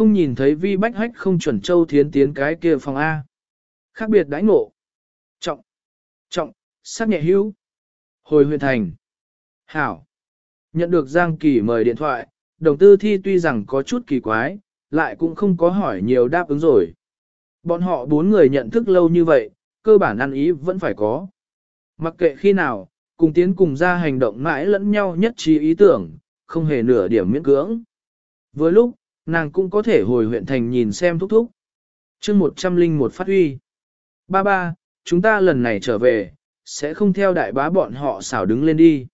không nhìn thấy vi bách hách không chuẩn châu thiến tiến cái kia phòng A. Khác biệt đãi ngộ. Trọng. Trọng, sắc nhẹ hữu. Hồi Huyền thành. Hảo. Nhận được Giang Kỳ mời điện thoại, đồng tư thi tuy rằng có chút kỳ quái, lại cũng không có hỏi nhiều đáp ứng rồi. Bọn họ bốn người nhận thức lâu như vậy, cơ bản ăn ý vẫn phải có. Mặc kệ khi nào, cùng tiến cùng ra hành động mãi lẫn nhau nhất trí ý tưởng, không hề nửa điểm miễn cưỡng. Với lúc, nàng cũng có thể hồi huyện thành nhìn xem thúc thúc. chương một trăm linh một phát huy. Ba ba, chúng ta lần này trở về, sẽ không theo đại bá bọn họ xảo đứng lên đi.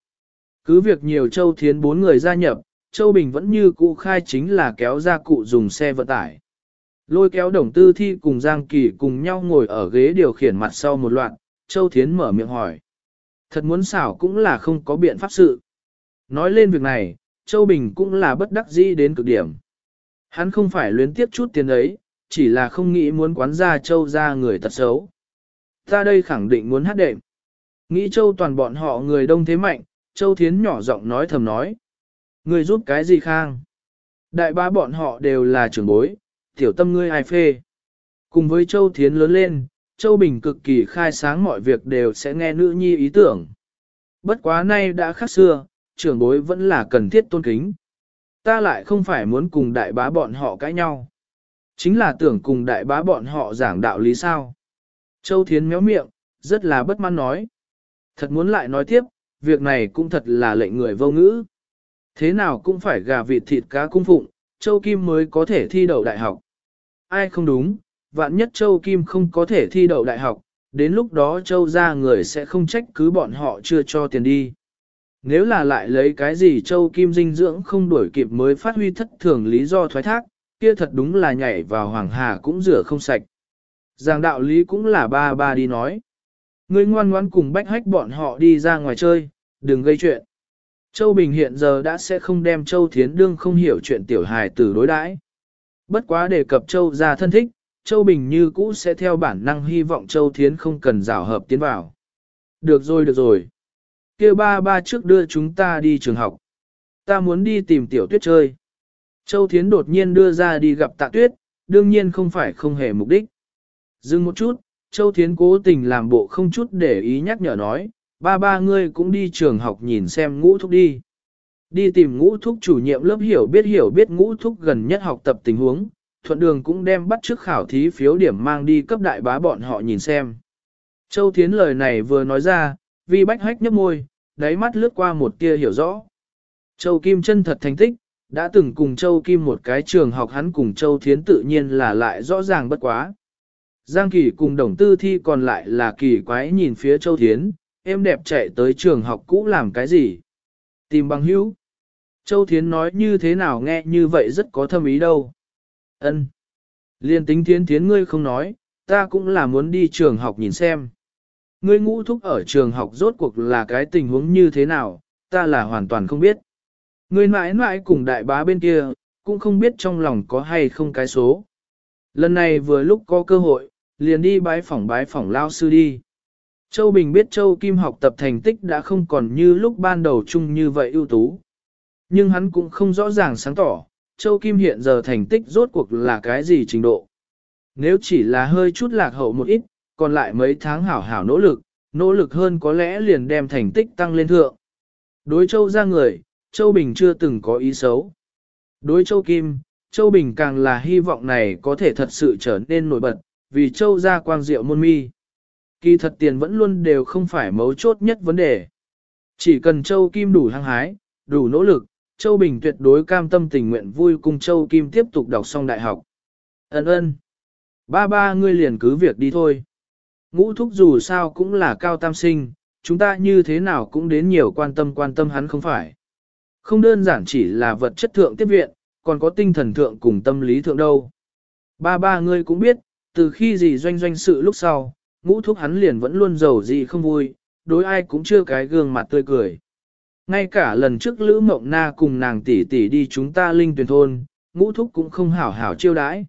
Cứ việc nhiều châu thiến bốn người gia nhập, châu Bình vẫn như cụ khai chính là kéo ra cụ dùng xe vận tải. Lôi kéo đồng tư thi cùng Giang Kỳ cùng nhau ngồi ở ghế điều khiển mặt sau một loạt, châu thiến mở miệng hỏi. Thật muốn xảo cũng là không có biện pháp sự. Nói lên việc này, Châu Bình cũng là bất đắc dĩ đến cực điểm. Hắn không phải luyến tiếp chút tiền ấy, chỉ là không nghĩ muốn quán ra Châu ra người tật xấu. Ta đây khẳng định muốn hát đệm. Nghĩ Châu toàn bọn họ người đông thế mạnh, Châu Thiến nhỏ giọng nói thầm nói. Người giúp cái gì khang? Đại ba bọn họ đều là trưởng bối, tiểu tâm ngươi ai phê. Cùng với Châu Thiến lớn lên, Châu Bình cực kỳ khai sáng mọi việc đều sẽ nghe nữ nhi ý tưởng. Bất quá nay đã khác xưa, trưởng bối vẫn là cần thiết tôn kính. Ta lại không phải muốn cùng đại bá bọn họ cãi nhau. Chính là tưởng cùng đại bá bọn họ giảng đạo lý sao. Châu Thiến méo miệng, rất là bất mãn nói. Thật muốn lại nói tiếp, việc này cũng thật là lệnh người vô ngữ. Thế nào cũng phải gà vịt thịt cá cung phụng, Châu Kim mới có thể thi đậu đại học. Ai không đúng, vạn nhất Châu Kim không có thể thi đậu đại học, đến lúc đó Châu ra người sẽ không trách cứ bọn họ chưa cho tiền đi. Nếu là lại lấy cái gì Châu Kim dinh dưỡng không đuổi kịp mới phát huy thất thường lý do thoái thác, kia thật đúng là nhảy vào hoàng hà cũng rửa không sạch. Giảng đạo lý cũng là ba ba đi nói. Ngươi ngoan ngoãn cùng bách hách bọn họ đi ra ngoài chơi, đừng gây chuyện. Châu Bình hiện giờ đã sẽ không đem Châu Thiến Đương không hiểu chuyện tiểu hài tử đối đãi. Bất quá đề cập Châu ra thân thích, Châu Bình như cũ sẽ theo bản năng hy vọng Châu Thiến không cần rào hợp tiến vào. Được rồi được rồi kia ba ba trước đưa chúng ta đi trường học. Ta muốn đi tìm tiểu tuyết chơi. Châu Thiến đột nhiên đưa ra đi gặp tạ tuyết, đương nhiên không phải không hề mục đích. Dừng một chút, Châu Thiến cố tình làm bộ không chút để ý nhắc nhở nói, ba ba ngươi cũng đi trường học nhìn xem ngũ thúc đi. Đi tìm ngũ thúc chủ nhiệm lớp hiểu biết hiểu biết ngũ thúc gần nhất học tập tình huống, thuận đường cũng đem bắt trước khảo thí phiếu điểm mang đi cấp đại bá bọn họ nhìn xem. Châu Thiến lời này vừa nói ra, Vi bách hách nhấp môi, đáy mắt lướt qua một tia hiểu rõ. Châu Kim chân thật thành tích, đã từng cùng Châu Kim một cái trường học hắn cùng Châu Thiến tự nhiên là lại rõ ràng bất quá. Giang Kỳ cùng đồng tư thi còn lại là kỳ quái nhìn phía Châu Thiến, em đẹp chạy tới trường học cũ làm cái gì? Tìm bằng hữu. Châu Thiến nói như thế nào nghe như vậy rất có thâm ý đâu. Ân. Liên tính Thiến Thiến ngươi không nói, ta cũng là muốn đi trường học nhìn xem. Ngươi ngũ thúc ở trường học rốt cuộc là cái tình huống như thế nào, ta là hoàn toàn không biết. Ngươi mãi mãi cùng đại bá bên kia, cũng không biết trong lòng có hay không cái số. Lần này vừa lúc có cơ hội, liền đi bái phỏng bái phỏng lao sư đi. Châu Bình biết Châu Kim học tập thành tích đã không còn như lúc ban đầu chung như vậy ưu tú. Nhưng hắn cũng không rõ ràng sáng tỏ, Châu Kim hiện giờ thành tích rốt cuộc là cái gì trình độ. Nếu chỉ là hơi chút lạc hậu một ít, còn lại mấy tháng hảo hảo nỗ lực, nỗ lực hơn có lẽ liền đem thành tích tăng lên thượng. Đối Châu ra người, Châu Bình chưa từng có ý xấu. Đối Châu Kim, Châu Bình càng là hy vọng này có thể thật sự trở nên nổi bật, vì Châu ra quang diệu môn mi. Kỳ thật tiền vẫn luôn đều không phải mấu chốt nhất vấn đề. Chỉ cần Châu Kim đủ hăng hái, đủ nỗ lực, Châu Bình tuyệt đối cam tâm tình nguyện vui cùng Châu Kim tiếp tục đọc xong đại học. Ấn ơn. Ba ba ngươi liền cứ việc đi thôi. Ngũ thúc dù sao cũng là cao tam sinh, chúng ta như thế nào cũng đến nhiều quan tâm quan tâm hắn không phải. Không đơn giản chỉ là vật chất thượng tiếp viện, còn có tinh thần thượng cùng tâm lý thượng đâu. Ba ba ngươi cũng biết, từ khi gì doanh doanh sự lúc sau, ngũ thúc hắn liền vẫn luôn giàu gì không vui, đối ai cũng chưa cái gương mặt tươi cười. Ngay cả lần trước Lữ Mộng Na cùng nàng tỷ tỷ đi chúng ta linh tuyển thôn, ngũ thúc cũng không hảo hảo chiêu đãi.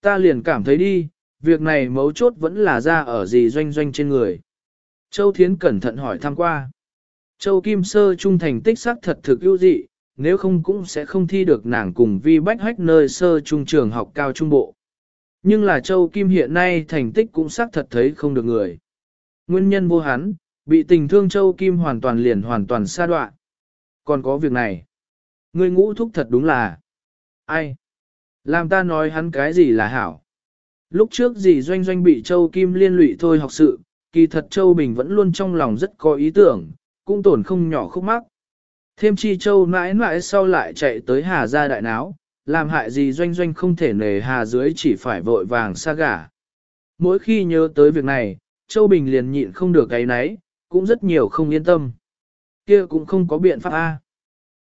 Ta liền cảm thấy đi, việc này mấu chốt vẫn là ra ở gì doanh doanh trên người. Châu Thiến cẩn thận hỏi thăm qua. Châu Kim Sơ trung thành tích sắc thật thực ưu dị, nếu không cũng sẽ không thi được nàng cùng vi bách hách nơi sơ trung trường học cao trung bộ. Nhưng là Châu Kim hiện nay thành tích cũng xác thật thấy không được người. Nguyên nhân vô hắn, bị tình thương Châu Kim hoàn toàn liền hoàn toàn xa đoạn. Còn có việc này. người ngũ thúc thật đúng là. Ai? Làm ta nói hắn cái gì là hảo. Lúc trước gì doanh doanh bị Châu Kim liên lụy thôi học sự, kỳ thật Châu Bình vẫn luôn trong lòng rất có ý tưởng, cũng tổn không nhỏ khúc mắc. Thêm chi Châu mãi mãi sau lại chạy tới Hà gia đại náo, làm hại gì doanh doanh không thể nề Hà dưới chỉ phải vội vàng xa gả. Mỗi khi nhớ tới việc này, Châu Bình liền nhịn không được cái nấy, cũng rất nhiều không yên tâm. Kia cũng không có biện pháp A.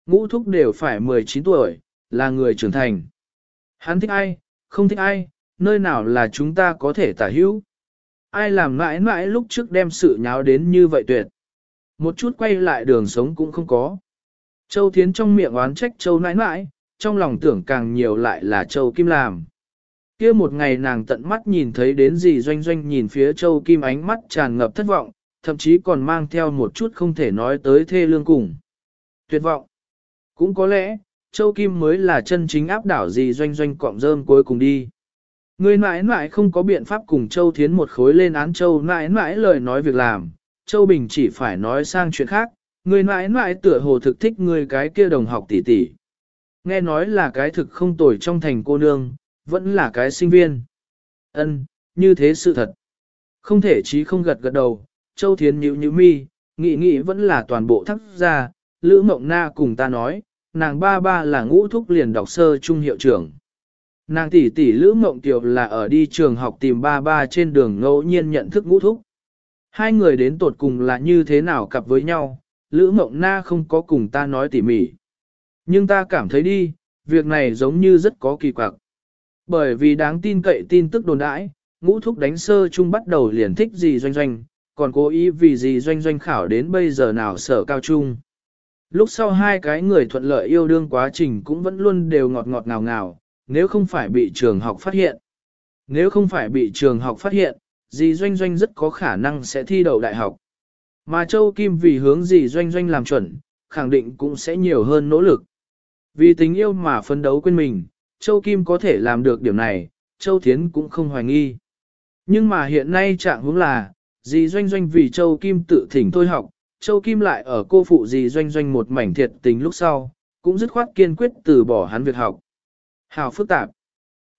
Ngũ thúc đều phải 19 tuổi, là người trưởng thành. Hắn thích ai, không thích ai, nơi nào là chúng ta có thể tả hữu. Ai làm mãi mãi lúc trước đem sự nháo đến như vậy tuyệt. Một chút quay lại đường sống cũng không có. Châu Thiến trong miệng oán trách Châu nãi nãi, trong lòng tưởng càng nhiều lại là Châu Kim làm. kia một ngày nàng tận mắt nhìn thấy đến gì doanh doanh nhìn phía Châu Kim ánh mắt tràn ngập thất vọng, thậm chí còn mang theo một chút không thể nói tới thê lương cùng. Tuyệt vọng. Cũng có lẽ, Châu Kim mới là chân chính áp đảo gì doanh doanh cọng rơm cuối cùng đi. Người mãi mãi không có biện pháp cùng Châu Thiến một khối lên án Châu mãi mãi lời nói việc làm, Châu Bình chỉ phải nói sang chuyện khác, người mãi mãi tựa hồ thực thích người cái kia đồng học tỷ tỷ. Nghe nói là cái thực không tồi trong thành cô nương, vẫn là cái sinh viên. Ân, như thế sự thật. Không thể chí không gật gật đầu, Châu Thiến nhíu nhíu mi, nghĩ nghĩ vẫn là toàn bộ thắc ra, Lữ Mộng Na cùng ta nói, nàng ba ba là ngũ thúc liền đọc sơ trung hiệu trưởng. Nàng tỷ tỷ Lữ Mộng Tiểu là ở đi trường học tìm ba ba trên đường ngẫu nhiên nhận thức ngũ thúc. Hai người đến tột cùng là như thế nào cặp với nhau, Lữ Mộng Na không có cùng ta nói tỉ mỉ. Nhưng ta cảm thấy đi, việc này giống như rất có kỳ quặc. Bởi vì đáng tin cậy tin tức đồn đãi, ngũ thúc đánh sơ chung bắt đầu liền thích gì doanh doanh, còn cố ý vì gì doanh doanh khảo đến bây giờ nào sở cao trung. Lúc sau hai cái người thuận lợi yêu đương quá trình cũng vẫn luôn đều ngọt ngọt ngào ngào, nếu không phải bị trường học phát hiện. Nếu không phải bị trường học phát hiện, dì Doanh Doanh rất có khả năng sẽ thi đậu đại học. Mà Châu Kim vì hướng dì Doanh Doanh làm chuẩn, khẳng định cũng sẽ nhiều hơn nỗ lực. Vì tình yêu mà phấn đấu quên mình, Châu Kim có thể làm được điểm này, Châu Thiến cũng không hoài nghi. Nhưng mà hiện nay trạng hướng là, dì Doanh Doanh vì Châu Kim tự thỉnh thôi học, Châu Kim lại ở cô phụ dì Doanh Doanh một mảnh thiệt tình lúc sau, cũng dứt khoát kiên quyết từ bỏ hắn việc học. Hào phức tạp.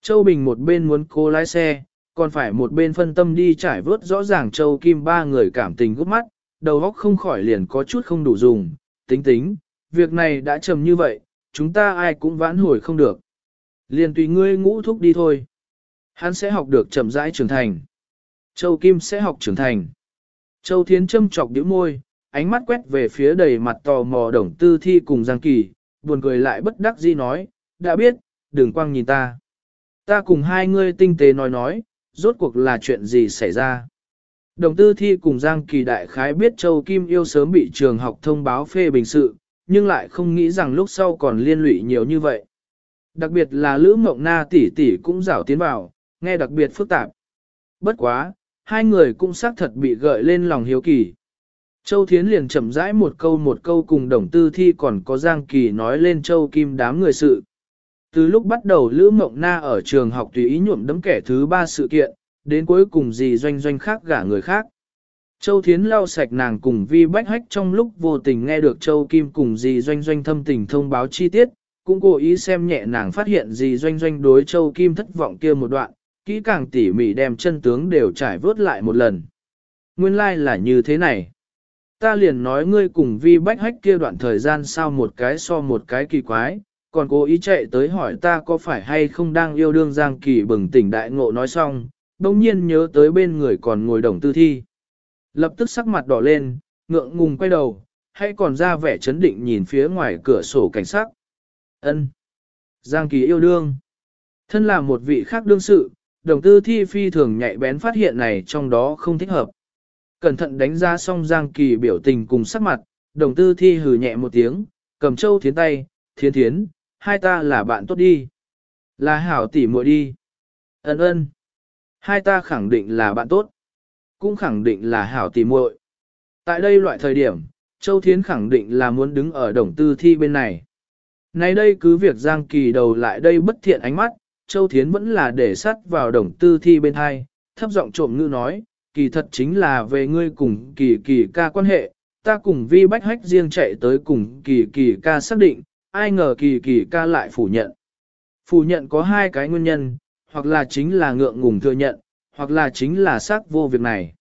Châu Bình một bên muốn cô lái xe, còn phải một bên phân tâm đi trải vớt rõ ràng Châu Kim ba người cảm tình gút mắt, đầu óc không khỏi liền có chút không đủ dùng, tính tính, việc này đã trầm như vậy, chúng ta ai cũng vãn hồi không được. Liền tùy ngươi ngũ thúc đi thôi. Hắn sẽ học được chậm rãi trưởng thành. Châu Kim sẽ học trưởng thành. Châu Thiến châm chọc điếu môi, ánh mắt quét về phía đầy mặt tò mò đồng tư thi cùng Giang Kỳ, buồn cười lại bất đắc dĩ nói, đã biết, đừng quăng nhìn ta. Ta cùng hai ngươi tinh tế nói nói, rốt cuộc là chuyện gì xảy ra. Đồng tư thi cùng Giang Kỳ Đại Khái biết Châu Kim yêu sớm bị trường học thông báo phê bình sự, nhưng lại không nghĩ rằng lúc sau còn liên lụy nhiều như vậy. Đặc biệt là Lữ Mộng Na tỷ tỷ cũng rảo tiến vào, nghe đặc biệt phức tạp. Bất quá, hai người cũng xác thật bị gợi lên lòng hiếu kỳ. Châu Thiến liền chậm rãi một câu một câu cùng đồng tư thi còn có Giang Kỳ nói lên Châu Kim đám người sự. Từ lúc bắt đầu Lữ Mộng Na ở trường học tùy ý nhuộm đấm kẻ thứ ba sự kiện, đến cuối cùng gì doanh doanh khác gả người khác. Châu Thiến lau sạch nàng cùng vi bách hách trong lúc vô tình nghe được Châu Kim cùng dì doanh doanh thâm tình thông báo chi tiết, cũng cố ý xem nhẹ nàng phát hiện dì doanh doanh đối Châu Kim thất vọng kia một đoạn, kỹ càng tỉ mỉ đem chân tướng đều trải vớt lại một lần. Nguyên lai like là như thế này. Ta liền nói ngươi cùng vi bách hách kia đoạn thời gian sao một cái so một cái kỳ quái, còn cố ý chạy tới hỏi ta có phải hay không đang yêu đương Giang Kỳ bừng tỉnh đại ngộ nói xong, bỗng nhiên nhớ tới bên người còn ngồi đồng tư thi. Lập tức sắc mặt đỏ lên, ngượng ngùng quay đầu, hay còn ra vẻ chấn định nhìn phía ngoài cửa sổ cảnh sát. Ân, Giang Kỳ yêu đương. Thân là một vị khác đương sự, đồng tư thi phi thường nhạy bén phát hiện này trong đó không thích hợp. Cẩn thận đánh ra xong Giang Kỳ biểu tình cùng sắc mặt, đồng tư thi hừ nhẹ một tiếng, cầm châu thiến tay, thiến thiến, hai ta là bạn tốt đi. Là hảo tỷ muội đi. Ấn ơn. Hai ta khẳng định là bạn tốt. Cũng khẳng định là hảo tỷ muội. Tại đây loại thời điểm, Châu Thiến khẳng định là muốn đứng ở đồng tư thi bên này. Nay đây cứ việc Giang Kỳ đầu lại đây bất thiện ánh mắt, Châu Thiến vẫn là để sắt vào đồng tư thi bên hai, thấp giọng trộm ngữ nói, kỳ thật chính là về ngươi cùng kỳ kỳ ca quan hệ, ta cùng vi bách hách riêng chạy tới cùng kỳ kỳ ca xác định, ai ngờ kỳ kỳ ca lại phủ nhận. Phủ nhận có hai cái nguyên nhân, hoặc là chính là ngượng ngùng thừa nhận, hoặc là chính là xác vô việc này.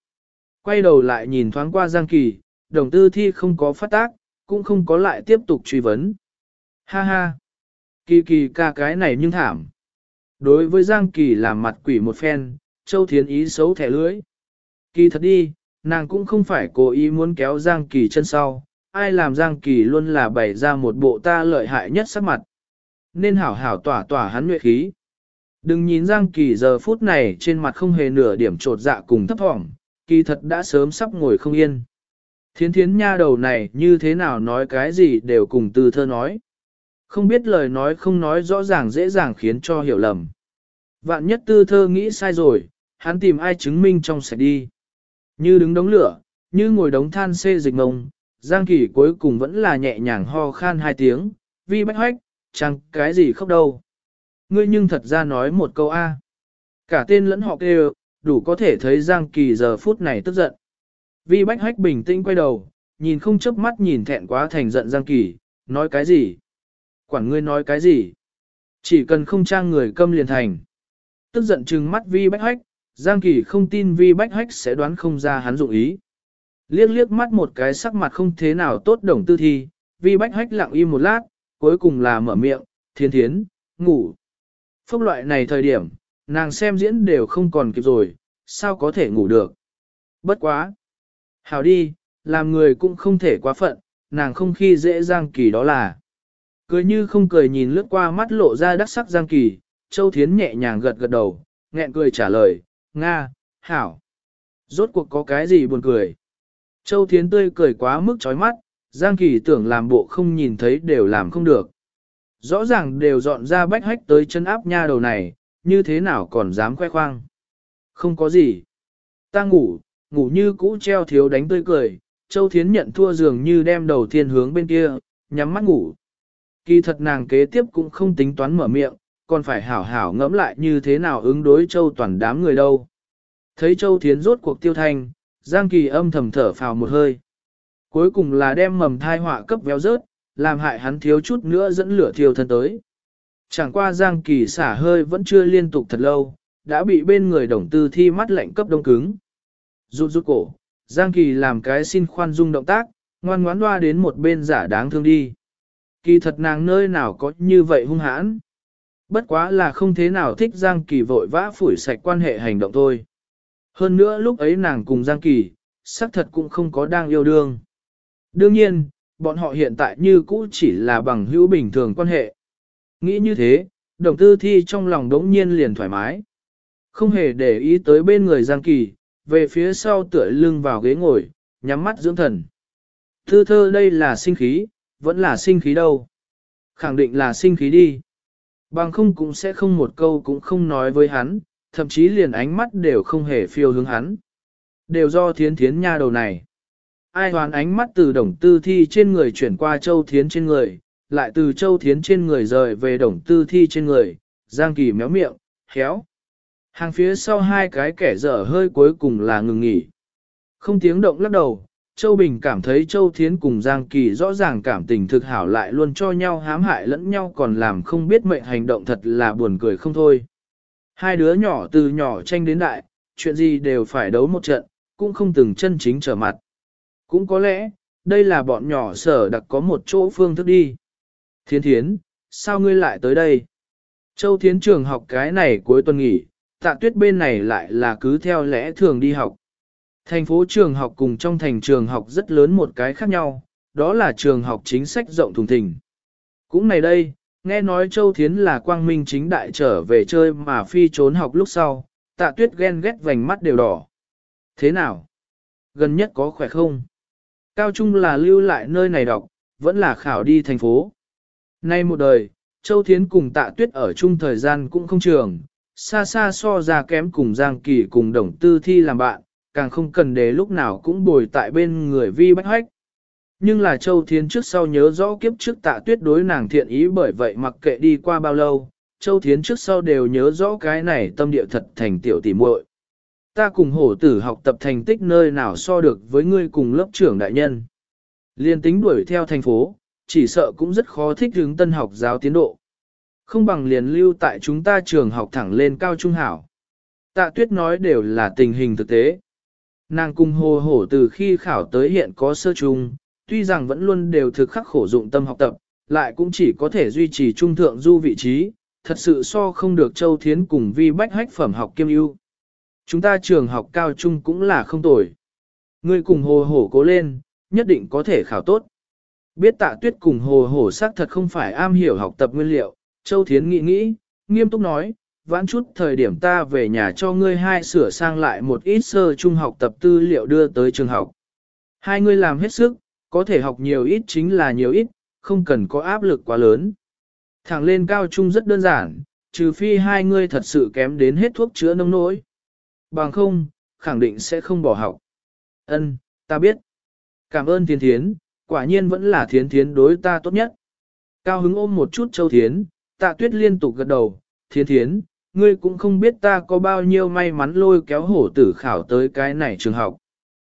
Quay đầu lại nhìn thoáng qua Giang Kỳ, đồng tư thi không có phát tác, cũng không có lại tiếp tục truy vấn. Ha ha! Kỳ kỳ ca cái này nhưng thảm. Đối với Giang Kỳ làm mặt quỷ một phen, Châu Thiến ý xấu thẻ lưỡi. Kỳ thật đi, nàng cũng không phải cố ý muốn kéo Giang Kỳ chân sau, ai làm Giang Kỳ luôn là bày ra một bộ ta lợi hại nhất sắc mặt. Nên hảo hảo tỏa tỏa hắn nguyện khí. Đừng nhìn Giang Kỳ giờ phút này trên mặt không hề nửa điểm trột dạ cùng thấp thỏm, kỳ thật đã sớm sắp ngồi không yên. Thiến thiến nha đầu này như thế nào nói cái gì đều cùng từ thơ nói. Không biết lời nói không nói rõ ràng dễ dàng khiến cho hiểu lầm. Vạn nhất tư thơ nghĩ sai rồi, hắn tìm ai chứng minh trong sạch đi. Như đứng đống lửa, như ngồi đống than xê dịch mông, Giang Kỳ cuối cùng vẫn là nhẹ nhàng ho khan hai tiếng, vi bách hoách, chẳng cái gì khóc đâu. Ngươi nhưng thật ra nói một câu A. Cả tên lẫn họ kêu, đủ có thể thấy Giang Kỳ giờ phút này tức giận. Vi bách hách bình tĩnh quay đầu, nhìn không chớp mắt nhìn thẹn quá thành giận Giang Kỳ, nói cái gì? Quản ngươi nói cái gì? Chỉ cần không trang người câm liền thành. Tức giận trừng mắt Vi bách hách, Giang Kỳ không tin Vi bách hách sẽ đoán không ra hắn dụng ý. Liếc liếc mắt một cái sắc mặt không thế nào tốt đồng tư thi, Vi bách hách lặng im một lát, cuối cùng là mở miệng, thiên thiến, ngủ. Phốc loại này thời điểm, nàng xem diễn đều không còn kịp rồi, sao có thể ngủ được. Bất quá. Hào đi, làm người cũng không thể quá phận, nàng không khi dễ Giang Kỳ đó là. Cười như không cười nhìn lướt qua mắt lộ ra đắc sắc Giang Kỳ, Châu Thiến nhẹ nhàng gật gật đầu, nghẹn cười trả lời, Nga, Hảo. Rốt cuộc có cái gì buồn cười. Châu Thiến tươi cười quá mức chói mắt, Giang Kỳ tưởng làm bộ không nhìn thấy đều làm không được. Rõ ràng đều dọn ra bách hách tới chân áp nha đầu này, như thế nào còn dám khoe khoang. Không có gì. Ta ngủ, ngủ như cũ treo thiếu đánh tươi cười, Châu Thiến nhận thua dường như đem đầu thiên hướng bên kia, nhắm mắt ngủ. Kỳ thật nàng kế tiếp cũng không tính toán mở miệng, còn phải hảo hảo ngẫm lại như thế nào ứng đối Châu toàn đám người đâu. Thấy Châu Thiến rốt cuộc tiêu thanh, Giang Kỳ âm thầm thở phào một hơi. Cuối cùng là đem mầm thai họa cấp véo rớt, làm hại hắn thiếu chút nữa dẫn lửa thiêu thân tới. Chẳng qua Giang Kỳ xả hơi vẫn chưa liên tục thật lâu, đã bị bên người đồng tư thi mắt lạnh cấp đông cứng. Rút rút cổ, Giang Kỳ làm cái xin khoan dung động tác, ngoan ngoãn loa đến một bên giả đáng thương đi. Kỳ thật nàng nơi nào có như vậy hung hãn. Bất quá là không thế nào thích Giang Kỳ vội vã phủi sạch quan hệ hành động thôi. Hơn nữa lúc ấy nàng cùng Giang Kỳ, xác thật cũng không có đang yêu đương. Đương nhiên, bọn họ hiện tại như cũ chỉ là bằng hữu bình thường quan hệ. Nghĩ như thế, đồng tư thi trong lòng đống nhiên liền thoải mái. Không hề để ý tới bên người Giang Kỳ, về phía sau tựa lưng vào ghế ngồi, nhắm mắt dưỡng thần. Thư thơ đây là sinh khí, vẫn là sinh khí đâu. Khẳng định là sinh khí đi. Bằng không cũng sẽ không một câu cũng không nói với hắn, thậm chí liền ánh mắt đều không hề phiêu hướng hắn. Đều do thiến thiến nha đầu này. Ai hoàn ánh mắt từ đồng tư thi trên người chuyển qua châu thiến trên người, lại từ châu thiến trên người rời về đồng tư thi trên người, giang kỳ méo miệng, khéo. Hàng phía sau hai cái kẻ dở hơi cuối cùng là ngừng nghỉ. Không tiếng động lắc đầu, Châu Bình cảm thấy Châu Thiến cùng Giang Kỳ rõ ràng cảm tình thực hảo lại luôn cho nhau hãm hại lẫn nhau còn làm không biết mệnh hành động thật là buồn cười không thôi. Hai đứa nhỏ từ nhỏ tranh đến đại, chuyện gì đều phải đấu một trận, cũng không từng chân chính trở mặt. Cũng có lẽ, đây là bọn nhỏ sở đặc có một chỗ phương thức đi. Thiên thiến, sao ngươi lại tới đây? Châu Thiến trường học cái này cuối tuần nghỉ, tạ tuyết bên này lại là cứ theo lẽ thường đi học. Thành phố trường học cùng trong thành trường học rất lớn một cái khác nhau, đó là trường học chính sách rộng thùng thình. Cũng này đây, nghe nói Châu Thiến là quang minh chính đại trở về chơi mà phi trốn học lúc sau, tạ tuyết ghen ghét vành mắt đều đỏ. Thế nào? Gần nhất có khỏe không? Cao trung là lưu lại nơi này đọc, vẫn là khảo đi thành phố. Nay một đời, Châu Thiến cùng tạ tuyết ở chung thời gian cũng không trường, xa xa so ra kém cùng Giang Kỳ cùng đồng tư thi làm bạn, càng không cần để lúc nào cũng bồi tại bên người vi bách hoách. Nhưng là Châu Thiến trước sau nhớ rõ kiếp trước tạ tuyết đối nàng thiện ý bởi vậy mặc kệ đi qua bao lâu, Châu Thiến trước sau đều nhớ rõ cái này tâm địa thật thành tiểu tỉ muội. Ta cùng hổ tử học tập thành tích nơi nào so được với ngươi cùng lớp trưởng đại nhân. Liên tính đuổi theo thành phố, chỉ sợ cũng rất khó thích hướng tân học giáo tiến độ. Không bằng liền lưu tại chúng ta trường học thẳng lên cao trung hảo. Tạ tuyết nói đều là tình hình thực tế. Nàng cùng hồ hổ từ khi khảo tới hiện có sơ trung, tuy rằng vẫn luôn đều thực khắc khổ dụng tâm học tập, lại cũng chỉ có thể duy trì trung thượng du vị trí, thật sự so không được Châu Thiến cùng vi bách hách phẩm học kiêm ưu. Chúng ta trường học cao trung cũng là không tồi. Ngươi cùng hồ hổ cố lên, nhất định có thể khảo tốt. Biết tạ tuyết cùng hồ hổ xác thật không phải am hiểu học tập nguyên liệu, Châu Thiến nghĩ nghĩ, nghiêm túc nói, vãn chút thời điểm ta về nhà cho ngươi hai sửa sang lại một ít sơ trung học tập tư liệu đưa tới trường học. Hai ngươi làm hết sức, có thể học nhiều ít chính là nhiều ít, không cần có áp lực quá lớn. Thẳng lên cao trung rất đơn giản, trừ phi hai ngươi thật sự kém đến hết thuốc chữa nông nỗi. Bằng không, khẳng định sẽ không bỏ học. Ân, ta biết. Cảm ơn Thiên Thiến, quả nhiên vẫn là Thiến Thiến đối ta tốt nhất. Cao hứng ôm một chút Châu Thiến, tạ tuyết liên tục gật đầu, Thiên Thiến, ngươi cũng không biết ta có bao nhiêu may mắn lôi kéo hổ tử khảo tới cái này trường học.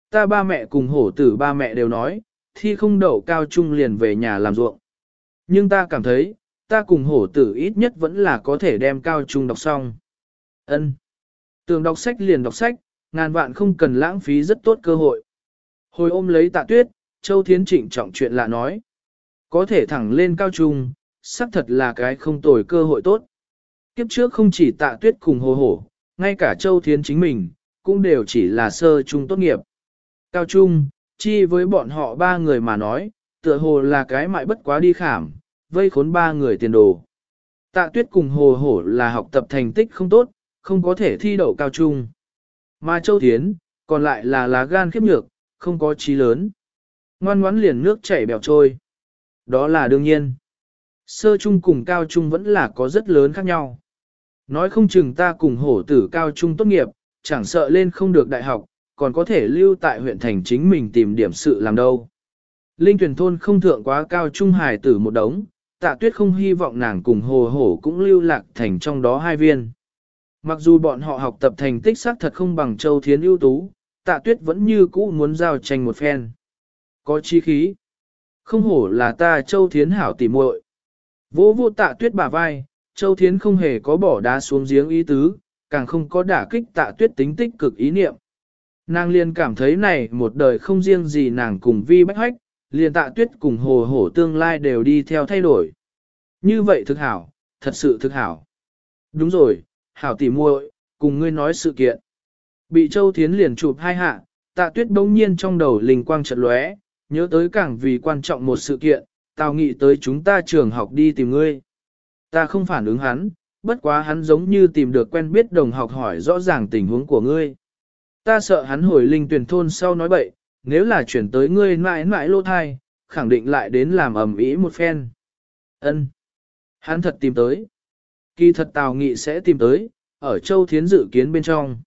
Ta ba mẹ cùng hổ tử ba mẹ đều nói, thi không đậu cao trung liền về nhà làm ruộng. Nhưng ta cảm thấy, ta cùng hổ tử ít nhất vẫn là có thể đem cao trung đọc xong. Ân. Tường đọc sách liền đọc sách, ngàn vạn không cần lãng phí rất tốt cơ hội. Hồi ôm lấy tạ tuyết, Châu Thiến trịnh trọng chuyện lạ nói. Có thể thẳng lên cao trung, xác thật là cái không tồi cơ hội tốt. Kiếp trước không chỉ tạ tuyết cùng hồ hổ, ngay cả Châu Thiến chính mình, cũng đều chỉ là sơ trung tốt nghiệp. Cao trung, chi với bọn họ ba người mà nói, tựa hồ là cái mại bất quá đi khảm, vây khốn ba người tiền đồ. Tạ tuyết cùng hồ hổ là học tập thành tích không tốt, không có thể thi đậu cao trung. Mà Châu Thiến, còn lại là lá gan khiếp nhược, không có trí lớn. Ngoan ngoãn liền nước chảy bèo trôi. Đó là đương nhiên. Sơ trung cùng cao trung vẫn là có rất lớn khác nhau. Nói không chừng ta cùng hổ tử cao trung tốt nghiệp, chẳng sợ lên không được đại học, còn có thể lưu tại huyện thành chính mình tìm điểm sự làm đâu. Linh tuyển thôn không thượng quá cao trung hài tử một đống, tạ tuyết không hy vọng nàng cùng hồ hổ cũng lưu lạc thành trong đó hai viên. Mặc dù bọn họ học tập thành tích xác thật không bằng châu thiến ưu tú, tạ tuyết vẫn như cũ muốn giao tranh một phen. Có chi khí. Không hổ là ta châu thiến hảo tỉ muội. Vô vô tạ tuyết bả vai, châu thiến không hề có bỏ đá xuống giếng ý tứ, càng không có đả kích tạ tuyết tính tích cực ý niệm. Nàng liền cảm thấy này một đời không riêng gì nàng cùng vi bách hách, liền tạ tuyết cùng hồ hổ tương lai đều đi theo thay đổi. Như vậy thực hảo, thật sự thực hảo. Đúng rồi, hảo tỉ muội, cùng ngươi nói sự kiện. Bị Châu Thiến liền chụp hai hạ, tạ tuyết bỗng nhiên trong đầu linh quang chợt lóe, nhớ tới càng vì quan trọng một sự kiện, tao nghĩ tới chúng ta trường học đi tìm ngươi. Ta không phản ứng hắn, bất quá hắn giống như tìm được quen biết đồng học hỏi rõ ràng tình huống của ngươi. Ta sợ hắn hồi linh tuyển thôn sau nói bậy, nếu là chuyển tới ngươi mãi mãi lô thai, khẳng định lại đến làm ầm ĩ một phen. Ân, Hắn thật tìm tới. Kỳ thật Tào Nghị sẽ tìm tới, ở Châu Thiến dự kiến bên trong.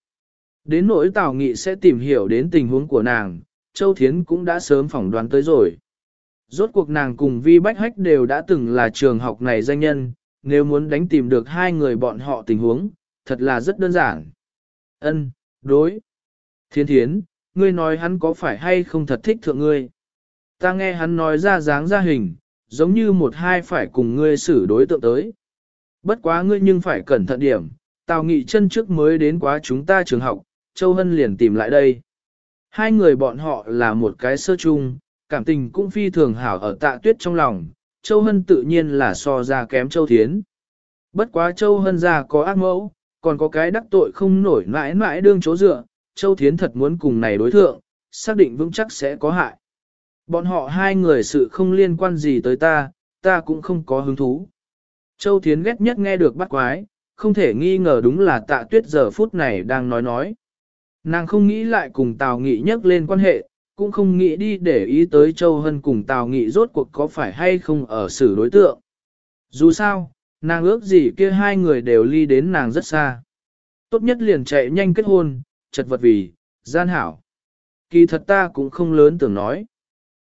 Đến nỗi Tào Nghị sẽ tìm hiểu đến tình huống của nàng, Châu Thiến cũng đã sớm phỏng đoán tới rồi. Rốt cuộc nàng cùng Vi Bách Hách đều đã từng là trường học này danh nhân, nếu muốn đánh tìm được hai người bọn họ tình huống, thật là rất đơn giản. Ân, đối. Thiên thiến, ngươi nói hắn có phải hay không thật thích thượng ngươi. Ta nghe hắn nói ra dáng ra hình, giống như một hai phải cùng ngươi xử đối tượng tới. Bất quá ngươi nhưng phải cẩn thận điểm, Tào Nghị chân trước mới đến quá chúng ta trường học, Châu Hân liền tìm lại đây. Hai người bọn họ là một cái sơ chung, cảm tình cũng phi thường hảo ở tạ tuyết trong lòng, Châu Hân tự nhiên là so ra kém Châu Thiến. Bất quá Châu Hân ra có ác mẫu, còn có cái đắc tội không nổi mãi mãi đương chỗ dựa, Châu Thiến thật muốn cùng này đối thượng, xác định vững chắc sẽ có hại. Bọn họ hai người sự không liên quan gì tới ta, ta cũng không có hứng thú. Châu Thiến ghét nhất nghe được bắt quái, không thể nghi ngờ đúng là tạ tuyết giờ phút này đang nói nói. Nàng không nghĩ lại cùng Tào Nghị nhắc lên quan hệ, cũng không nghĩ đi để ý tới Châu Hân cùng Tào Nghị rốt cuộc có phải hay không ở xử đối tượng. Dù sao, nàng ước gì kia hai người đều ly đến nàng rất xa. Tốt nhất liền chạy nhanh kết hôn, chật vật vì, gian hảo. Kỳ thật ta cũng không lớn tưởng nói.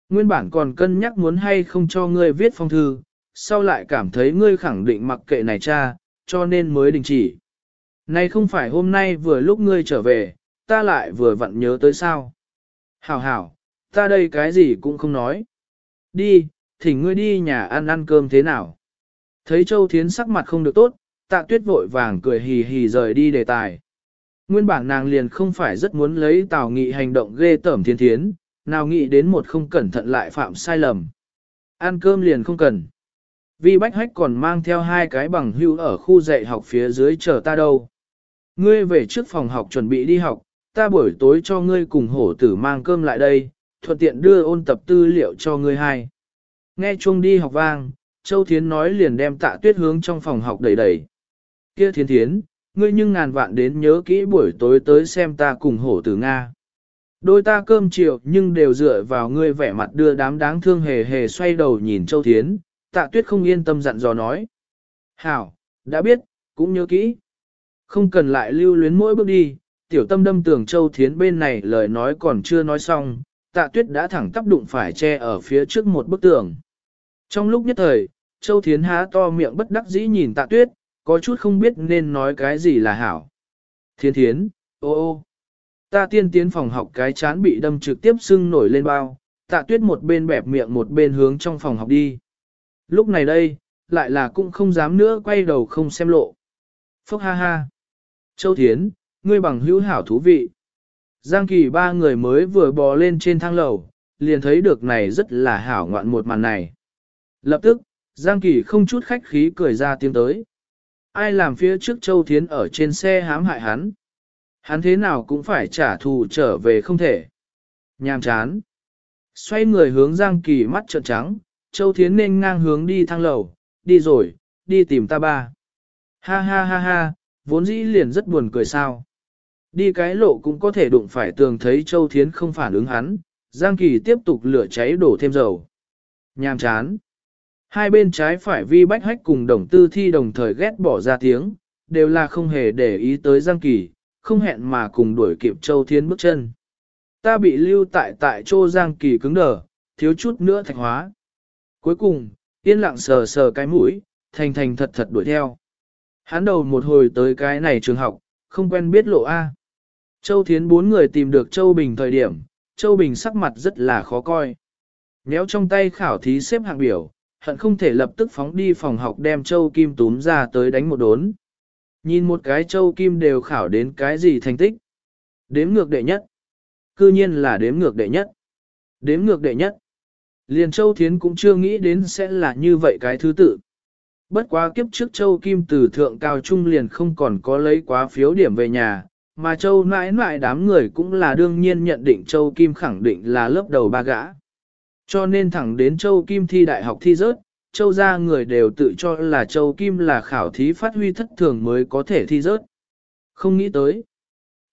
Nguyên bản còn cân nhắc muốn hay không cho ngươi viết phong thư, sau lại cảm thấy ngươi khẳng định mặc kệ này cha, cho nên mới đình chỉ. Này không phải hôm nay vừa lúc ngươi trở về, ta lại vừa vặn nhớ tới sao. Hảo hảo, ta đây cái gì cũng không nói. Đi, thỉnh ngươi đi nhà ăn ăn cơm thế nào. Thấy Châu Thiến sắc mặt không được tốt, tạ tuyết vội vàng cười hì hì rời đi đề tài. Nguyên bản nàng liền không phải rất muốn lấy tào nghị hành động ghê tởm thiên thiến, nào nghĩ đến một không cẩn thận lại phạm sai lầm. Ăn cơm liền không cần. Vi Bách Hách còn mang theo hai cái bằng hưu ở khu dạy học phía dưới chờ ta đâu. Ngươi về trước phòng học chuẩn bị đi học, ta buổi tối cho ngươi cùng hổ tử mang cơm lại đây, thuận tiện đưa ôn tập tư liệu cho ngươi hai. Nghe chuông đi học vang, Châu Thiến nói liền đem tạ tuyết hướng trong phòng học đẩy đẩy. Kia Thiến Thiến, ngươi nhưng ngàn vạn đến nhớ kỹ buổi tối tới xem ta cùng hổ tử Nga. Đôi ta cơm chiều nhưng đều dựa vào ngươi vẻ mặt đưa đám đáng thương hề hề xoay đầu nhìn Châu Thiến, tạ tuyết không yên tâm dặn dò nói. Hảo, đã biết, cũng nhớ kỹ. Không cần lại lưu luyến mỗi bước đi, tiểu tâm đâm tưởng Châu Thiến bên này lời nói còn chưa nói xong, tạ tuyết đã thẳng tắp đụng phải che ở phía trước một bức tường. Trong lúc nhất thời, Châu Thiến há to miệng bất đắc dĩ nhìn tạ tuyết, có chút không biết nên nói cái gì là hảo. Thiên thiến, ô ô, ta tiên tiến phòng học cái chán bị đâm trực tiếp sưng nổi lên bao, tạ tuyết một bên bẹp miệng một bên hướng trong phòng học đi. Lúc này đây, lại là cũng không dám nữa quay đầu không xem lộ. Phúc ha ha. Châu Thiến, ngươi bằng hữu hảo thú vị. Giang Kỳ ba người mới vừa bò lên trên thang lầu, liền thấy được này rất là hảo ngoạn một màn này. Lập tức, Giang Kỳ không chút khách khí cười ra tiếng tới. Ai làm phía trước Châu Thiến ở trên xe hãm hại hắn? Hắn thế nào cũng phải trả thù trở về không thể. Nhàm chán. Xoay người hướng Giang Kỳ mắt trợn trắng, Châu Thiến nên ngang hướng đi thang lầu, đi rồi, đi tìm ta ba. Ha ha ha ha, vốn dĩ liền rất buồn cười sao. Đi cái lộ cũng có thể đụng phải tường thấy Châu Thiến không phản ứng hắn, Giang Kỳ tiếp tục lửa cháy đổ thêm dầu. Nhàm chán. Hai bên trái phải vi bách hách cùng đồng tư thi đồng thời ghét bỏ ra tiếng, đều là không hề để ý tới Giang Kỳ, không hẹn mà cùng đuổi kịp Châu Thiến bước chân. Ta bị lưu tại tại chỗ Giang Kỳ cứng đờ, thiếu chút nữa thạch hóa. Cuối cùng, yên lặng sờ sờ cái mũi, thành thành thật thật đuổi theo. Hắn đầu một hồi tới cái này trường học, không quen biết lộ A. Châu Thiến bốn người tìm được Châu Bình thời điểm, Châu Bình sắc mặt rất là khó coi. Néo trong tay khảo thí xếp hạng biểu, hận không thể lập tức phóng đi phòng học đem Châu Kim túm ra tới đánh một đốn. Nhìn một cái Châu Kim đều khảo đến cái gì thành tích. Đếm ngược đệ nhất. Cư nhiên là đếm ngược đệ nhất. Đếm ngược đệ nhất. Liền Châu Thiến cũng chưa nghĩ đến sẽ là như vậy cái thứ tự. Bất quá kiếp trước Châu Kim từ thượng cao trung liền không còn có lấy quá phiếu điểm về nhà, mà Châu mãi mãi đám người cũng là đương nhiên nhận định Châu Kim khẳng định là lớp đầu ba gã. Cho nên thẳng đến Châu Kim thi đại học thi rớt, Châu gia người đều tự cho là Châu Kim là khảo thí phát huy thất thường mới có thể thi rớt. Không nghĩ tới.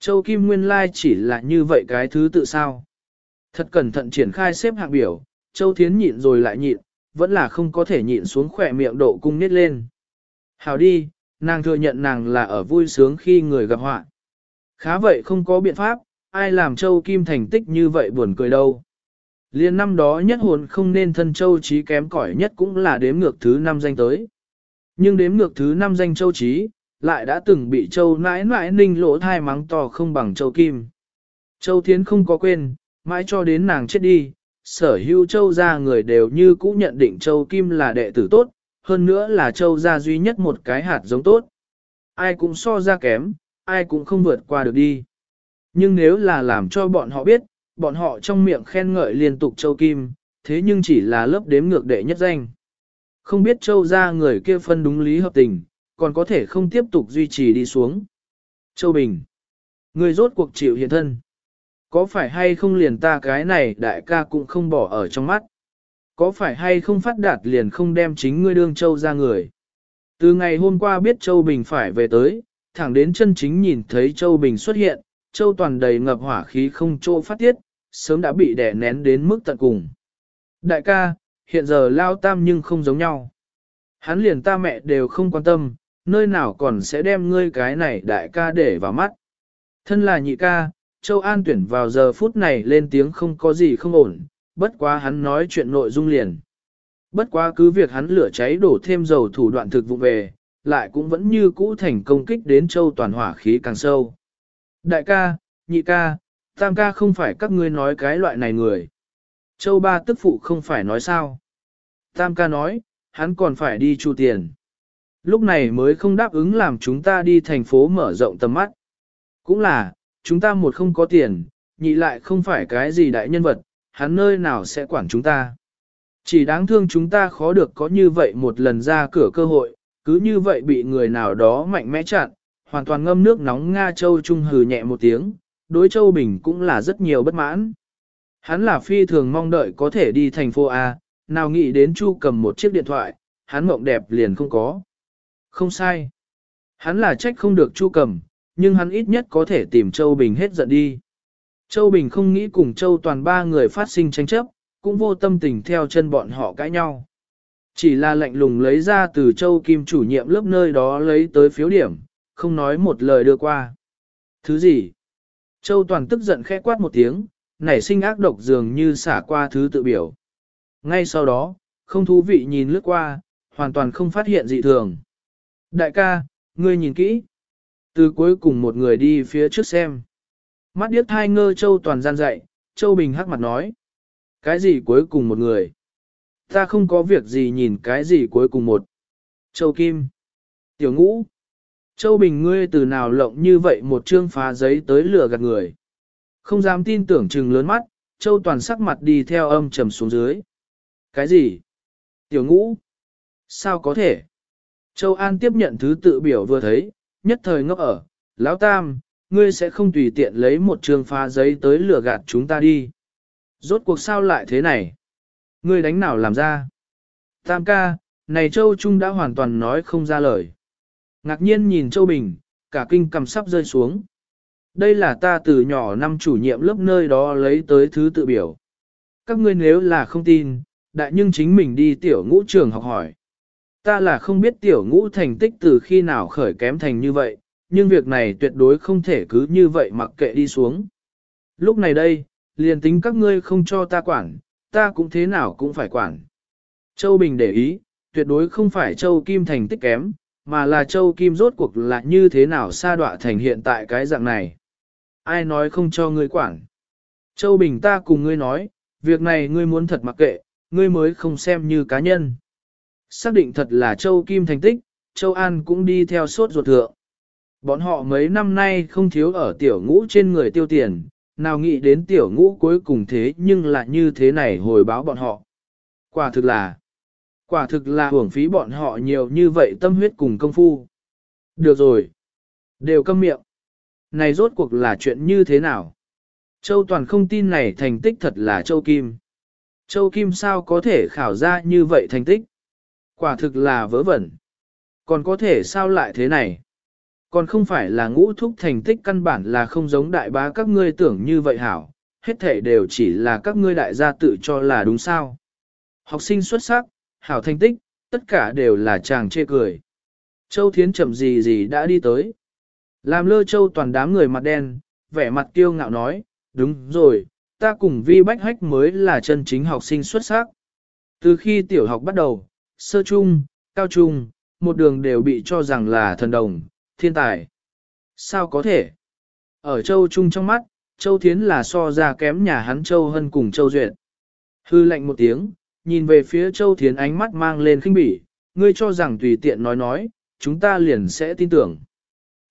Châu Kim nguyên lai chỉ là như vậy cái thứ tự sao. Thật cẩn thận triển khai xếp hạng biểu, Châu Thiến nhịn rồi lại nhịn, vẫn là không có thể nhịn xuống khỏe miệng độ cung nít lên. Hào đi, nàng thừa nhận nàng là ở vui sướng khi người gặp họa. Khá vậy không có biện pháp, ai làm Châu Kim thành tích như vậy buồn cười đâu. Liên năm đó nhất hồn không nên thân Châu Trí kém cỏi nhất cũng là đếm ngược thứ năm danh tới. Nhưng đếm ngược thứ năm danh Châu Trí, lại đã từng bị Châu nãi nãi ninh lỗ thai mắng to không bằng Châu Kim. Châu Thiến không có quên, mãi cho đến nàng chết đi, sở hữu Châu gia người đều như cũ nhận định Châu Kim là đệ tử tốt, hơn nữa là Châu gia duy nhất một cái hạt giống tốt. Ai cũng so ra kém, ai cũng không vượt qua được đi. Nhưng nếu là làm cho bọn họ biết, bọn họ trong miệng khen ngợi liên tục Châu Kim, thế nhưng chỉ là lớp đếm ngược đệ nhất danh. Không biết Châu gia người kia phân đúng lý hợp tình, còn có thể không tiếp tục duy trì đi xuống. Châu Bình, người rốt cuộc chịu hiện thân. Có phải hay không liền ta cái này đại ca cũng không bỏ ở trong mắt? Có phải hay không phát đạt liền không đem chính ngươi đương Châu ra người? Từ ngày hôm qua biết Châu Bình phải về tới, thẳng đến chân chính nhìn thấy Châu Bình xuất hiện, Châu toàn đầy ngập hỏa khí không chỗ phát tiết, sớm đã bị đè nén đến mức tận cùng. Đại ca, hiện giờ lao tam nhưng không giống nhau. Hắn liền ta mẹ đều không quan tâm, nơi nào còn sẽ đem ngươi cái này đại ca để vào mắt. Thân là nhị ca, Châu An tuyển vào giờ phút này lên tiếng không có gì không ổn, bất quá hắn nói chuyện nội dung liền. Bất quá cứ việc hắn lửa cháy đổ thêm dầu thủ đoạn thực vụ về, lại cũng vẫn như cũ thành công kích đến châu toàn hỏa khí càng sâu. Đại ca, nhị ca, tam ca không phải các ngươi nói cái loại này người. Châu ba tức phụ không phải nói sao. Tam ca nói, hắn còn phải đi chu tiền. Lúc này mới không đáp ứng làm chúng ta đi thành phố mở rộng tầm mắt. Cũng là, chúng ta một không có tiền, nhị lại không phải cái gì đại nhân vật, hắn nơi nào sẽ quản chúng ta. Chỉ đáng thương chúng ta khó được có như vậy một lần ra cửa cơ hội, cứ như vậy bị người nào đó mạnh mẽ chặn, hoàn toàn ngâm nước nóng Nga Châu Trung hừ nhẹ một tiếng, đối Châu Bình cũng là rất nhiều bất mãn. Hắn là phi thường mong đợi có thể đi thành phố A, nào nghĩ đến Chu cầm một chiếc điện thoại, hắn mộng đẹp liền không có. Không sai. Hắn là trách không được Chu cầm, nhưng hắn ít nhất có thể tìm Châu Bình hết giận đi. Châu Bình không nghĩ cùng Châu toàn ba người phát sinh tranh chấp, cũng vô tâm tình theo chân bọn họ cãi nhau. Chỉ là lạnh lùng lấy ra từ Châu Kim chủ nhiệm lớp nơi đó lấy tới phiếu điểm, không nói một lời đưa qua. Thứ gì? Châu toàn tức giận khẽ quát một tiếng, nảy sinh ác độc dường như xả qua thứ tự biểu. Ngay sau đó, không thú vị nhìn lướt qua, hoàn toàn không phát hiện dị thường. Đại ca, ngươi nhìn kỹ. Từ cuối cùng một người đi phía trước xem. Mắt điếc thai ngơ Châu toàn gian dậy, Châu Bình hắc mặt nói. Cái gì cuối cùng một người? Ta không có việc gì nhìn cái gì cuối cùng một. Châu Kim. Tiểu ngũ. Châu Bình ngươi từ nào lộng như vậy một chương phá giấy tới lửa gạt người. Không dám tin tưởng chừng lớn mắt, Châu Toàn sắc mặt đi theo âm trầm xuống dưới. Cái gì? Tiểu ngũ? Sao có thể? Châu An tiếp nhận thứ tự biểu vừa thấy, nhất thời ngốc ở, Lão Tam, ngươi sẽ không tùy tiện lấy một trường phá giấy tới lừa gạt chúng ta đi. Rốt cuộc sao lại thế này? Ngươi đánh nào làm ra? Tam ca, này Châu Trung đã hoàn toàn nói không ra lời. Ngạc nhiên nhìn Châu Bình, cả kinh cầm sắp rơi xuống. Đây là ta từ nhỏ năm chủ nhiệm lớp nơi đó lấy tới thứ tự biểu. Các ngươi nếu là không tin, đại nhưng chính mình đi tiểu ngũ trường học hỏi. Ta là không biết tiểu ngũ thành tích từ khi nào khởi kém thành như vậy, nhưng việc này tuyệt đối không thể cứ như vậy mặc kệ đi xuống. Lúc này đây, liền tính các ngươi không cho ta quản, ta cũng thế nào cũng phải quản. Châu Bình để ý, tuyệt đối không phải Châu Kim thành tích kém, mà là Châu Kim rốt cuộc là như thế nào sa đọa thành hiện tại cái dạng này. Ai nói không cho ngươi quản. Châu Bình ta cùng ngươi nói, việc này ngươi muốn thật mặc kệ, ngươi mới không xem như cá nhân. Xác định thật là Châu Kim thành tích, Châu An cũng đi theo sốt ruột thượng. Bọn họ mấy năm nay không thiếu ở tiểu ngũ trên người tiêu tiền, nào nghĩ đến tiểu ngũ cuối cùng thế nhưng lại như thế này hồi báo bọn họ. Quả thực là, quả thực là hưởng phí bọn họ nhiều như vậy tâm huyết cùng công phu. Được rồi, đều câm miệng. Này rốt cuộc là chuyện như thế nào? Châu Toàn không tin này thành tích thật là Châu Kim. Châu Kim sao có thể khảo ra như vậy thành tích? Quả thực là vớ vẩn. Còn có thể sao lại thế này? Còn không phải là ngũ thúc thành tích căn bản là không giống đại bá các ngươi tưởng như vậy hảo, hết thể đều chỉ là các ngươi đại gia tự cho là đúng sao. Học sinh xuất sắc, hảo thành tích, tất cả đều là chàng chê cười. Châu Thiến chậm gì gì đã đi tới. Làm lơ châu toàn đám người mặt đen, vẻ mặt kiêu ngạo nói, đúng rồi, ta cùng vi bách hách mới là chân chính học sinh xuất sắc. Từ khi tiểu học bắt đầu, sơ trung, cao trung, một đường đều bị cho rằng là thần đồng, thiên tài. Sao có thể? Ở châu trung trong mắt, châu thiến là so ra kém nhà hắn châu hân cùng châu duyệt. Hư lệnh một tiếng, nhìn về phía châu thiến ánh mắt mang lên khinh bỉ, ngươi cho rằng tùy tiện nói nói, chúng ta liền sẽ tin tưởng.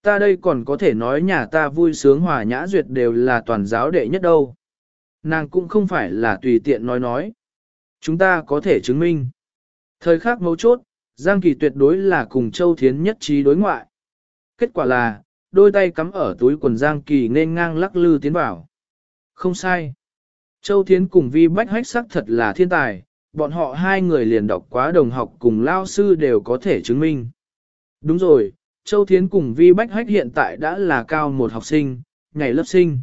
Ta đây còn có thể nói nhà ta vui sướng hòa nhã duyệt đều là toàn giáo đệ nhất đâu. Nàng cũng không phải là tùy tiện nói nói. Chúng ta có thể chứng minh. Thời khắc mấu chốt, Giang Kỳ tuyệt đối là cùng Châu Thiến nhất trí đối ngoại. Kết quả là, đôi tay cắm ở túi quần Giang Kỳ nên ngang lắc lư tiến vào. Không sai. Châu Thiến cùng Vi Bách Hách sắc thật là thiên tài, bọn họ hai người liền đọc quá đồng học cùng lao sư đều có thể chứng minh. Đúng rồi, Châu Thiến cùng Vi Bách Hách hiện tại đã là cao một học sinh, ngày lớp sinh.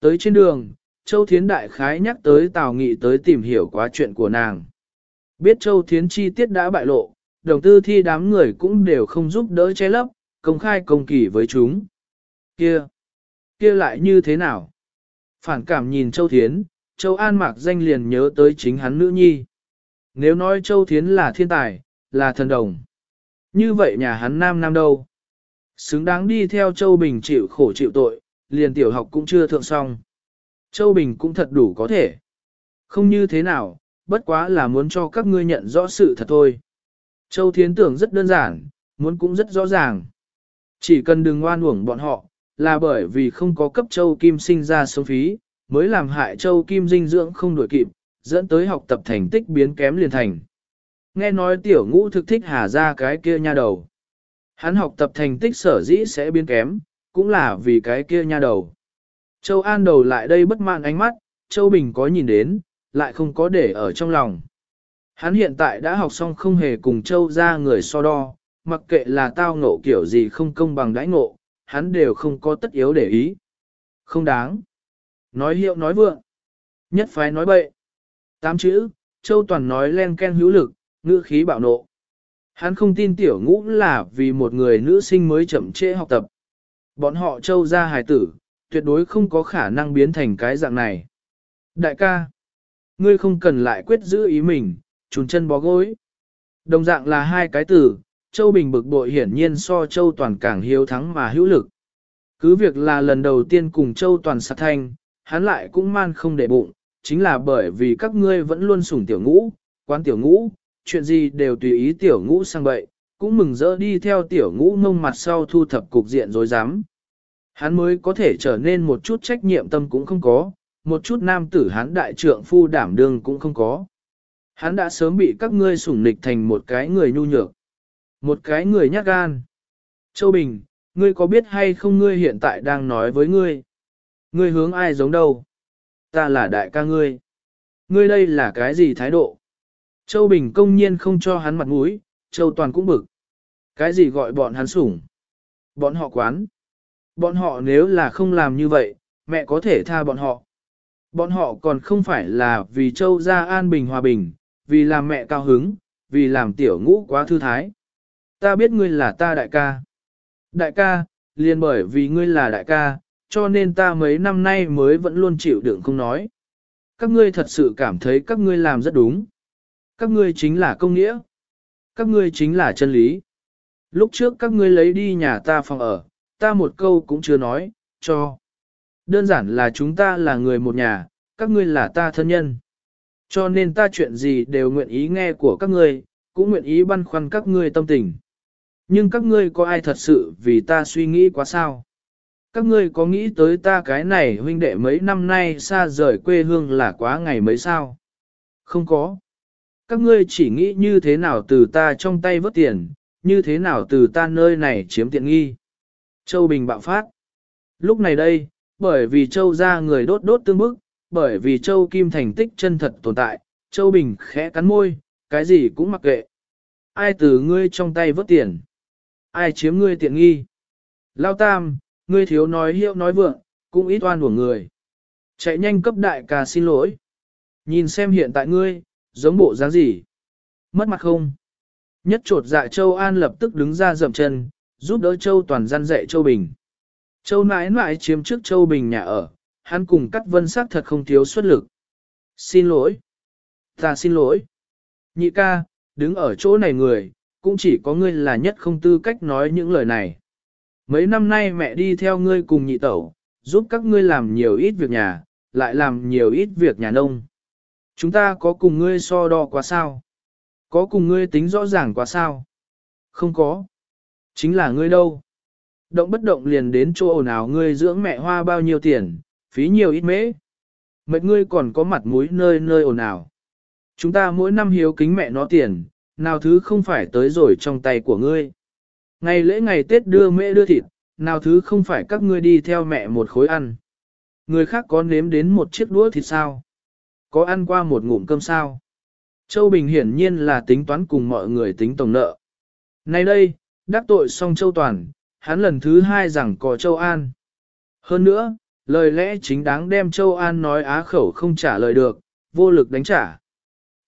Tới trên đường, Châu Thiến đại khái nhắc tới Tào Nghị tới tìm hiểu quá chuyện của nàng. Biết Châu Thiến chi tiết đã bại lộ, đồng tư thi đám người cũng đều không giúp đỡ che lấp, công khai công kỳ với chúng. Kia, kia lại như thế nào? Phản cảm nhìn Châu Thiến, Châu An mạc danh liền nhớ tới chính hắn nữ nhi. Nếu nói Châu Thiến là thiên tài, là thần đồng. Như vậy nhà hắn nam nam đâu? Xứng đáng đi theo Châu Bình chịu khổ chịu tội, liền tiểu học cũng chưa thượng xong. Châu Bình cũng thật đủ có thể. Không như thế nào, bất quá là muốn cho các ngươi nhận rõ sự thật thôi. Châu Thiến tưởng rất đơn giản, muốn cũng rất rõ ràng. Chỉ cần đừng ngoan uổng bọn họ, là bởi vì không có cấp Châu Kim sinh ra sống phí, mới làm hại Châu Kim dinh dưỡng không đổi kịp, dẫn tới học tập thành tích biến kém liền thành. Nghe nói tiểu ngũ thực thích hà ra cái kia nha đầu. Hắn học tập thành tích sở dĩ sẽ biến kém, cũng là vì cái kia nha đầu. Châu An đầu lại đây bất mãn ánh mắt, Châu Bình có nhìn đến, lại không có để ở trong lòng. Hắn hiện tại đã học xong không hề cùng Châu ra người so đo, mặc kệ là tao ngộ kiểu gì không công bằng đãi ngộ, hắn đều không có tất yếu để ý. Không đáng. Nói hiệu nói vượng. Nhất phái nói bậy. Tám chữ, Châu Toàn nói len ken hữu lực, ngữ khí bạo nộ. Hắn không tin tiểu ngũ là vì một người nữ sinh mới chậm trễ học tập. Bọn họ Châu ra hài tử, tuyệt đối không có khả năng biến thành cái dạng này. Đại ca, ngươi không cần lại quyết giữ ý mình, trùn chân bó gối. Đồng dạng là hai cái tử, Châu Bình bực bội hiển nhiên so Châu Toàn càng hiếu thắng mà hữu lực. Cứ việc là lần đầu tiên cùng Châu Toàn sát thanh, hắn lại cũng man không để bụng, chính là bởi vì các ngươi vẫn luôn sủng tiểu ngũ, quan tiểu ngũ, chuyện gì đều tùy ý tiểu ngũ sang bậy, cũng mừng rỡ đi theo tiểu ngũ ngông mặt sau thu thập cục diện rồi dám. Hắn mới có thể trở nên một chút trách nhiệm tâm cũng không có, một chút nam tử hắn đại trượng phu đảm đương cũng không có. Hắn đã sớm bị các ngươi sủng nịch thành một cái người nhu nhược, một cái người nhát gan. Châu Bình, ngươi có biết hay không ngươi hiện tại đang nói với ngươi? Ngươi hướng ai giống đâu? Ta là đại ca ngươi. Ngươi đây là cái gì thái độ? Châu Bình công nhiên không cho hắn mặt mũi, Châu Toàn cũng bực. Cái gì gọi bọn hắn sủng? Bọn họ quán. Bọn họ nếu là không làm như vậy, mẹ có thể tha bọn họ. Bọn họ còn không phải là vì Châu gia an bình hòa bình, vì làm mẹ cao hứng, vì làm tiểu ngũ quá thư thái. Ta biết ngươi là ta đại ca. Đại ca, liền bởi vì ngươi là đại ca, cho nên ta mấy năm nay mới vẫn luôn chịu đựng không nói. Các ngươi thật sự cảm thấy các ngươi làm rất đúng. Các ngươi chính là công nghĩa. Các ngươi chính là chân lý. Lúc trước các ngươi lấy đi nhà ta phòng ở, ta một câu cũng chưa nói, cho. Đơn giản là chúng ta là người một nhà, các ngươi là ta thân nhân. Cho nên ta chuyện gì đều nguyện ý nghe của các ngươi, cũng nguyện ý băn khoăn các ngươi tâm tình. Nhưng các ngươi có ai thật sự vì ta suy nghĩ quá sao? Các ngươi có nghĩ tới ta cái này huynh đệ mấy năm nay xa rời quê hương là quá ngày mấy sao? Không có. Các ngươi chỉ nghĩ như thế nào từ ta trong tay vớt tiền, như thế nào từ ta nơi này chiếm tiện nghi. Châu Bình bạo phát. Lúc này đây, bởi vì Châu ra người đốt đốt tương bức, bởi vì Châu Kim thành tích chân thật tồn tại, Châu Bình khẽ cắn môi, cái gì cũng mặc kệ. Ai từ ngươi trong tay vớt tiền? Ai chiếm ngươi tiện nghi? Lao Tam, ngươi thiếu nói hiệu nói vượng, cũng ít oan của người. Chạy nhanh cấp đại ca xin lỗi. Nhìn xem hiện tại ngươi, giống bộ dáng gì? Mất mặt không? Nhất trột dạ Châu An lập tức đứng ra dậm chân, giúp đỡ Châu Toàn gian dạy Châu Bình. Châu nãi nãi chiếm trước Châu Bình nhà ở, hắn cùng cắt vân sắc thật không thiếu xuất lực. Xin lỗi. Ta xin lỗi. Nhị ca, đứng ở chỗ này người, cũng chỉ có ngươi là nhất không tư cách nói những lời này. Mấy năm nay mẹ đi theo ngươi cùng nhị tẩu, giúp các ngươi làm nhiều ít việc nhà, lại làm nhiều ít việc nhà nông. Chúng ta có cùng ngươi so đo quá sao? Có cùng ngươi tính rõ ràng quá sao? Không có. Chính là ngươi đâu? Động bất động liền đến chỗ nào ngươi dưỡng mẹ hoa bao nhiêu tiền, phí nhiều ít mễ. Mệt ngươi còn có mặt mũi nơi nơi ồn ào. Chúng ta mỗi năm hiếu kính mẹ nó tiền, nào thứ không phải tới rồi trong tay của ngươi. Ngày lễ ngày Tết đưa mẹ đưa thịt, nào thứ không phải các ngươi đi theo mẹ một khối ăn. Người khác có nếm đến một chiếc đũa thịt sao? Có ăn qua một ngụm cơm sao? Châu Bình hiển nhiên là tính toán cùng mọi người tính tổng nợ. Nay đây, đắc tội xong Châu Toàn, hắn lần thứ hai rằng có Châu An. Hơn nữa, lời lẽ chính đáng đem Châu An nói á khẩu không trả lời được, vô lực đánh trả.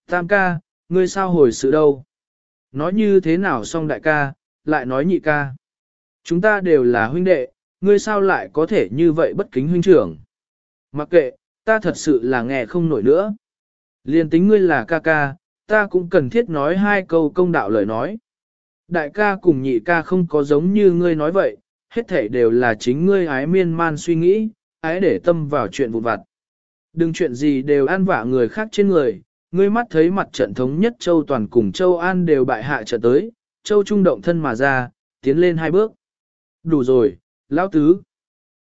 Tam ca, ngươi sao hồi sự đâu? Nói như thế nào xong đại ca, lại nói nhị ca. Chúng ta đều là huynh đệ, ngươi sao lại có thể như vậy bất kính huynh trưởng? Mặc kệ, ta thật sự là nghe không nổi nữa. Liên tính ngươi là ca ca, ta cũng cần thiết nói hai câu công đạo lời nói. Đại ca cùng nhị ca không có giống như ngươi nói vậy, hết thảy đều là chính ngươi ái miên man suy nghĩ, ái để tâm vào chuyện vụn vặt. Đừng chuyện gì đều an vả người khác trên người, ngươi mắt thấy mặt trận thống nhất Châu Toàn cùng Châu An đều bại hạ trận tới, Châu Trung động thân mà ra, tiến lên hai bước. Đủ rồi, lão tứ.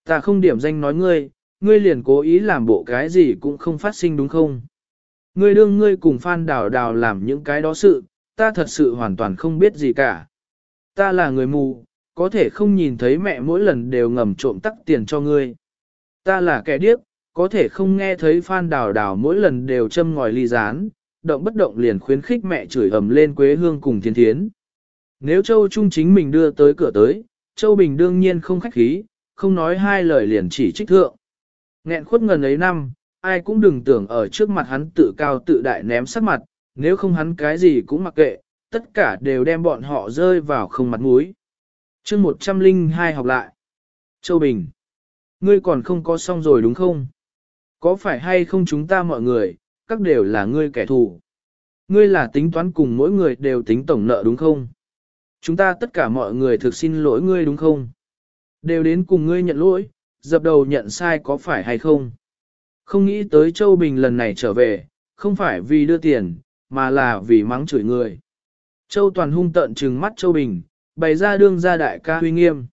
Ta không điểm danh nói ngươi, ngươi liền cố ý làm bộ cái gì cũng không phát sinh đúng không? Ngươi đương ngươi cùng Phan Đào Đào làm những cái đó sự, ta thật sự hoàn toàn không biết gì cả. Ta là người mù, có thể không nhìn thấy mẹ mỗi lần đều ngầm trộm tắc tiền cho ngươi. Ta là kẻ điếc, có thể không nghe thấy Phan Đào Đào mỗi lần đều châm ngòi ly rán, động bất động liền khuyến khích mẹ chửi ầm lên quế hương cùng thiên thiến. Nếu Châu Trung chính mình đưa tới cửa tới, Châu Bình đương nhiên không khách khí, không nói hai lời liền chỉ trích thượng. Nghẹn khuất ngần ấy năm, ai cũng đừng tưởng ở trước mặt hắn tự cao tự đại ném sắc mặt, nếu không hắn cái gì cũng mặc kệ, tất cả đều đem bọn họ rơi vào không mặt mũi. chương 102 học lại. Châu Bình. Ngươi còn không có xong rồi đúng không? Có phải hay không chúng ta mọi người, các đều là ngươi kẻ thù. Ngươi là tính toán cùng mỗi người đều tính tổng nợ đúng không? Chúng ta tất cả mọi người thực xin lỗi ngươi đúng không? Đều đến cùng ngươi nhận lỗi, dập đầu nhận sai có phải hay không? Không nghĩ tới Châu Bình lần này trở về, không phải vì đưa tiền, mà là vì mắng chửi người. Châu Toàn hung tận trừng mắt Châu Bình, bày ra đương ra đại ca huy nghiêm.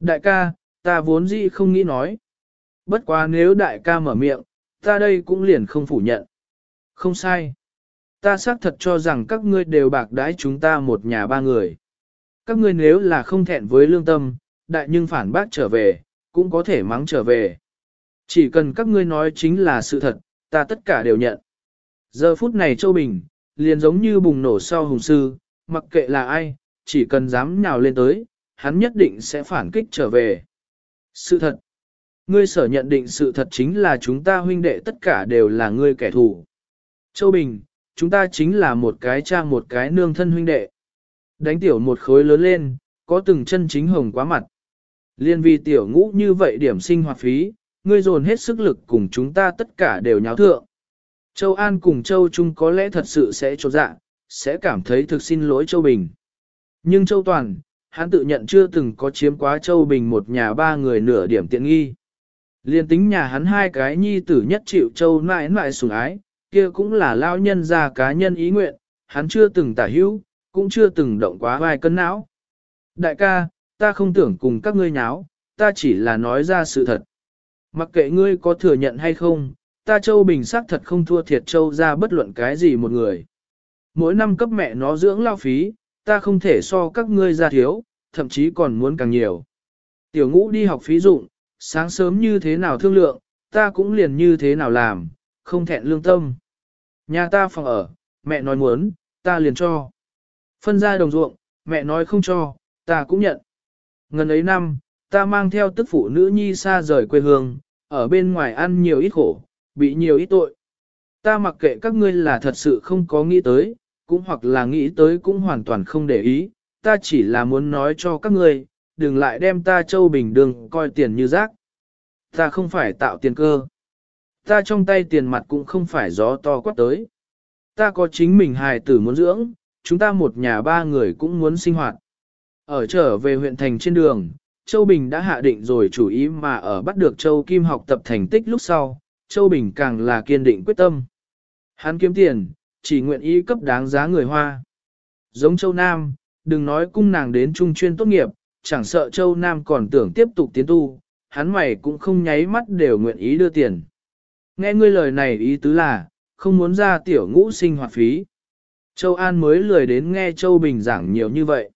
Đại ca, ta vốn dĩ không nghĩ nói. Bất quá nếu đại ca mở miệng, ta đây cũng liền không phủ nhận. Không sai. Ta xác thật cho rằng các ngươi đều bạc đãi chúng ta một nhà ba người. Các ngươi nếu là không thẹn với lương tâm, đại nhưng phản bác trở về, cũng có thể mắng trở về. Chỉ cần các ngươi nói chính là sự thật, ta tất cả đều nhận. Giờ phút này Châu Bình, liền giống như bùng nổ sau hùng sư, mặc kệ là ai, chỉ cần dám nhào lên tới, hắn nhất định sẽ phản kích trở về. Sự thật. Ngươi sở nhận định sự thật chính là chúng ta huynh đệ tất cả đều là ngươi kẻ thù. Châu Bình, chúng ta chính là một cái cha một cái nương thân huynh đệ. Đánh tiểu một khối lớn lên, có từng chân chính hồng quá mặt. Liên vì tiểu ngũ như vậy điểm sinh hoạt phí, ngươi dồn hết sức lực cùng chúng ta tất cả đều nháo thượng. Châu An cùng Châu Trung có lẽ thật sự sẽ trột dạ, sẽ cảm thấy thực xin lỗi Châu Bình. Nhưng Châu Toàn, hắn tự nhận chưa từng có chiếm quá Châu Bình một nhà ba người nửa điểm tiện nghi. Liên tính nhà hắn hai cái nhi tử nhất chịu Châu mãi mãi sủng ái, kia cũng là lao nhân ra cá nhân ý nguyện, hắn chưa từng tả hữu, cũng chưa từng động quá vài cân não. Đại ca, ta không tưởng cùng các ngươi nháo, ta chỉ là nói ra sự thật. Mặc kệ ngươi có thừa nhận hay không, ta Châu Bình xác thật không thua thiệt Châu ra bất luận cái gì một người. Mỗi năm cấp mẹ nó dưỡng lao phí, ta không thể so các ngươi ra thiếu, thậm chí còn muốn càng nhiều. Tiểu ngũ đi học phí dụng, sáng sớm như thế nào thương lượng, ta cũng liền như thế nào làm, không thẹn lương tâm. Nhà ta phòng ở, mẹ nói muốn, ta liền cho. Phân ra đồng ruộng, mẹ nói không cho, ta cũng nhận. Ngần ấy năm, ta mang theo tức phụ nữ nhi xa rời quê hương, ở bên ngoài ăn nhiều ít khổ, bị nhiều ít tội. Ta mặc kệ các ngươi là thật sự không có nghĩ tới, cũng hoặc là nghĩ tới cũng hoàn toàn không để ý, ta chỉ là muốn nói cho các ngươi, đừng lại đem ta châu bình đường coi tiền như rác. Ta không phải tạo tiền cơ. Ta trong tay tiền mặt cũng không phải gió to quát tới. Ta có chính mình hài tử muốn dưỡng, chúng ta một nhà ba người cũng muốn sinh hoạt. Ở trở về huyện thành trên đường, Châu Bình đã hạ định rồi chủ ý mà ở bắt được Châu Kim học tập thành tích lúc sau, Châu Bình càng là kiên định quyết tâm. Hắn kiếm tiền, chỉ nguyện ý cấp đáng giá người Hoa. Giống Châu Nam, đừng nói cung nàng đến trung chuyên tốt nghiệp, chẳng sợ Châu Nam còn tưởng tiếp tục tiến tu, hắn mày cũng không nháy mắt đều nguyện ý đưa tiền. Nghe ngươi lời này ý tứ là, không muốn ra tiểu ngũ sinh hoạt phí. Châu An mới lười đến nghe Châu Bình giảng nhiều như vậy.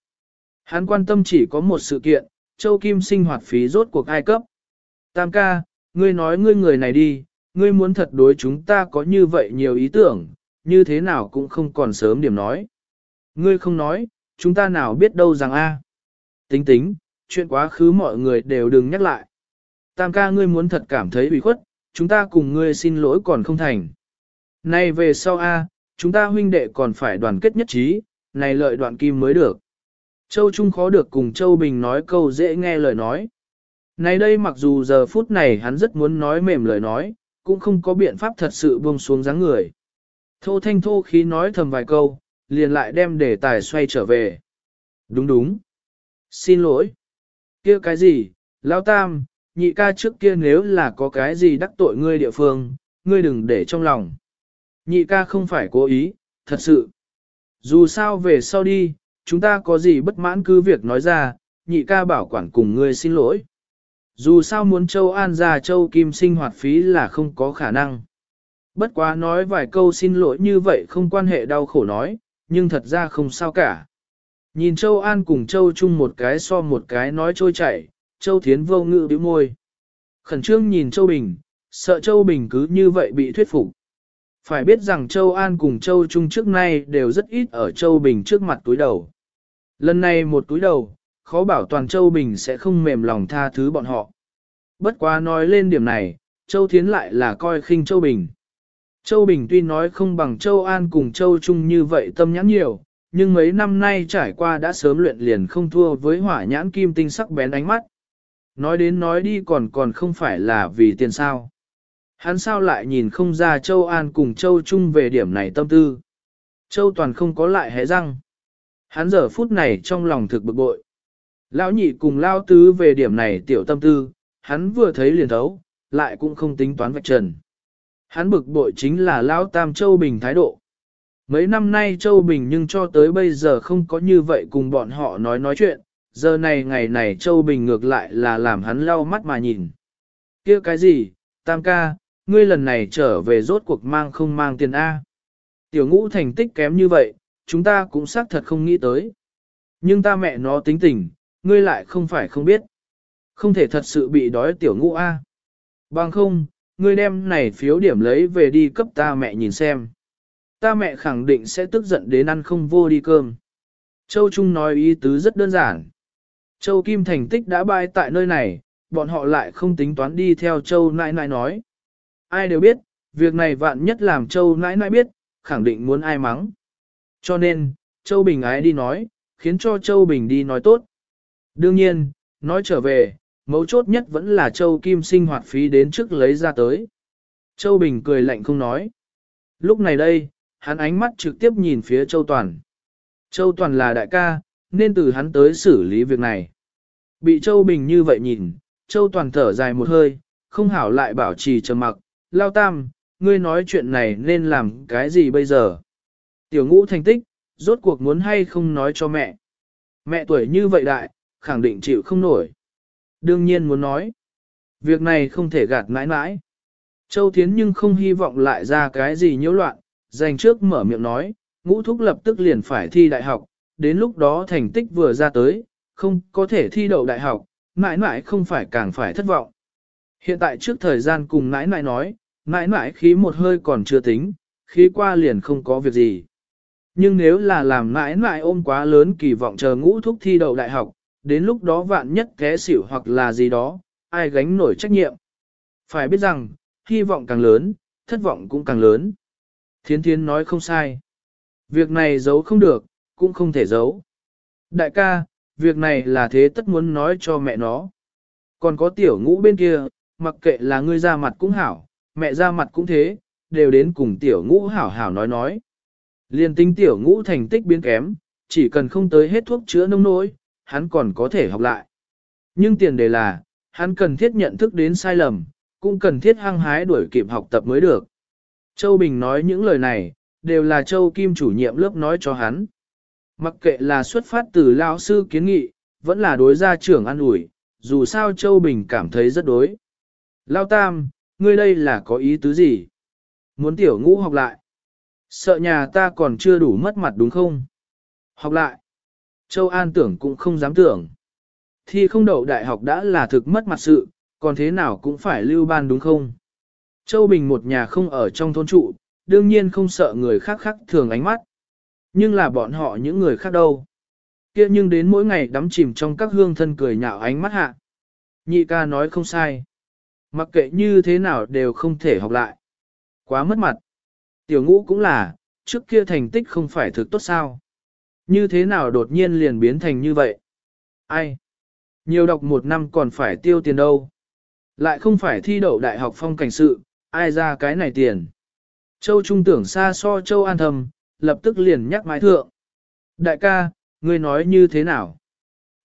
Hắn quan tâm chỉ có một sự kiện, Châu Kim sinh hoạt phí rốt cuộc ai cấp. Tam ca, ngươi nói ngươi người này đi, ngươi muốn thật đối chúng ta có như vậy nhiều ý tưởng, như thế nào cũng không còn sớm điểm nói. Ngươi không nói, chúng ta nào biết đâu rằng a. Tính tính, chuyện quá khứ mọi người đều đừng nhắc lại. Tam ca ngươi muốn thật cảm thấy ủy khuất, chúng ta cùng ngươi xin lỗi còn không thành. Này về sau a, chúng ta huynh đệ còn phải đoàn kết nhất trí, này lợi đoạn kim mới được. Châu Trung khó được cùng Châu Bình nói câu dễ nghe lời nói. Này đây mặc dù giờ phút này hắn rất muốn nói mềm lời nói, cũng không có biện pháp thật sự buông xuống dáng người. Thô thanh thô khí nói thầm vài câu, liền lại đem đề tài xoay trở về. Đúng đúng. Xin lỗi. kia cái gì, Lão Tam, nhị ca trước kia nếu là có cái gì đắc tội ngươi địa phương, ngươi đừng để trong lòng. Nhị ca không phải cố ý, thật sự. Dù sao về sau đi, chúng ta có gì bất mãn cứ việc nói ra, nhị ca bảo quản cùng ngươi xin lỗi. Dù sao muốn châu An ra châu Kim sinh hoạt phí là không có khả năng. Bất quá nói vài câu xin lỗi như vậy không quan hệ đau khổ nói, nhưng thật ra không sao cả. Nhìn Châu An cùng Châu chung một cái so một cái nói trôi chảy, Châu Thiến vô ngự bĩu môi. Khẩn trương nhìn Châu Bình, sợ Châu Bình cứ như vậy bị thuyết phục. Phải biết rằng Châu An cùng Châu Trung trước nay đều rất ít ở Châu Bình trước mặt túi đầu. Lần này một túi đầu, khó bảo toàn Châu Bình sẽ không mềm lòng tha thứ bọn họ. Bất quá nói lên điểm này, Châu Thiến lại là coi khinh Châu Bình. Châu Bình tuy nói không bằng Châu An cùng Châu Trung như vậy tâm nhãn nhiều, nhưng mấy năm nay trải qua đã sớm luyện liền không thua với hỏa nhãn kim tinh sắc bén ánh mắt. Nói đến nói đi còn còn không phải là vì tiền sao. Hắn sao lại nhìn không ra Châu An cùng Châu Trung về điểm này tâm tư. Châu Toàn không có lại hé răng. Hắn giờ phút này trong lòng thực bực bội. Lão nhị cùng lao tứ về điểm này tiểu tâm tư, hắn vừa thấy liền thấu, lại cũng không tính toán vạch trần. Hắn bực bội chính là Lão Tam Châu Bình thái độ. Mấy năm nay Châu Bình nhưng cho tới bây giờ không có như vậy cùng bọn họ nói nói chuyện, giờ này ngày này Châu Bình ngược lại là làm hắn lau mắt mà nhìn. kia cái gì, Tam ca, ngươi lần này trở về rốt cuộc mang không mang tiền A. Tiểu ngũ thành tích kém như vậy, chúng ta cũng xác thật không nghĩ tới. Nhưng ta mẹ nó tính tình, ngươi lại không phải không biết. Không thể thật sự bị đói tiểu ngũ A. Bằng không, ngươi đem này phiếu điểm lấy về đi cấp ta mẹ nhìn xem. Ta mẹ khẳng định sẽ tức giận đến ăn không vô đi cơm. Châu Trung nói ý tứ rất đơn giản. Châu Kim thành tích đã bay tại nơi này, bọn họ lại không tính toán đi theo Châu nãi nãi nói. Ai đều biết, việc này vạn nhất làm Châu nãi nãi biết, khẳng định muốn ai mắng. Cho nên, Châu Bình ái đi nói, khiến cho Châu Bình đi nói tốt. Đương nhiên, nói trở về, mấu chốt nhất vẫn là Châu Kim sinh hoạt phí đến trước lấy ra tới. Châu Bình cười lạnh không nói. Lúc này đây, hắn ánh mắt trực tiếp nhìn phía Châu Toàn. Châu Toàn là đại ca, nên từ hắn tới xử lý việc này. Bị Châu Bình như vậy nhìn, Châu Toàn thở dài một hơi, không hảo lại bảo trì trầm mặc, lao tam, ngươi nói chuyện này nên làm cái gì bây giờ? Tiểu ngũ thành tích, rốt cuộc muốn hay không nói cho mẹ. Mẹ tuổi như vậy đại, khẳng định chịu không nổi. Đương nhiên muốn nói. Việc này không thể gạt mãi mãi. Châu Thiến nhưng không hy vọng lại ra cái gì nhiễu loạn, dành trước mở miệng nói, ngũ thúc lập tức liền phải thi đại học, đến lúc đó thành tích vừa ra tới, không có thể thi đậu đại học, mãi mãi không phải càng phải thất vọng. Hiện tại trước thời gian cùng nãi nãi nói, nãi nãi khí một hơi còn chưa tính, khí qua liền không có việc gì. Nhưng nếu là làm nãi nãi ôm quá lớn kỳ vọng chờ ngũ thúc thi đậu đại học, đến lúc đó vạn nhất té xỉu hoặc là gì đó, ai gánh nổi trách nhiệm. Phải biết rằng, hy vọng càng lớn, thất vọng cũng càng lớn. Thiến thiến nói không sai. Việc này giấu không được, cũng không thể giấu. Đại ca, việc này là thế tất muốn nói cho mẹ nó. Còn có tiểu ngũ bên kia, mặc kệ là ngươi ra mặt cũng hảo, mẹ ra mặt cũng thế, đều đến cùng tiểu ngũ hảo hảo nói nói. Liên tính tiểu ngũ thành tích biến kém, chỉ cần không tới hết thuốc chữa nông nỗi, hắn còn có thể học lại. Nhưng tiền đề là, hắn cần thiết nhận thức đến sai lầm, cũng cần thiết hăng hái đuổi kịp học tập mới được. Châu Bình nói những lời này, đều là Châu Kim chủ nhiệm lớp nói cho hắn. Mặc kệ là xuất phát từ lao sư kiến nghị, vẫn là đối gia trưởng an ủi, dù sao Châu Bình cảm thấy rất đối. Lao Tam, ngươi đây là có ý tứ gì? Muốn tiểu ngũ học lại. Sợ nhà ta còn chưa đủ mất mặt đúng không? Học lại. Châu An tưởng cũng không dám tưởng. Thi không đậu đại học đã là thực mất mặt sự, còn thế nào cũng phải lưu ban đúng không? Châu Bình một nhà không ở trong thôn trụ, đương nhiên không sợ người khác khác thường ánh mắt. Nhưng là bọn họ những người khác đâu. kia nhưng đến mỗi ngày đắm chìm trong các hương thân cười nhạo ánh mắt hạ. Nhị ca nói không sai. Mặc kệ như thế nào đều không thể học lại. Quá mất mặt. Tiểu ngũ cũng là, trước kia thành tích không phải thực tốt sao. Như thế nào đột nhiên liền biến thành như vậy? Ai? Nhiều đọc một năm còn phải tiêu tiền đâu. Lại không phải thi đậu đại học phong cảnh sự, ai ra cái này tiền. Châu Trung tưởng xa so Châu An thầm, lập tức liền nhắc mái thượng. Đại ca, ngươi nói như thế nào?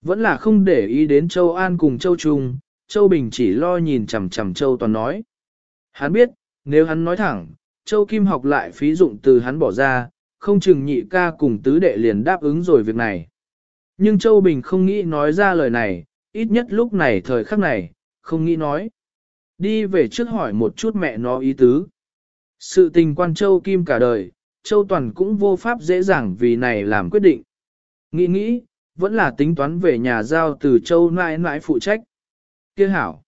Vẫn là không để ý đến Châu An cùng Châu Trung, Châu Bình chỉ lo nhìn chằm chằm Châu Toàn nói. Hắn biết, nếu hắn nói thẳng, Châu Kim học lại phí dụng từ hắn bỏ ra, không chừng nhị ca cùng tứ đệ liền đáp ứng rồi việc này. Nhưng Châu Bình không nghĩ nói ra lời này, ít nhất lúc này thời khắc này, không nghĩ nói. Đi về trước hỏi một chút mẹ nó ý tứ. Sự tình quan Châu Kim cả đời, Châu Toàn cũng vô pháp dễ dàng vì này làm quyết định. Nghĩ nghĩ, vẫn là tính toán về nhà giao từ Châu nãi nãi phụ trách. Kia hảo.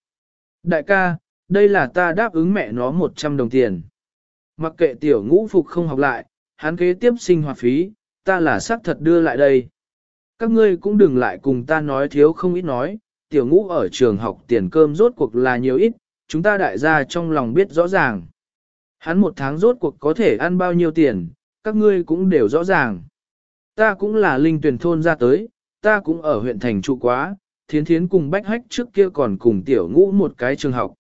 Đại ca, đây là ta đáp ứng mẹ nó 100 đồng tiền. Mặc kệ tiểu ngũ phục không học lại, hắn kế tiếp sinh hoạt phí, ta là xác thật đưa lại đây. Các ngươi cũng đừng lại cùng ta nói thiếu không ít nói, tiểu ngũ ở trường học tiền cơm rốt cuộc là nhiều ít, chúng ta đại gia trong lòng biết rõ ràng. Hắn một tháng rốt cuộc có thể ăn bao nhiêu tiền, các ngươi cũng đều rõ ràng. Ta cũng là linh tuyển thôn ra tới, ta cũng ở huyện thành trụ quá, thiến thiến cùng bách hách trước kia còn cùng tiểu ngũ một cái trường học.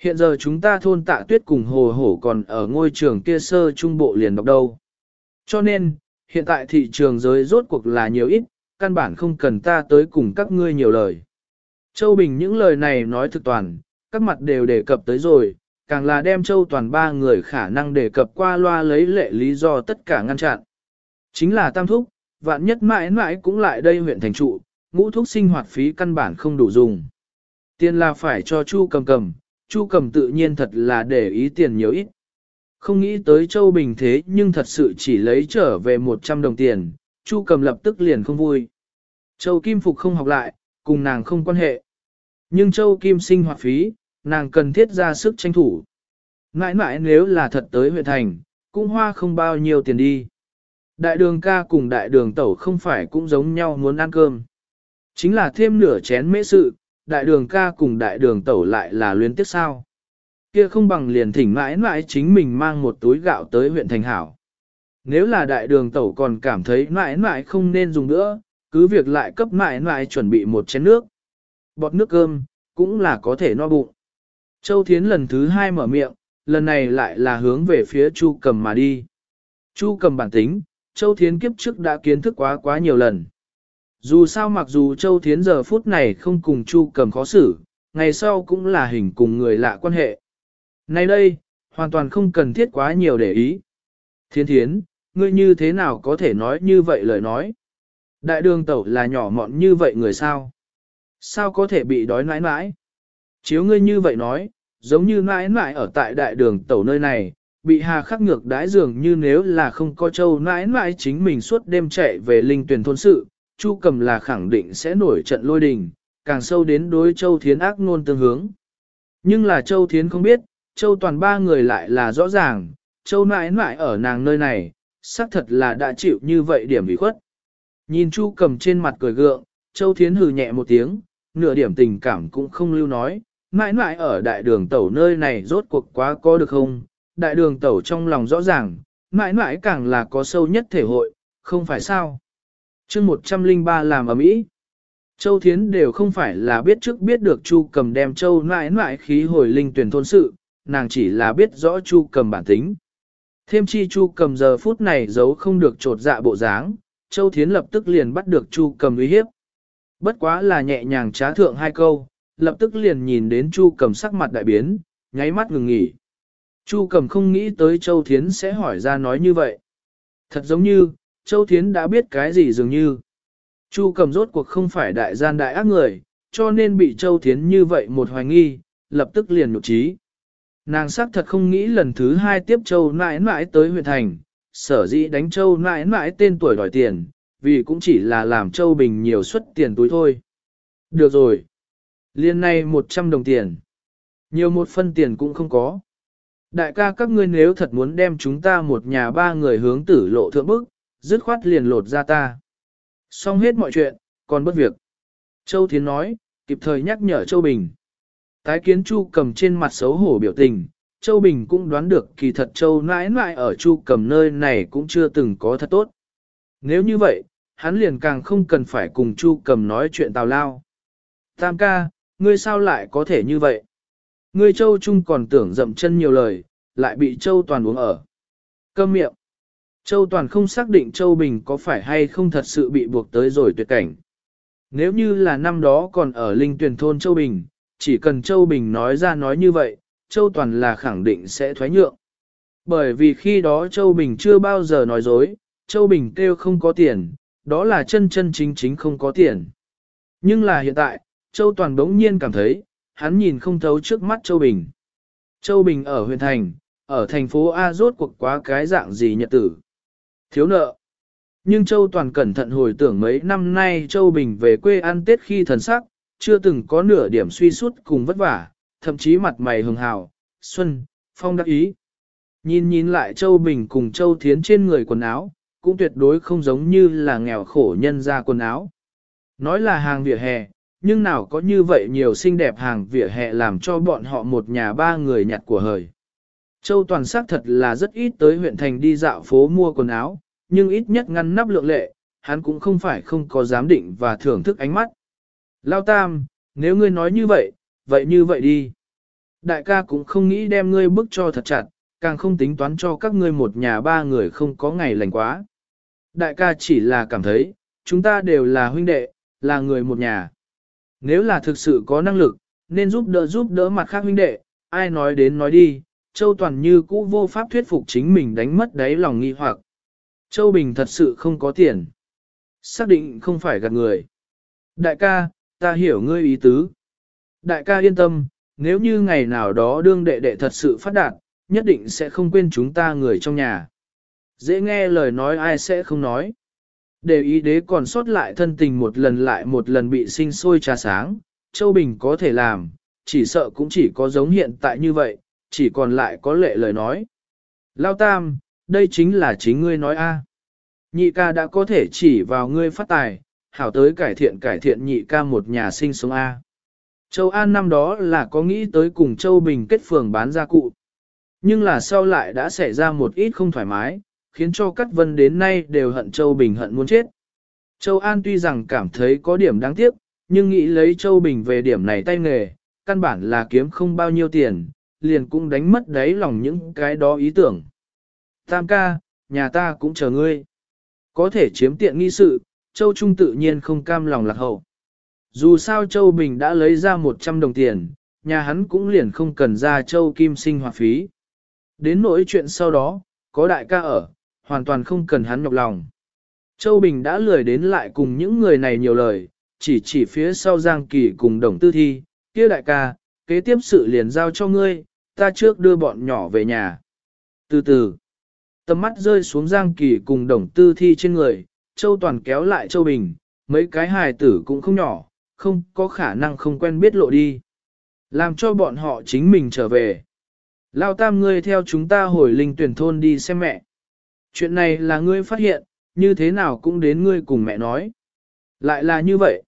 Hiện giờ chúng ta thôn tạ tuyết cùng hồ hổ còn ở ngôi trường kia sơ trung bộ liền đọc đâu. Cho nên, hiện tại thị trường giới rốt cuộc là nhiều ít, căn bản không cần ta tới cùng các ngươi nhiều lời. Châu Bình những lời này nói thực toàn, các mặt đều đề cập tới rồi, càng là đem Châu Toàn ba người khả năng đề cập qua loa lấy lệ lý do tất cả ngăn chặn. Chính là Tam Thúc, vạn nhất mãi mãi cũng lại đây huyện thành trụ, ngũ thuốc sinh hoạt phí căn bản không đủ dùng. Tiền là phải cho Chu cầm cầm, Chu cầm tự nhiên thật là để ý tiền nhiều ít. Không nghĩ tới Châu Bình thế nhưng thật sự chỉ lấy trở về 100 đồng tiền, Chu cầm lập tức liền không vui. Châu Kim Phục không học lại, cùng nàng không quan hệ. Nhưng Châu Kim sinh hoạt phí, nàng cần thiết ra sức tranh thủ. Ngãi ngãi nếu là thật tới huyện thành, cũng hoa không bao nhiêu tiền đi. Đại đường ca cùng đại đường tẩu không phải cũng giống nhau muốn ăn cơm. Chính là thêm nửa chén mễ sự, đại đường ca cùng đại đường tẩu lại là luyến tiếc sao. Kia không bằng liền thỉnh mãi mãi chính mình mang một túi gạo tới huyện thành hảo. Nếu là đại đường tẩu còn cảm thấy mãi mãi không nên dùng nữa, cứ việc lại cấp mãi mãi chuẩn bị một chén nước. Bọt nước cơm, cũng là có thể no bụng. Châu Thiến lần thứ hai mở miệng, lần này lại là hướng về phía Chu Cầm mà đi. Chu Cầm bản tính, Châu Thiến kiếp trước đã kiến thức quá quá nhiều lần. Dù sao mặc dù Châu Thiến giờ phút này không cùng Chu Cầm khó xử, ngày sau cũng là hình cùng người lạ quan hệ. Nay đây, hoàn toàn không cần thiết quá nhiều để ý. Thiến Thiến, ngươi như thế nào có thể nói như vậy lời nói? Đại đường tẩu là nhỏ mọn như vậy người sao? Sao có thể bị đói nãi nãi? Chiếu ngươi như vậy nói, giống như nãi nãi ở tại đại đường tẩu nơi này, bị hà khắc ngược đái dường như nếu là không có châu nãi nãi chính mình suốt đêm chạy về linh tuyển thôn sự, Chu cầm là khẳng định sẽ nổi trận lôi đình, càng sâu đến đối châu thiến ác ngôn tương hướng. Nhưng là châu thiến không biết, châu toàn ba người lại là rõ ràng, châu nãi nãi ở nàng nơi này, xác thật là đã chịu như vậy điểm bị khuất. Nhìn Chu cầm trên mặt cười gượng, châu thiến hừ nhẹ một tiếng, nửa điểm tình cảm cũng không lưu nói, mãi mãi ở đại đường tẩu nơi này rốt cuộc quá có được không, đại đường tẩu trong lòng rõ ràng, mãi mãi càng là có sâu nhất thể hội, không phải sao chương 103 làm ở Mỹ, Châu Thiến đều không phải là biết trước biết được Chu cầm đem Châu mãi mãi khí hồi linh tuyển thôn sự, nàng chỉ là biết rõ Chu cầm bản tính. Thêm chi Chu cầm giờ phút này giấu không được trột dạ bộ dáng, Châu Thiến lập tức liền bắt được Chu cầm uy hiếp. Bất quá là nhẹ nhàng trá thượng hai câu, lập tức liền nhìn đến Chu cầm sắc mặt đại biến, nháy mắt ngừng nghỉ. Chu cầm không nghĩ tới Châu Thiến sẽ hỏi ra nói như vậy. Thật giống như, Châu Thiến đã biết cái gì dường như. Chu cầm rốt cuộc không phải đại gian đại ác người, cho nên bị Châu Thiến như vậy một hoài nghi, lập tức liền nhục trí. Nàng sắc thật không nghĩ lần thứ hai tiếp Châu mãi mãi tới huyện thành, sở dĩ đánh Châu mãi mãi tên tuổi đòi tiền, vì cũng chỉ là làm Châu Bình nhiều suất tiền túi thôi. Được rồi. Liên này 100 đồng tiền. Nhiều một phân tiền cũng không có. Đại ca các ngươi nếu thật muốn đem chúng ta một nhà ba người hướng tử lộ thượng bức, dứt khoát liền lột ra ta. Xong hết mọi chuyện, còn bất việc. Châu Thiến nói, kịp thời nhắc nhở Châu Bình. Tái kiến Chu cầm trên mặt xấu hổ biểu tình, Châu Bình cũng đoán được kỳ thật Châu nãi nãi ở Chu cầm nơi này cũng chưa từng có thật tốt. Nếu như vậy, hắn liền càng không cần phải cùng Chu cầm nói chuyện tào lao. Tam ca, ngươi sao lại có thể như vậy? Ngươi Châu Trung còn tưởng dậm chân nhiều lời, lại bị Châu Toàn uống ở. Câm miệng. Châu Toàn không xác định Châu Bình có phải hay không thật sự bị buộc tới rồi tuyệt cảnh. Nếu như là năm đó còn ở linh tuyển thôn Châu Bình, chỉ cần Châu Bình nói ra nói như vậy, Châu Toàn là khẳng định sẽ thoái nhượng. Bởi vì khi đó Châu Bình chưa bao giờ nói dối, Châu Bình kêu không có tiền, đó là chân chân chính chính không có tiền. Nhưng là hiện tại, Châu Toàn đống nhiên cảm thấy, hắn nhìn không thấu trước mắt Châu Bình. Châu Bình ở huyện thành, ở thành phố A rốt cuộc quá cái dạng gì nhật tử. Thiếu nợ. Nhưng Châu Toàn cẩn thận hồi tưởng mấy năm nay Châu Bình về quê ăn Tết khi thần sắc, chưa từng có nửa điểm suy sút cùng vất vả, thậm chí mặt mày hường hào, xuân, phong đắc ý. Nhìn nhìn lại Châu Bình cùng Châu Thiến trên người quần áo, cũng tuyệt đối không giống như là nghèo khổ nhân ra quần áo. Nói là hàng vỉa hè, nhưng nào có như vậy nhiều xinh đẹp hàng vỉa hè làm cho bọn họ một nhà ba người nhặt của hời. Châu Toàn xác thật là rất ít tới huyện thành đi dạo phố mua quần áo, nhưng ít nhất ngăn nắp lượng lệ, hắn cũng không phải không có giám định và thưởng thức ánh mắt. Lao Tam, nếu ngươi nói như vậy, vậy như vậy đi. Đại ca cũng không nghĩ đem ngươi bức cho thật chặt, càng không tính toán cho các ngươi một nhà ba người không có ngày lành quá. Đại ca chỉ là cảm thấy, chúng ta đều là huynh đệ, là người một nhà. Nếu là thực sự có năng lực, nên giúp đỡ giúp đỡ mặt khác huynh đệ, ai nói đến nói đi, Châu Toàn như cũ vô pháp thuyết phục chính mình đánh mất đáy lòng nghi hoặc. Châu Bình thật sự không có tiền. Xác định không phải gạt người. Đại ca, ta hiểu ngươi ý tứ. Đại ca yên tâm, nếu như ngày nào đó đương đệ đệ thật sự phát đạt, nhất định sẽ không quên chúng ta người trong nhà. Dễ nghe lời nói ai sẽ không nói. Để ý đế còn sót lại thân tình một lần lại một lần bị sinh sôi trà sáng, Châu Bình có thể làm, chỉ sợ cũng chỉ có giống hiện tại như vậy, chỉ còn lại có lệ lời nói. Lao Tam, đây chính là chính ngươi nói a. Nhị ca đã có thể chỉ vào ngươi phát tài, hảo tới cải thiện cải thiện nhị ca một nhà sinh sống a. Châu An năm đó là có nghĩ tới cùng Châu Bình kết phường bán gia cụ. Nhưng là sau lại đã xảy ra một ít không thoải mái, khiến cho Cát Vân đến nay đều hận Châu Bình hận muốn chết. Châu An tuy rằng cảm thấy có điểm đáng tiếc, nhưng nghĩ lấy Châu Bình về điểm này tay nghề, căn bản là kiếm không bao nhiêu tiền, liền cũng đánh mất đáy lòng những cái đó ý tưởng. Tam ca, nhà ta cũng chờ ngươi. Có thể chiếm tiện nghi sự, Châu Trung tự nhiên không cam lòng lạc hậu. Dù sao Châu Bình đã lấy ra 100 đồng tiền, nhà hắn cũng liền không cần ra Châu Kim sinh hoạt phí. Đến nỗi chuyện sau đó, có đại ca ở, hoàn toàn không cần hắn nhọc lòng. Châu Bình đã lười đến lại cùng những người này nhiều lời, chỉ chỉ phía sau Giang Kỳ cùng đồng tư thi, kia đại ca, kế tiếp sự liền giao cho ngươi, ta trước đưa bọn nhỏ về nhà. Từ từ, tầm mắt rơi xuống Giang Kỳ cùng đồng tư thi trên người, Châu Toàn kéo lại Châu Bình, mấy cái hài tử cũng không nhỏ, không có khả năng không quen biết lộ đi. Làm cho bọn họ chính mình trở về. Lao tam ngươi theo chúng ta hồi linh tuyển thôn đi xem mẹ. Chuyện này là ngươi phát hiện, như thế nào cũng đến ngươi cùng mẹ nói. Lại là như vậy.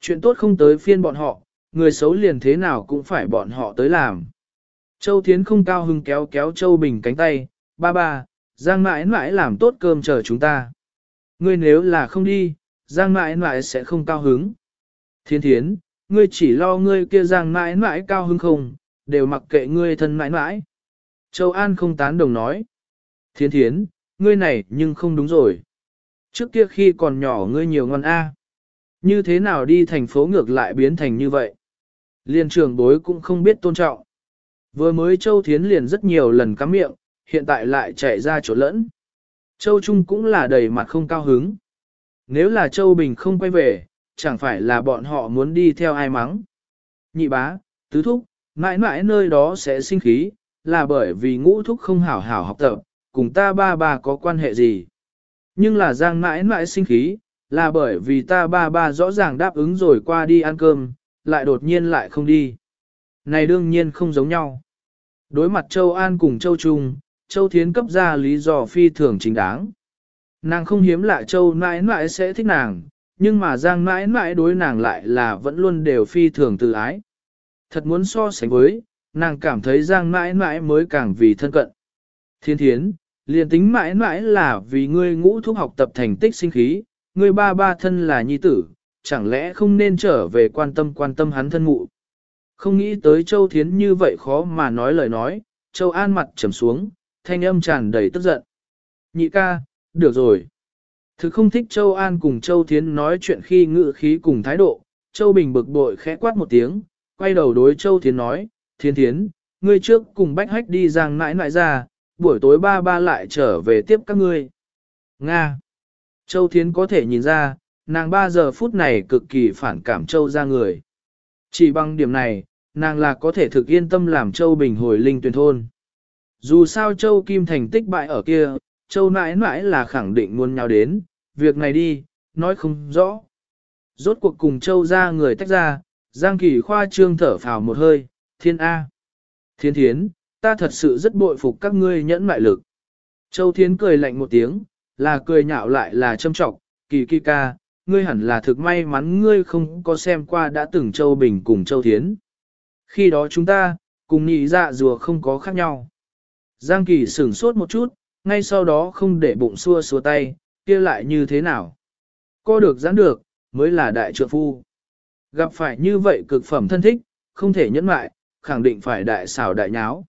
Chuyện tốt không tới phiên bọn họ, người xấu liền thế nào cũng phải bọn họ tới làm. Châu Thiến không cao hưng kéo kéo Châu Bình cánh tay, ba ba, Giang mãi mãi làm tốt cơm chờ chúng ta. Ngươi nếu là không đi, Giang mãi mãi sẽ không cao hứng. Thiên thiến, ngươi chỉ lo ngươi kia Giang mãi mãi cao hứng không, đều mặc kệ ngươi thân mãi mãi. Châu An không tán đồng nói. Thiên thiến, ngươi này nhưng không đúng rồi. Trước kia khi còn nhỏ ngươi nhiều ngon A. Như thế nào đi thành phố ngược lại biến thành như vậy? Liên trường bối cũng không biết tôn trọng. Vừa mới Châu Thiến liền rất nhiều lần cắm miệng, hiện tại lại chạy ra chỗ lẫn. Châu Trung cũng là đầy mặt không cao hứng. Nếu là Châu Bình không quay về, chẳng phải là bọn họ muốn đi theo ai mắng. Nhị bá, tứ thúc, mãi mãi nơi đó sẽ sinh khí, là bởi vì ngũ thúc không hảo hảo học tập, cùng ta ba ba có quan hệ gì. Nhưng là giang mãi mãi sinh khí, là bởi vì ta ba ba rõ ràng đáp ứng rồi qua đi ăn cơm, lại đột nhiên lại không đi. Này đương nhiên không giống nhau. Đối mặt Châu An cùng Châu Trung, Châu Thiến cấp ra lý do phi thường chính đáng. Nàng không hiếm lạ Châu mãi mãi sẽ thích nàng, nhưng mà Giang mãi mãi đối nàng lại là vẫn luôn đều phi thường tự ái. Thật muốn so sánh với, nàng cảm thấy Giang mãi mãi mới càng vì thân cận. Thiên thiến, liền tính mãi mãi là vì ngươi ngũ thuốc học tập thành tích sinh khí, ngươi ba ba thân là nhi tử, chẳng lẽ không nên trở về quan tâm quan tâm hắn thân mụ. Không nghĩ tới Châu Thiến như vậy khó mà nói lời nói, Châu An mặt trầm xuống, thanh âm tràn đầy tức giận. Nhị ca, được rồi. Thực không thích Châu An cùng Châu Thiến nói chuyện khi ngự khí cùng thái độ, Châu Bình bực bội khẽ quát một tiếng, quay đầu đối Châu Thiến nói, Thiến Thiến, ngươi trước cùng bách hách đi giang nãi nãi ra, buổi tối ba ba lại trở về tiếp các ngươi. Nga. Châu Thiến có thể nhìn ra, nàng ba giờ phút này cực kỳ phản cảm Châu ra người. Chỉ bằng điểm này, nàng là có thể thực yên tâm làm Châu Bình hồi linh tuyển thôn. Dù sao Châu Kim thành tích bại ở kia, Châu nãi nãi là khẳng định muốn nhau đến, việc này đi, nói không rõ. Rốt cuộc cùng Châu ra người tách ra, Giang Kỳ khoa trương thở phào một hơi, thiên A. Thiên thiến, ta thật sự rất bội phục các ngươi nhẫn mại lực. Châu Thiến cười lạnh một tiếng, là cười nhạo lại là châm trọng, kỳ kỳ ca, ngươi hẳn là thực may mắn ngươi không có xem qua đã từng Châu Bình cùng Châu Thiến. Khi đó chúng ta, cùng nhị dạ rùa không có khác nhau. Giang Kỳ sửng sốt một chút, ngay sau đó không để bụng xua xua tay, kia lại như thế nào. Co được giãn được, mới là đại trượng phu. Gặp phải như vậy cực phẩm thân thích, không thể nhẫn mại, khẳng định phải đại xảo đại nháo.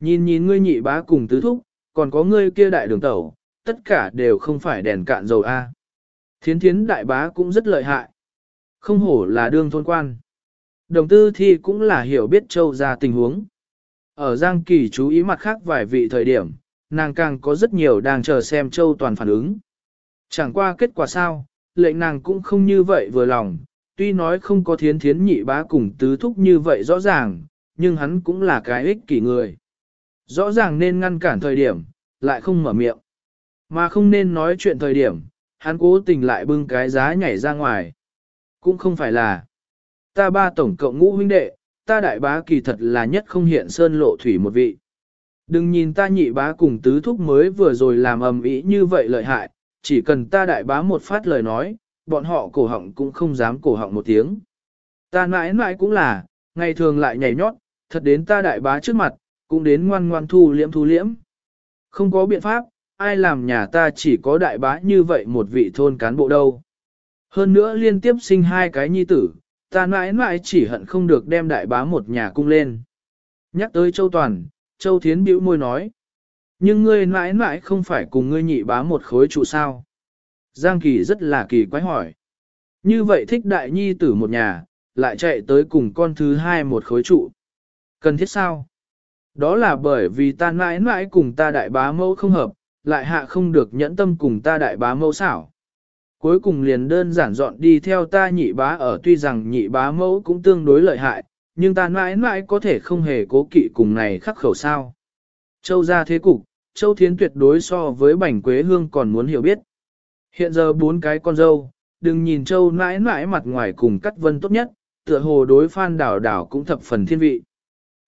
Nhìn nhìn ngươi nhị bá cùng tứ thúc, còn có ngươi kia đại đường tẩu, tất cả đều không phải đèn cạn dầu A. Thiến thiến đại bá cũng rất lợi hại. Không hổ là đương thôn quan. Đồng tư thi cũng là hiểu biết châu ra tình huống. Ở Giang Kỳ chú ý mặt khác vài vị thời điểm, nàng càng có rất nhiều đang chờ xem châu toàn phản ứng. Chẳng qua kết quả sao, lệnh nàng cũng không như vậy vừa lòng, tuy nói không có thiến thiến nhị bá cùng tứ thúc như vậy rõ ràng, nhưng hắn cũng là cái ích kỷ người. Rõ ràng nên ngăn cản thời điểm, lại không mở miệng. Mà không nên nói chuyện thời điểm, hắn cố tình lại bưng cái giá nhảy ra ngoài. Cũng không phải là ta ba tổng cộng ngũ huynh đệ, ta đại bá kỳ thật là nhất không hiện sơn lộ thủy một vị. Đừng nhìn ta nhị bá cùng tứ thúc mới vừa rồi làm ầm ĩ như vậy lợi hại, chỉ cần ta đại bá một phát lời nói, bọn họ cổ họng cũng không dám cổ họng một tiếng. Ta mãi mãi cũng là, ngày thường lại nhảy nhót, thật đến ta đại bá trước mặt, cũng đến ngoan ngoan thu liễm thu liễm. Không có biện pháp, ai làm nhà ta chỉ có đại bá như vậy một vị thôn cán bộ đâu. Hơn nữa liên tiếp sinh hai cái nhi tử, ta mãi mãi chỉ hận không được đem đại bá một nhà cung lên. Nhắc tới Châu Toàn, Châu Thiến bĩu môi nói. Nhưng ngươi mãi mãi không phải cùng ngươi nhị bá một khối trụ sao. Giang Kỳ rất là kỳ quái hỏi. Như vậy thích đại nhi tử một nhà, lại chạy tới cùng con thứ hai một khối trụ. Cần thiết sao? Đó là bởi vì ta mãi mãi cùng ta đại bá mẫu không hợp, lại hạ không được nhẫn tâm cùng ta đại bá mẫu xảo. Cuối cùng liền đơn giản dọn đi theo ta nhị bá ở tuy rằng nhị bá mẫu cũng tương đối lợi hại, nhưng ta mãi mãi có thể không hề cố kỵ cùng này khắc khẩu sao. Châu ra thế cục, Châu Thiến tuyệt đối so với bảnh quế hương còn muốn hiểu biết. Hiện giờ bốn cái con dâu, đừng nhìn Châu mãi mãi mặt ngoài cùng cắt vân tốt nhất, tựa hồ đối phan đảo đảo cũng thập phần thiên vị.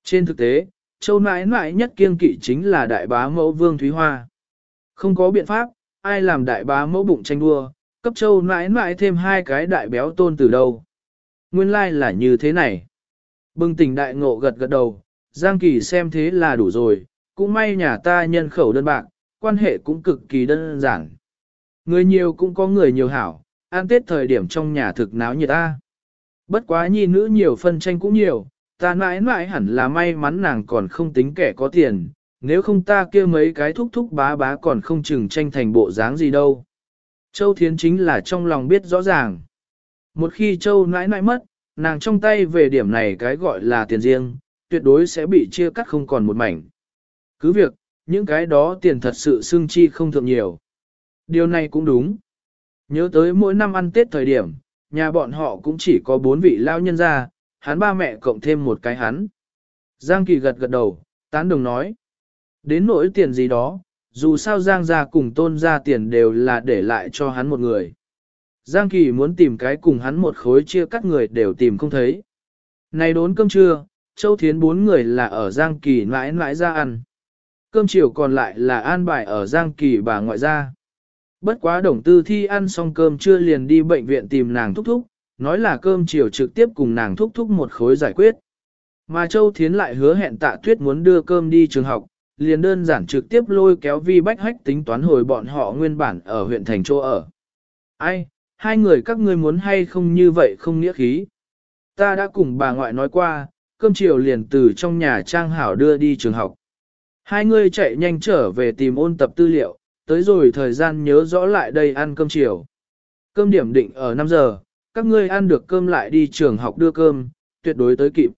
Trên thực tế, Châu mãi mãi nhất kiêng kỵ chính là đại bá mẫu Vương Thúy Hoa. Không có biện pháp, ai làm đại bá mẫu bụng tranh đua, cấp Châu mãi mãi thêm hai cái đại béo tôn từ đâu. Nguyên lai like là như thế này. Bừng tỉnh đại ngộ gật gật đầu, Giang Kỳ xem thế là đủ rồi, cũng may nhà ta nhân khẩu đơn bạc, quan hệ cũng cực kỳ đơn giản. Người nhiều cũng có người nhiều hảo, an tết thời điểm trong nhà thực náo nhiệt ta. Bất quá nhi nữ nhiều phân tranh cũng nhiều, ta mãi mãi hẳn là may mắn nàng còn không tính kẻ có tiền, nếu không ta kia mấy cái thúc thúc bá bá còn không chừng tranh thành bộ dáng gì đâu. Châu Thiến chính là trong lòng biết rõ ràng. Một khi Châu nãi nãi mất, nàng trong tay về điểm này cái gọi là tiền riêng, tuyệt đối sẽ bị chia cắt không còn một mảnh. Cứ việc, những cái đó tiền thật sự xương chi không thượng nhiều. Điều này cũng đúng. Nhớ tới mỗi năm ăn Tết thời điểm, nhà bọn họ cũng chỉ có bốn vị lao nhân ra, hắn ba mẹ cộng thêm một cái hắn. Giang Kỳ gật gật đầu, tán đồng nói. Đến nỗi tiền gì đó, dù sao Giang gia cùng tôn gia tiền đều là để lại cho hắn một người. Giang Kỳ muốn tìm cái cùng hắn một khối chia cắt người đều tìm không thấy. Này đốn cơm trưa, Châu Thiến bốn người là ở Giang Kỳ mãi mãi ra ăn. Cơm chiều còn lại là an bài ở Giang Kỳ bà ngoại gia. Bất quá đồng tư thi ăn xong cơm trưa liền đi bệnh viện tìm nàng thúc thúc, nói là cơm chiều trực tiếp cùng nàng thúc thúc một khối giải quyết. Mà Châu Thiến lại hứa hẹn tạ tuyết muốn đưa cơm đi trường học, liền đơn giản trực tiếp lôi kéo vi bách hách tính toán hồi bọn họ nguyên bản ở huyện thành chỗ ở. Ai, hai người các ngươi muốn hay không như vậy không nghĩa khí. Ta đã cùng bà ngoại nói qua, cơm chiều liền từ trong nhà trang hảo đưa đi trường học. Hai người chạy nhanh trở về tìm ôn tập tư liệu, tới rồi thời gian nhớ rõ lại đây ăn cơm chiều. Cơm điểm định ở 5 giờ, các ngươi ăn được cơm lại đi trường học đưa cơm, tuyệt đối tới kịp.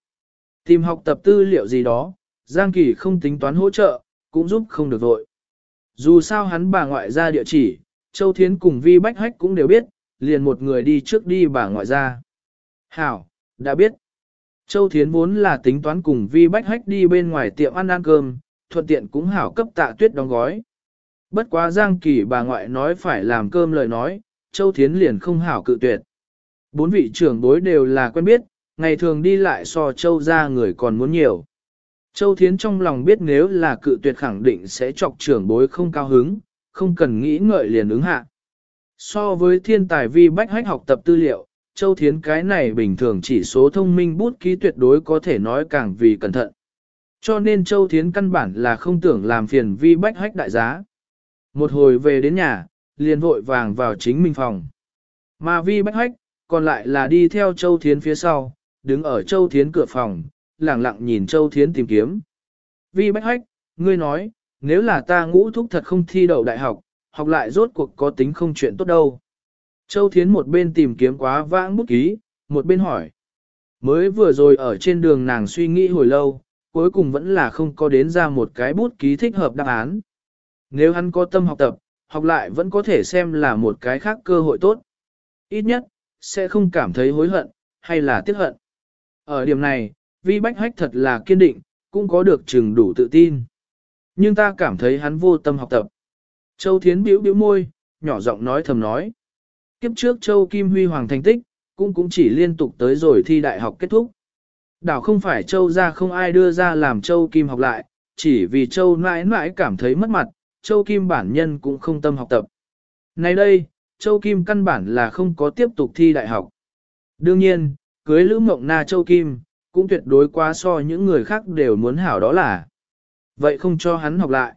Tìm học tập tư liệu gì đó, Giang Kỳ không tính toán hỗ trợ, cũng giúp không được vội. Dù sao hắn bà ngoại ra địa chỉ, Châu Thiến cùng Vi Bách Hách cũng đều biết, liền một người đi trước đi bà ngoại ra. Hảo, đã biết. Châu Thiến vốn là tính toán cùng Vi Bách Hách đi bên ngoài tiệm ăn ăn cơm, thuận tiện cũng hảo cấp tạ tuyết đóng gói. Bất quá Giang Kỳ bà ngoại nói phải làm cơm lời nói, Châu Thiến liền không hảo cự tuyệt. Bốn vị trưởng bối đều là quen biết, ngày thường đi lại so Châu ra người còn muốn nhiều. Châu Thiến trong lòng biết nếu là cự tuyệt khẳng định sẽ chọc trưởng bối không cao hứng, không cần nghĩ ngợi liền ứng hạ. So với thiên tài vi bách hách học tập tư liệu, Châu Thiến cái này bình thường chỉ số thông minh bút ký tuyệt đối có thể nói càng vì cẩn thận. Cho nên Châu Thiến căn bản là không tưởng làm phiền vi bách hách đại giá. Một hồi về đến nhà, liền vội vàng vào chính mình phòng. Mà vi bách hách, còn lại là đi theo Châu Thiến phía sau, đứng ở Châu Thiến cửa phòng, lặng lặng nhìn Châu Thiến tìm kiếm. Vi bách hách, ngươi nói, nếu là ta ngũ thúc thật không thi đậu đại học, học lại rốt cuộc có tính không chuyện tốt đâu. Châu Thiến một bên tìm kiếm quá vãng bút ký, một bên hỏi. Mới vừa rồi ở trên đường nàng suy nghĩ hồi lâu, cuối cùng vẫn là không có đến ra một cái bút ký thích hợp đáp án. Nếu hắn có tâm học tập, học lại vẫn có thể xem là một cái khác cơ hội tốt. Ít nhất, sẽ không cảm thấy hối hận, hay là tiếc hận. Ở điểm này, Vi Bách Hách thật là kiên định, cũng có được chừng đủ tự tin. Nhưng ta cảm thấy hắn vô tâm học tập. Châu Thiến biểu biểu môi, nhỏ giọng nói thầm nói. Kiếp trước Châu Kim Huy Hoàng thành tích, cũng cũng chỉ liên tục tới rồi thi đại học kết thúc. Đảo không phải Châu ra không ai đưa ra làm Châu Kim học lại, chỉ vì Châu mãi mãi cảm thấy mất mặt, Châu Kim bản nhân cũng không tâm học tập. Nay đây, Châu Kim căn bản là không có tiếp tục thi đại học. Đương nhiên, cưới Lữ Mộng Na Châu Kim, cũng tuyệt đối quá so những người khác đều muốn hảo đó là. Vậy không cho hắn học lại.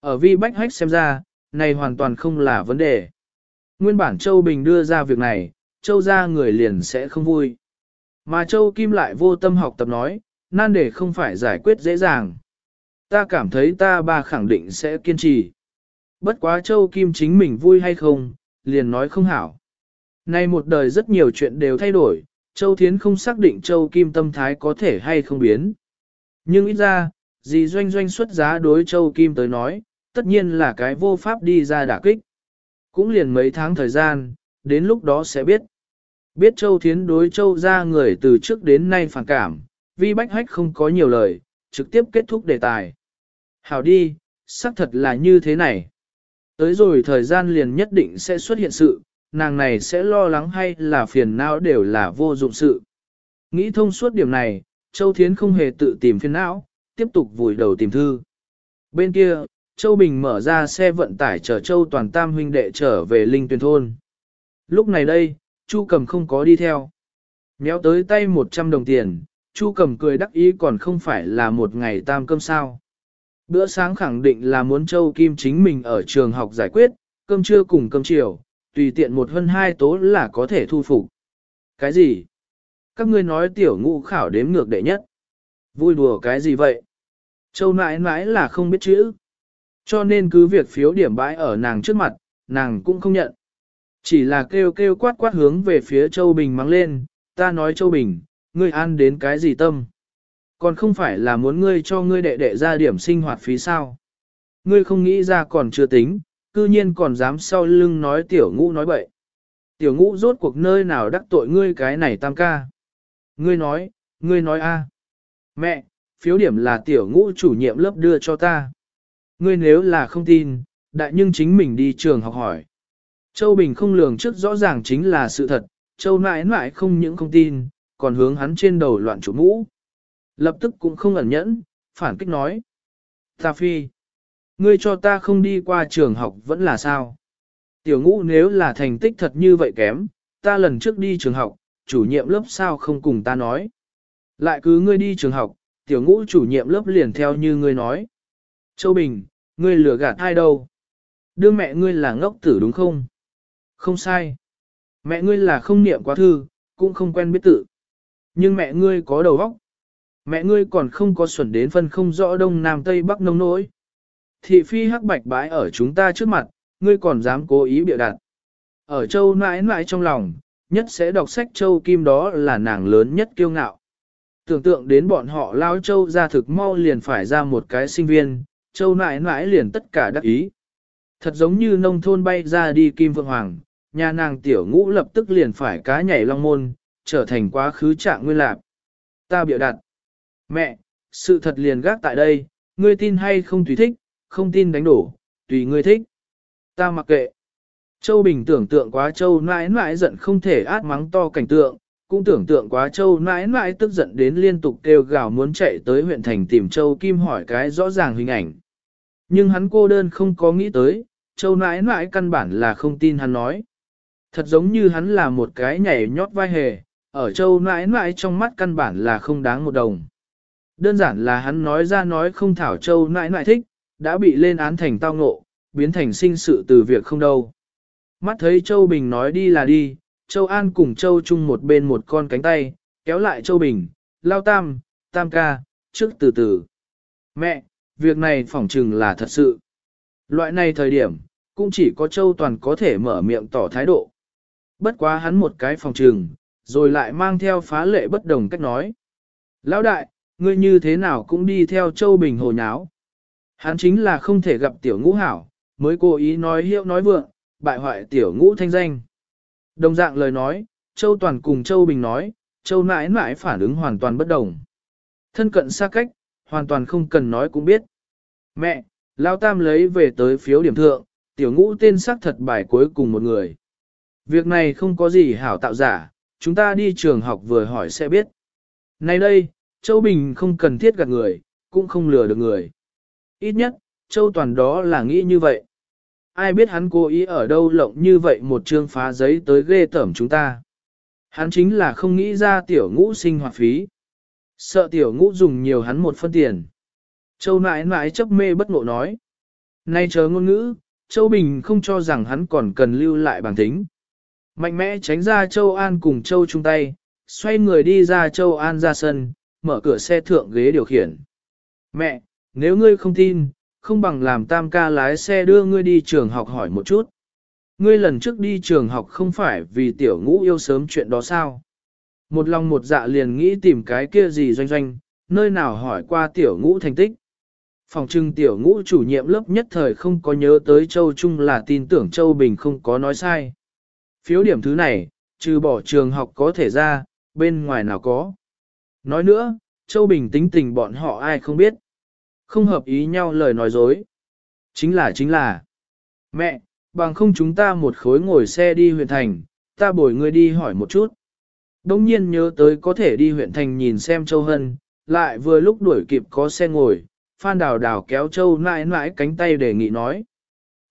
Ở vi bách hách xem ra, này hoàn toàn không là vấn đề. Nguyên bản Châu Bình đưa ra việc này, Châu ra người liền sẽ không vui. Mà Châu Kim lại vô tâm học tập nói, nan để không phải giải quyết dễ dàng. Ta cảm thấy ta ba khẳng định sẽ kiên trì. Bất quá Châu Kim chính mình vui hay không, liền nói không hảo. Nay một đời rất nhiều chuyện đều thay đổi, Châu Thiến không xác định Châu Kim tâm thái có thể hay không biến. Nhưng ít ra, gì doanh doanh xuất giá đối Châu Kim tới nói, tất nhiên là cái vô pháp đi ra đả kích. Cũng liền mấy tháng thời gian, đến lúc đó sẽ biết. Biết Châu Thiến đối Châu ra người từ trước đến nay phản cảm, vi bách hách không có nhiều lời, trực tiếp kết thúc đề tài. Hảo đi, xác thật là như thế này. Tới rồi thời gian liền nhất định sẽ xuất hiện sự, nàng này sẽ lo lắng hay là phiền não đều là vô dụng sự. Nghĩ thông suốt điểm này, Châu Thiến không hề tự tìm phiền não, tiếp tục vùi đầu tìm thư. Bên kia, Châu Bình mở ra xe vận tải chở Châu Toàn Tam huynh đệ trở về Linh Tuyền Thôn. Lúc này đây, Chu Cầm không có đi theo. Méo tới tay 100 đồng tiền, Chu Cầm cười đắc ý còn không phải là một ngày tam cơm sao. Bữa sáng khẳng định là muốn Châu Kim chính mình ở trường học giải quyết, cơm trưa cùng cơm chiều, tùy tiện một hơn hai tố là có thể thu phục. Cái gì? Các ngươi nói tiểu ngũ khảo đếm ngược đệ nhất. Vui đùa cái gì vậy? Châu nãi nãi là không biết chữ. Cho nên cứ việc phiếu điểm bãi ở nàng trước mặt, nàng cũng không nhận. Chỉ là kêu kêu quát quát hướng về phía Châu Bình mắng lên, ta nói Châu Bình, ngươi ăn đến cái gì tâm? Còn không phải là muốn ngươi cho ngươi đệ đệ ra điểm sinh hoạt phí sao? Ngươi không nghĩ ra còn chưa tính, cư nhiên còn dám sau lưng nói tiểu ngũ nói bậy. Tiểu ngũ rốt cuộc nơi nào đắc tội ngươi cái này tam ca. Ngươi nói, ngươi nói a Mẹ, phiếu điểm là tiểu ngũ chủ nhiệm lớp đưa cho ta. Ngươi nếu là không tin, đại nhưng chính mình đi trường học hỏi. Châu Bình không lường trước rõ ràng chính là sự thật, Châu mãi mãi không những không tin, còn hướng hắn trên đầu loạn chủ mũ. Lập tức cũng không ẩn nhẫn, phản kích nói. Ta phi. Ngươi cho ta không đi qua trường học vẫn là sao? Tiểu ngũ nếu là thành tích thật như vậy kém, ta lần trước đi trường học, chủ nhiệm lớp sao không cùng ta nói. Lại cứ ngươi đi trường học, tiểu ngũ chủ nhiệm lớp liền theo như ngươi nói. Châu Bình, ngươi lừa gạt ai đâu? Đưa mẹ ngươi là ngốc tử đúng không? Không sai. Mẹ ngươi là không niệm quá thư, cũng không quen biết tự. Nhưng mẹ ngươi có đầu óc. Mẹ ngươi còn không có xuẩn đến phân không rõ đông nam tây bắc nông nỗi. Thị phi hắc bạch bãi ở chúng ta trước mặt, ngươi còn dám cố ý bịa đặt. Ở châu nãi nãi trong lòng, nhất sẽ đọc sách châu kim đó là nàng lớn nhất kiêu ngạo. Tưởng tượng đến bọn họ lao châu ra thực mau liền phải ra một cái sinh viên, châu nãi nãi liền tất cả đắc ý. Thật giống như nông thôn bay ra đi kim vượng hoàng, nhà nàng tiểu ngũ lập tức liền phải cá nhảy long môn, trở thành quá khứ trạng nguyên lạc. Ta biểu đặt. Mẹ, sự thật liền gác tại đây, ngươi tin hay không tùy thích, không tin đánh đổ, tùy ngươi thích. Ta mặc kệ. Châu Bình tưởng tượng quá Châu nãi nãi giận không thể át mắng to cảnh tượng, cũng tưởng tượng quá Châu nãi nãi tức giận đến liên tục kêu gào muốn chạy tới huyện thành tìm Châu Kim hỏi cái rõ ràng hình ảnh. Nhưng hắn cô đơn không có nghĩ tới, Châu nãi nãi căn bản là không tin hắn nói. Thật giống như hắn là một cái nhảy nhót vai hề, ở Châu nãi nãi trong mắt căn bản là không đáng một đồng. Đơn giản là hắn nói ra nói không thảo Châu nãi nãi thích, đã bị lên án thành tao ngộ, biến thành sinh sự từ việc không đâu. Mắt thấy Châu Bình nói đi là đi, Châu An cùng Châu Trung một bên một con cánh tay, kéo lại Châu Bình, lao tam, tam ca, trước từ từ. Mẹ, việc này phỏng chừng là thật sự. Loại này thời điểm, cũng chỉ có Châu Toàn có thể mở miệng tỏ thái độ. Bất quá hắn một cái phòng trừng, rồi lại mang theo phá lệ bất đồng cách nói. Lão đại, ngươi như thế nào cũng đi theo Châu Bình hồ nháo. Hắn chính là không thể gặp tiểu ngũ hảo, mới cố ý nói hiệu nói vượng, bại hoại tiểu ngũ thanh danh. Đồng dạng lời nói, Châu Toàn cùng Châu Bình nói, Châu mãi mãi phản ứng hoàn toàn bất đồng. Thân cận xa cách, hoàn toàn không cần nói cũng biết. Mẹ, Lao Tam lấy về tới phiếu điểm thượng, tiểu ngũ tên xác thật bài cuối cùng một người. Việc này không có gì hảo tạo giả, chúng ta đi trường học vừa hỏi sẽ biết. Nay đây, Châu Bình không cần thiết gạt người, cũng không lừa được người. Ít nhất, Châu Toàn đó là nghĩ như vậy. Ai biết hắn cố ý ở đâu lộng như vậy một chương phá giấy tới ghê tởm chúng ta. Hắn chính là không nghĩ ra tiểu ngũ sinh hoạt phí. Sợ tiểu ngũ dùng nhiều hắn một phân tiền. Châu nãi nãi chấp mê bất ngộ nói. Nay chờ ngôn ngữ, Châu Bình không cho rằng hắn còn cần lưu lại bằng tính. Mạnh mẽ tránh ra Châu An cùng Châu chung tay, xoay người đi ra Châu An ra sân, mở cửa xe thượng ghế điều khiển. Mẹ, nếu ngươi không tin, không bằng làm tam ca lái xe đưa ngươi đi trường học hỏi một chút. Ngươi lần trước đi trường học không phải vì tiểu ngũ yêu sớm chuyện đó sao? Một lòng một dạ liền nghĩ tìm cái kia gì doanh doanh, nơi nào hỏi qua tiểu ngũ thành tích. Phòng trưng tiểu ngũ chủ nhiệm lớp nhất thời không có nhớ tới Châu Trung là tin tưởng Châu Bình không có nói sai. Phiếu điểm thứ này, trừ bỏ trường học có thể ra, bên ngoài nào có. Nói nữa, Châu Bình tính tình bọn họ ai không biết. Không hợp ý nhau lời nói dối. Chính là chính là. Mẹ, bằng không chúng ta một khối ngồi xe đi huyện thành, ta bồi ngươi đi hỏi một chút. Đông nhiên nhớ tới có thể đi huyện thành nhìn xem Châu Hân, lại vừa lúc đuổi kịp có xe ngồi, Phan Đào Đào kéo Châu nãi nãi cánh tay để nghị nói.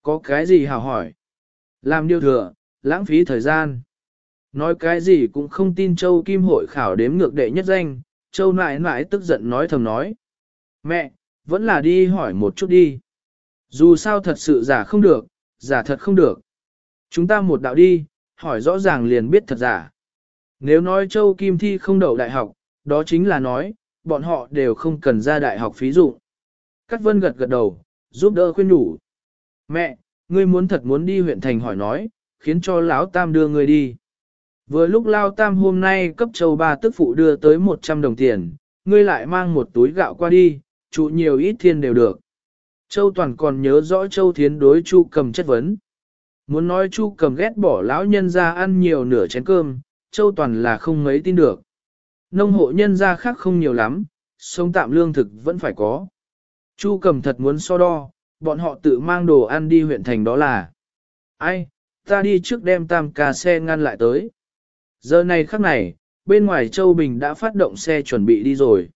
Có cái gì hào hỏi? Làm điều thừa, lãng phí thời gian. Nói cái gì cũng không tin Châu Kim hội khảo đếm ngược đệ nhất danh, Châu nãi nãi tức giận nói thầm nói. Mẹ, vẫn là đi hỏi một chút đi. Dù sao thật sự giả không được, giả thật không được. Chúng ta một đạo đi, hỏi rõ ràng liền biết thật giả. Nếu nói Châu Kim Thi không đậu đại học, đó chính là nói, bọn họ đều không cần ra đại học phí dụ. Cát Vân gật gật đầu, giúp đỡ khuyên nhủ. Mẹ, ngươi muốn thật muốn đi huyện thành hỏi nói, khiến cho lão Tam đưa ngươi đi. Vừa lúc Lao Tam hôm nay cấp Châu Ba tức phụ đưa tới 100 đồng tiền, ngươi lại mang một túi gạo qua đi, trụ nhiều ít thiên đều được. Châu Toàn còn nhớ rõ Châu Thiến đối Chu Cầm chất vấn. Muốn nói Chu Cầm ghét bỏ lão nhân ra ăn nhiều nửa chén cơm, Châu Toàn là không mấy tin được. Nông hộ nhân ra khác không nhiều lắm, sống tạm lương thực vẫn phải có. Chu Cầm thật muốn so đo, bọn họ tự mang đồ ăn đi huyện thành đó là. Ai, ta đi trước đem tam ca xe ngăn lại tới. Giờ này khắc này, bên ngoài Châu Bình đã phát động xe chuẩn bị đi rồi.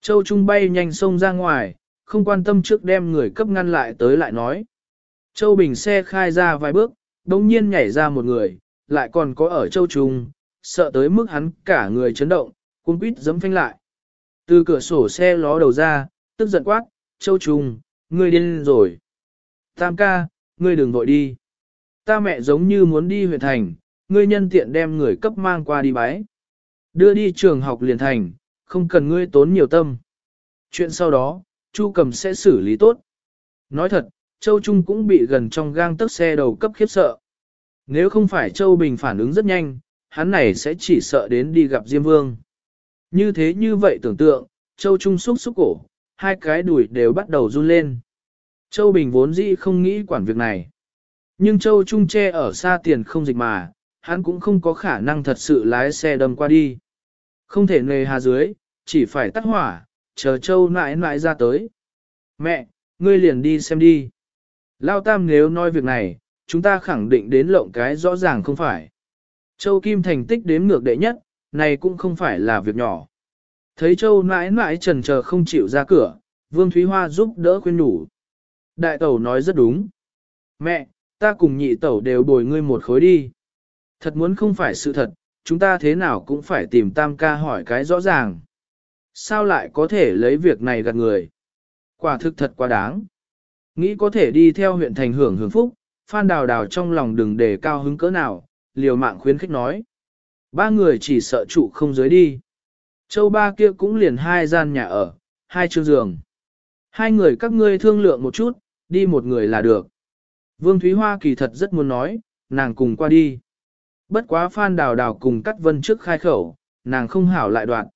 Châu Trung bay nhanh sông ra ngoài, không quan tâm trước đem người cấp ngăn lại tới lại nói. Châu Bình xe khai ra vài bước, đồng nhiên nhảy ra một người, lại còn có ở Châu Trung, sợ tới mức hắn cả người chấn động, cuốn quýt giấm phanh lại. Từ cửa sổ xe ló đầu ra, tức giận quát, Châu Trung, ngươi điên rồi. Tam ca, ngươi đừng vội đi. Ta mẹ giống như muốn đi huyện thành, ngươi nhân tiện đem người cấp mang qua đi bái. Đưa đi trường học liền thành, không cần ngươi tốn nhiều tâm. Chuyện sau đó, Chu Cầm sẽ xử lý tốt. Nói thật, Châu Trung cũng bị gần trong gang tấc xe đầu cấp khiếp sợ. Nếu không phải Châu Bình phản ứng rất nhanh, hắn này sẽ chỉ sợ đến đi gặp Diêm Vương. Như thế như vậy tưởng tượng, Châu Trung xúc xúc cổ, hai cái đùi đều bắt đầu run lên. Châu Bình vốn dĩ không nghĩ quản việc này. Nhưng Châu Trung che ở xa tiền không dịch mà, hắn cũng không có khả năng thật sự lái xe đâm qua đi. Không thể nề hà dưới, chỉ phải tắt hỏa, chờ Châu nãi nãi ra tới. Mẹ, ngươi liền đi xem đi. Lao Tam nếu nói việc này, chúng ta khẳng định đến lộng cái rõ ràng không phải. Châu Kim thành tích đếm ngược đệ nhất, này cũng không phải là việc nhỏ. Thấy Châu nãi nãi trần chờ không chịu ra cửa, Vương Thúy Hoa giúp đỡ khuyên nhủ. Đại tẩu nói rất đúng. Mẹ, ta cùng nhị tẩu đều bồi ngươi một khối đi. Thật muốn không phải sự thật, chúng ta thế nào cũng phải tìm tam ca hỏi cái rõ ràng. Sao lại có thể lấy việc này gạt người? Quả thực thật quá đáng. Nghĩ có thể đi theo huyện thành hưởng hưởng phúc, Phan Đào Đào trong lòng đừng để cao hứng cỡ nào, liều mạng khuyến khích nói. Ba người chỉ sợ trụ không dưới đi. Châu ba kia cũng liền hai gian nhà ở, hai chương giường. Hai người các ngươi thương lượng một chút, đi một người là được. Vương Thúy Hoa kỳ thật rất muốn nói, nàng cùng qua đi. Bất quá Phan Đào Đào cùng cát Vân trước khai khẩu, nàng không hảo lại đoạn.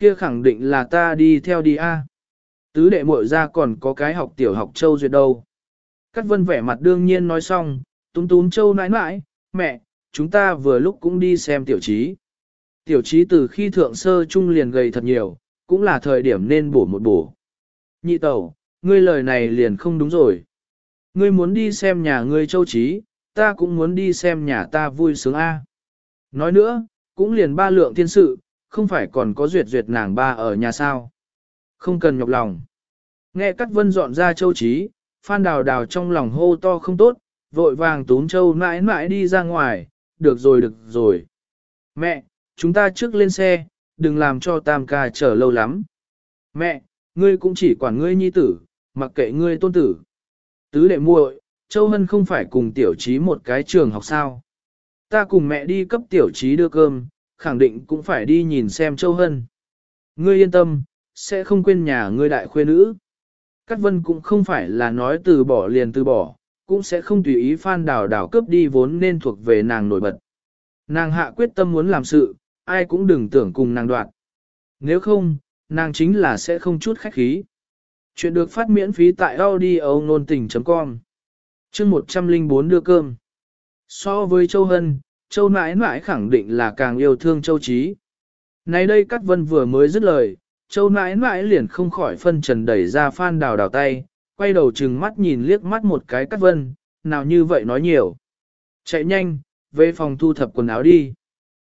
Kia khẳng định là ta đi theo đi a. Tứ đệ muội ra còn có cái học tiểu học châu duyệt đâu. cát Vân vẻ mặt đương nhiên nói xong, túm túm châu nãi nãi, mẹ, chúng ta vừa lúc cũng đi xem tiểu trí. Tiểu trí từ khi thượng sơ trung liền gầy thật nhiều, cũng là thời điểm nên bổ một bổ. Nhị tẩu, ngươi lời này liền không đúng rồi. Ngươi muốn đi xem nhà ngươi châu trí, ta cũng muốn đi xem nhà ta vui sướng a. Nói nữa, cũng liền ba lượng thiên sự, không phải còn có duyệt duyệt nàng ba ở nhà sao. Không cần nhọc lòng. Nghe Cát Vân dọn ra châu trí, Phan Đào Đào trong lòng hô to không tốt, vội vàng túm châu mãi mãi đi ra ngoài, được rồi được rồi. Mẹ, chúng ta trước lên xe, đừng làm cho Tam ca chờ lâu lắm. Mẹ, ngươi cũng chỉ quản ngươi nhi tử, mặc kệ ngươi tôn tử. Tứ đệ muội, Châu Hân không phải cùng tiểu trí một cái trường học sao. Ta cùng mẹ đi cấp tiểu trí đưa cơm, khẳng định cũng phải đi nhìn xem Châu Hân. Ngươi yên tâm, sẽ không quên nhà ngươi đại khuê nữ. Cát Vân cũng không phải là nói từ bỏ liền từ bỏ, cũng sẽ không tùy ý phan đào đào cướp đi vốn nên thuộc về nàng nổi bật. Nàng hạ quyết tâm muốn làm sự, ai cũng đừng tưởng cùng nàng đoạt. Nếu không, nàng chính là sẽ không chút khách khí. Chuyện được phát miễn phí tại audio nôn tình.com chương 104 đưa cơm. So với Châu Hân, Châu nãi nãi khẳng định là càng yêu thương Châu Trí. Này đây Cát Vân vừa mới dứt lời, Châu nãi nãi liền không khỏi phân trần đẩy ra phan đào đào tay, quay đầu trừng mắt nhìn liếc mắt một cái Cát Vân, nào như vậy nói nhiều. Chạy nhanh, về phòng thu thập quần áo đi.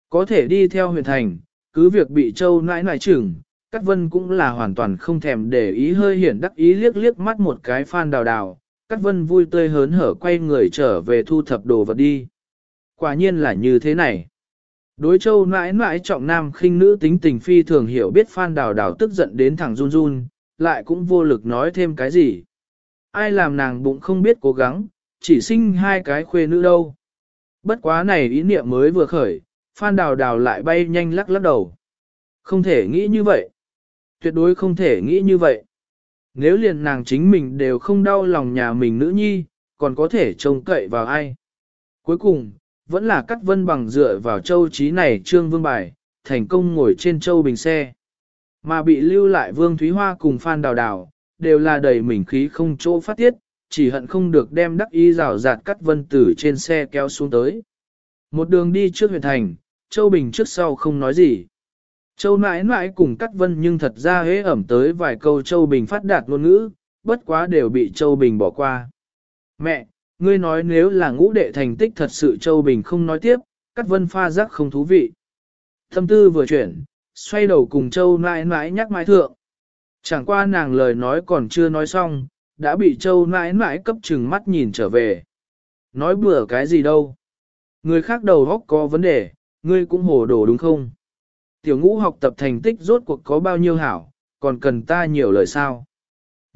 Có thể đi theo huyện thành, cứ việc bị Châu nãi nãi chừng, Cát Vân cũng là hoàn toàn không thèm để ý hơi hiển đắc ý liếc liếc mắt một cái phan đào đào, Cát Vân vui tươi hớn hở quay người trở về thu thập đồ vật đi. Quả nhiên là như thế này. Đối châu mãi mãi trọng nam khinh nữ tính tình phi thường hiểu biết Phan Đào Đào tức giận đến thẳng run run, lại cũng vô lực nói thêm cái gì. Ai làm nàng bụng không biết cố gắng, chỉ sinh hai cái khuê nữ đâu. Bất quá này ý niệm mới vừa khởi, Phan Đào Đào lại bay nhanh lắc lắc đầu. Không thể nghĩ như vậy. Tuyệt đối không thể nghĩ như vậy. Nếu liền nàng chính mình đều không đau lòng nhà mình nữ nhi, còn có thể trông cậy vào ai. Cuối cùng, vẫn là cắt vân bằng dựa vào châu trí này trương vương bài, thành công ngồi trên châu bình xe. Mà bị lưu lại vương Thúy Hoa cùng Phan Đào Đào, đều là đầy mình khí không chỗ phát tiết, chỉ hận không được đem đắc y rào rạt cắt vân tử trên xe kéo xuống tới. Một đường đi trước huyện thành, Châu Bình trước sau không nói gì. Châu nãi nãi cùng Cát Vân nhưng thật ra hế ẩm tới vài câu Châu Bình phát đạt ngôn ngữ, bất quá đều bị Châu Bình bỏ qua. Mẹ, ngươi nói nếu là ngũ đệ thành tích thật sự Châu Bình không nói tiếp, cắt Vân pha rắc không thú vị. Thâm tư vừa chuyển, xoay đầu cùng Châu nãi nãi nhắc mãi thượng. Chẳng qua nàng lời nói còn chưa nói xong, đã bị Châu nãi nãi cấp chừng mắt nhìn trở về. Nói bừa cái gì đâu. Người khác đầu góc có vấn đề, ngươi cũng hồ đồ đúng không? tiểu ngũ học tập thành tích rốt cuộc có bao nhiêu hảo, còn cần ta nhiều lời sao.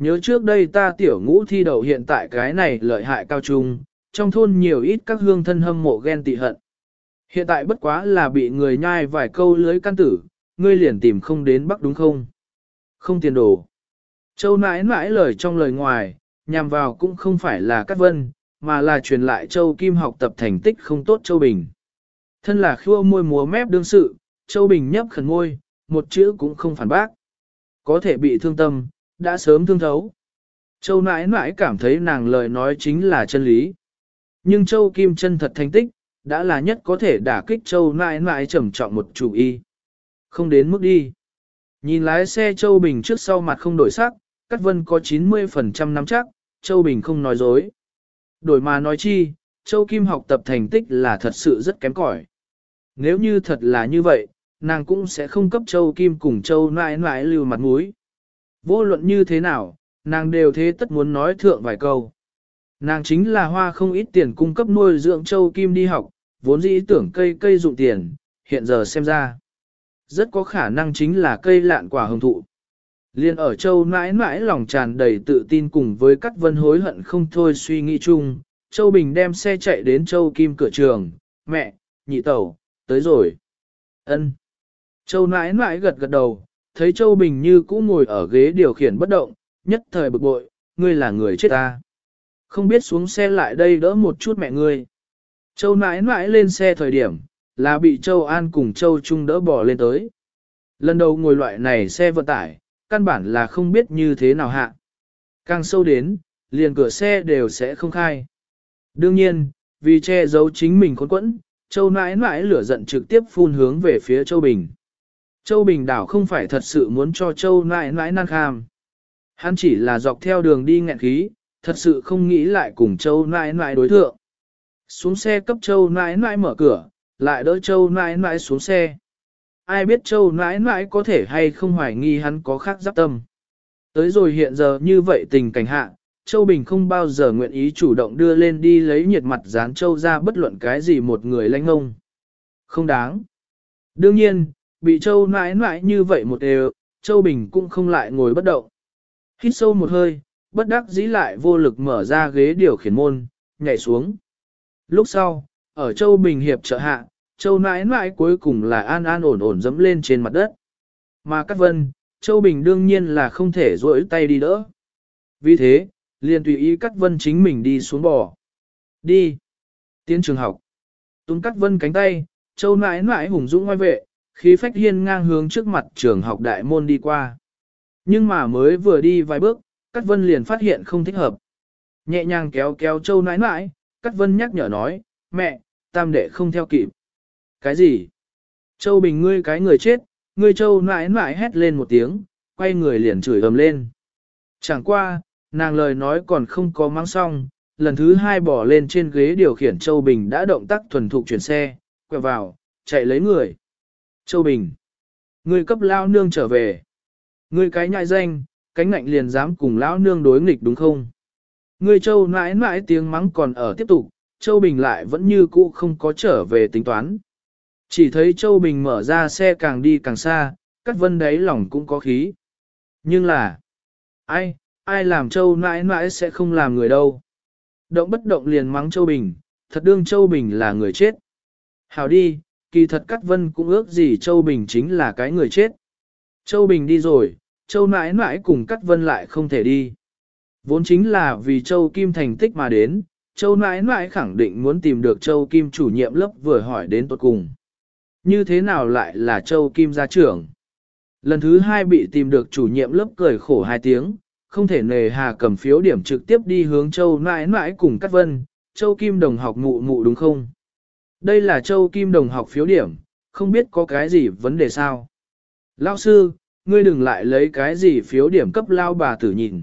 Nhớ trước đây ta tiểu ngũ thi đậu hiện tại cái này lợi hại cao trung, trong thôn nhiều ít các hương thân hâm mộ ghen tị hận. Hiện tại bất quá là bị người nhai vài câu lưới căn tử, ngươi liền tìm không đến Bắc đúng không? Không tiền đồ. Châu nãi nãi lời trong lời ngoài, nhằm vào cũng không phải là cắt Vân, mà là truyền lại Châu Kim học tập thành tích không tốt Châu Bình. Thân là khua môi múa mép đương sự, Châu Bình nhấp khẩn môi, một chữ cũng không phản bác. Có thể bị thương tâm, đã sớm thương thấu. Châu nãi nãi cảm thấy nàng lời nói chính là chân lý. Nhưng Châu Kim chân thật thành tích, đã là nhất có thể đả kích Châu nãi nãi trầm trọng một chủ y. Không đến mức đi. Nhìn lái xe Châu Bình trước sau mặt không đổi sắc, Cát Vân có 90% nắm chắc, Châu Bình không nói dối. Đổi mà nói chi, Châu Kim học tập thành tích là thật sự rất kém cỏi. Nếu như thật là như vậy, nàng cũng sẽ không cấp Châu Kim cùng Châu nãi nãi lưu mặt mũi. Vô luận như thế nào, nàng đều thế tất muốn nói thượng vài câu. Nàng chính là hoa không ít tiền cung cấp nuôi dưỡng Châu Kim đi học, vốn dĩ tưởng cây cây dụng tiền, hiện giờ xem ra. Rất có khả năng chính là cây lạn quả hồng thụ. Liên ở Châu mãi mãi lòng tràn đầy tự tin cùng với các vân hối hận không thôi suy nghĩ chung, Châu Bình đem xe chạy đến Châu Kim cửa trường, mẹ, nhị tẩu, tới rồi. ân Châu mãi mãi gật gật đầu, thấy Châu Bình như cũ ngồi ở ghế điều khiển bất động, nhất thời bực bội, ngươi là người chết ta. Không biết xuống xe lại đây đỡ một chút mẹ ngươi. Châu mãi mãi lên xe thời điểm, là bị Châu An cùng Châu Trung đỡ bỏ lên tới. Lần đầu ngồi loại này xe vận tải, căn bản là không biết như thế nào hạ. Càng sâu đến, liền cửa xe đều sẽ không khai. Đương nhiên, vì che giấu chính mình khốn quẫn, Châu nãi nãi lửa giận trực tiếp phun hướng về phía Châu Bình. Châu Bình đảo không phải thật sự muốn cho Châu nãi nãi năng kham. Hắn chỉ là dọc theo đường đi nghẹn khí, thật sự không nghĩ lại cùng Châu nãi nãi đối thượng. Xuống xe cấp Châu nãi nãi mở cửa, lại đỡ Châu nãi nãi xuống xe. Ai biết Châu nãi nãi có thể hay không hoài nghi hắn có khác giáp tâm. Tới rồi hiện giờ như vậy tình cảnh hạ, Châu Bình không bao giờ nguyện ý chủ động đưa lên đi lấy nhiệt mặt dán Châu ra bất luận cái gì một người lãnh ngông. Không đáng. Đương nhiên, bị Châu nãi nãi như vậy một đều, Châu Bình cũng không lại ngồi bất động. Hít sâu một hơi, bất đắc dĩ lại vô lực mở ra ghế điều khiển môn, nhảy xuống. Lúc sau, ở Châu Bình Hiệp trợ hạ, Châu nãi nãi cuối cùng là an an ổn ổn dẫm lên trên mặt đất. Mà Cát Vân, Châu Bình đương nhiên là không thể rỗi tay đi đỡ. Vì thế, liền tùy ý Cát Vân chính mình đi xuống bò. Đi. Tiến trường học. Tung Cát Vân cánh tay, Châu nãi nãi hùng dũng ngoài vệ, khí phách hiên ngang hướng trước mặt trường học đại môn đi qua. Nhưng mà mới vừa đi vài bước, Cát Vân liền phát hiện không thích hợp. Nhẹ nhàng kéo kéo Châu nãi nãi, Cát Vân nhắc nhở nói, mẹ, tam đệ không theo kịp. Cái gì? Châu Bình ngươi cái người chết, ngươi Châu nãi nãi hét lên một tiếng, quay người liền chửi ầm lên. Chẳng qua, nàng lời nói còn không có mang xong, lần thứ hai bỏ lên trên ghế điều khiển Châu Bình đã động tác thuần thục chuyển xe, quẹo vào, chạy lấy người. Châu Bình, ngươi cấp lao nương trở về. Ngươi cái nhại danh, cánh ngạnh liền dám cùng lão nương đối nghịch đúng không? Ngươi Châu nãi nãi tiếng mắng còn ở tiếp tục, Châu Bình lại vẫn như cũ không có trở về tính toán. Chỉ thấy Châu Bình mở ra xe càng đi càng xa, cắt vân đấy lòng cũng có khí. Nhưng là, ai, ai làm Châu mãi mãi sẽ không làm người đâu. Động bất động liền mắng Châu Bình, thật đương Châu Bình là người chết. Hảo đi, kỳ thật Cát vân cũng ước gì Châu Bình chính là cái người chết. Châu Bình đi rồi, Châu mãi mãi cùng Cát vân lại không thể đi. Vốn chính là vì Châu Kim thành tích mà đến, Châu mãi mãi khẳng định muốn tìm được Châu Kim chủ nhiệm lớp vừa hỏi đến tuột cùng. Như thế nào lại là Châu Kim gia trưởng? Lần thứ hai bị tìm được chủ nhiệm lớp cười khổ hai tiếng, không thể nề hà cầm phiếu điểm trực tiếp đi hướng Châu nãi nãi cùng Cát Vân, Châu Kim đồng học mụ mụ đúng không? Đây là Châu Kim đồng học phiếu điểm, không biết có cái gì vấn đề sao? Lao sư, ngươi đừng lại lấy cái gì phiếu điểm cấp lao bà tử nhìn.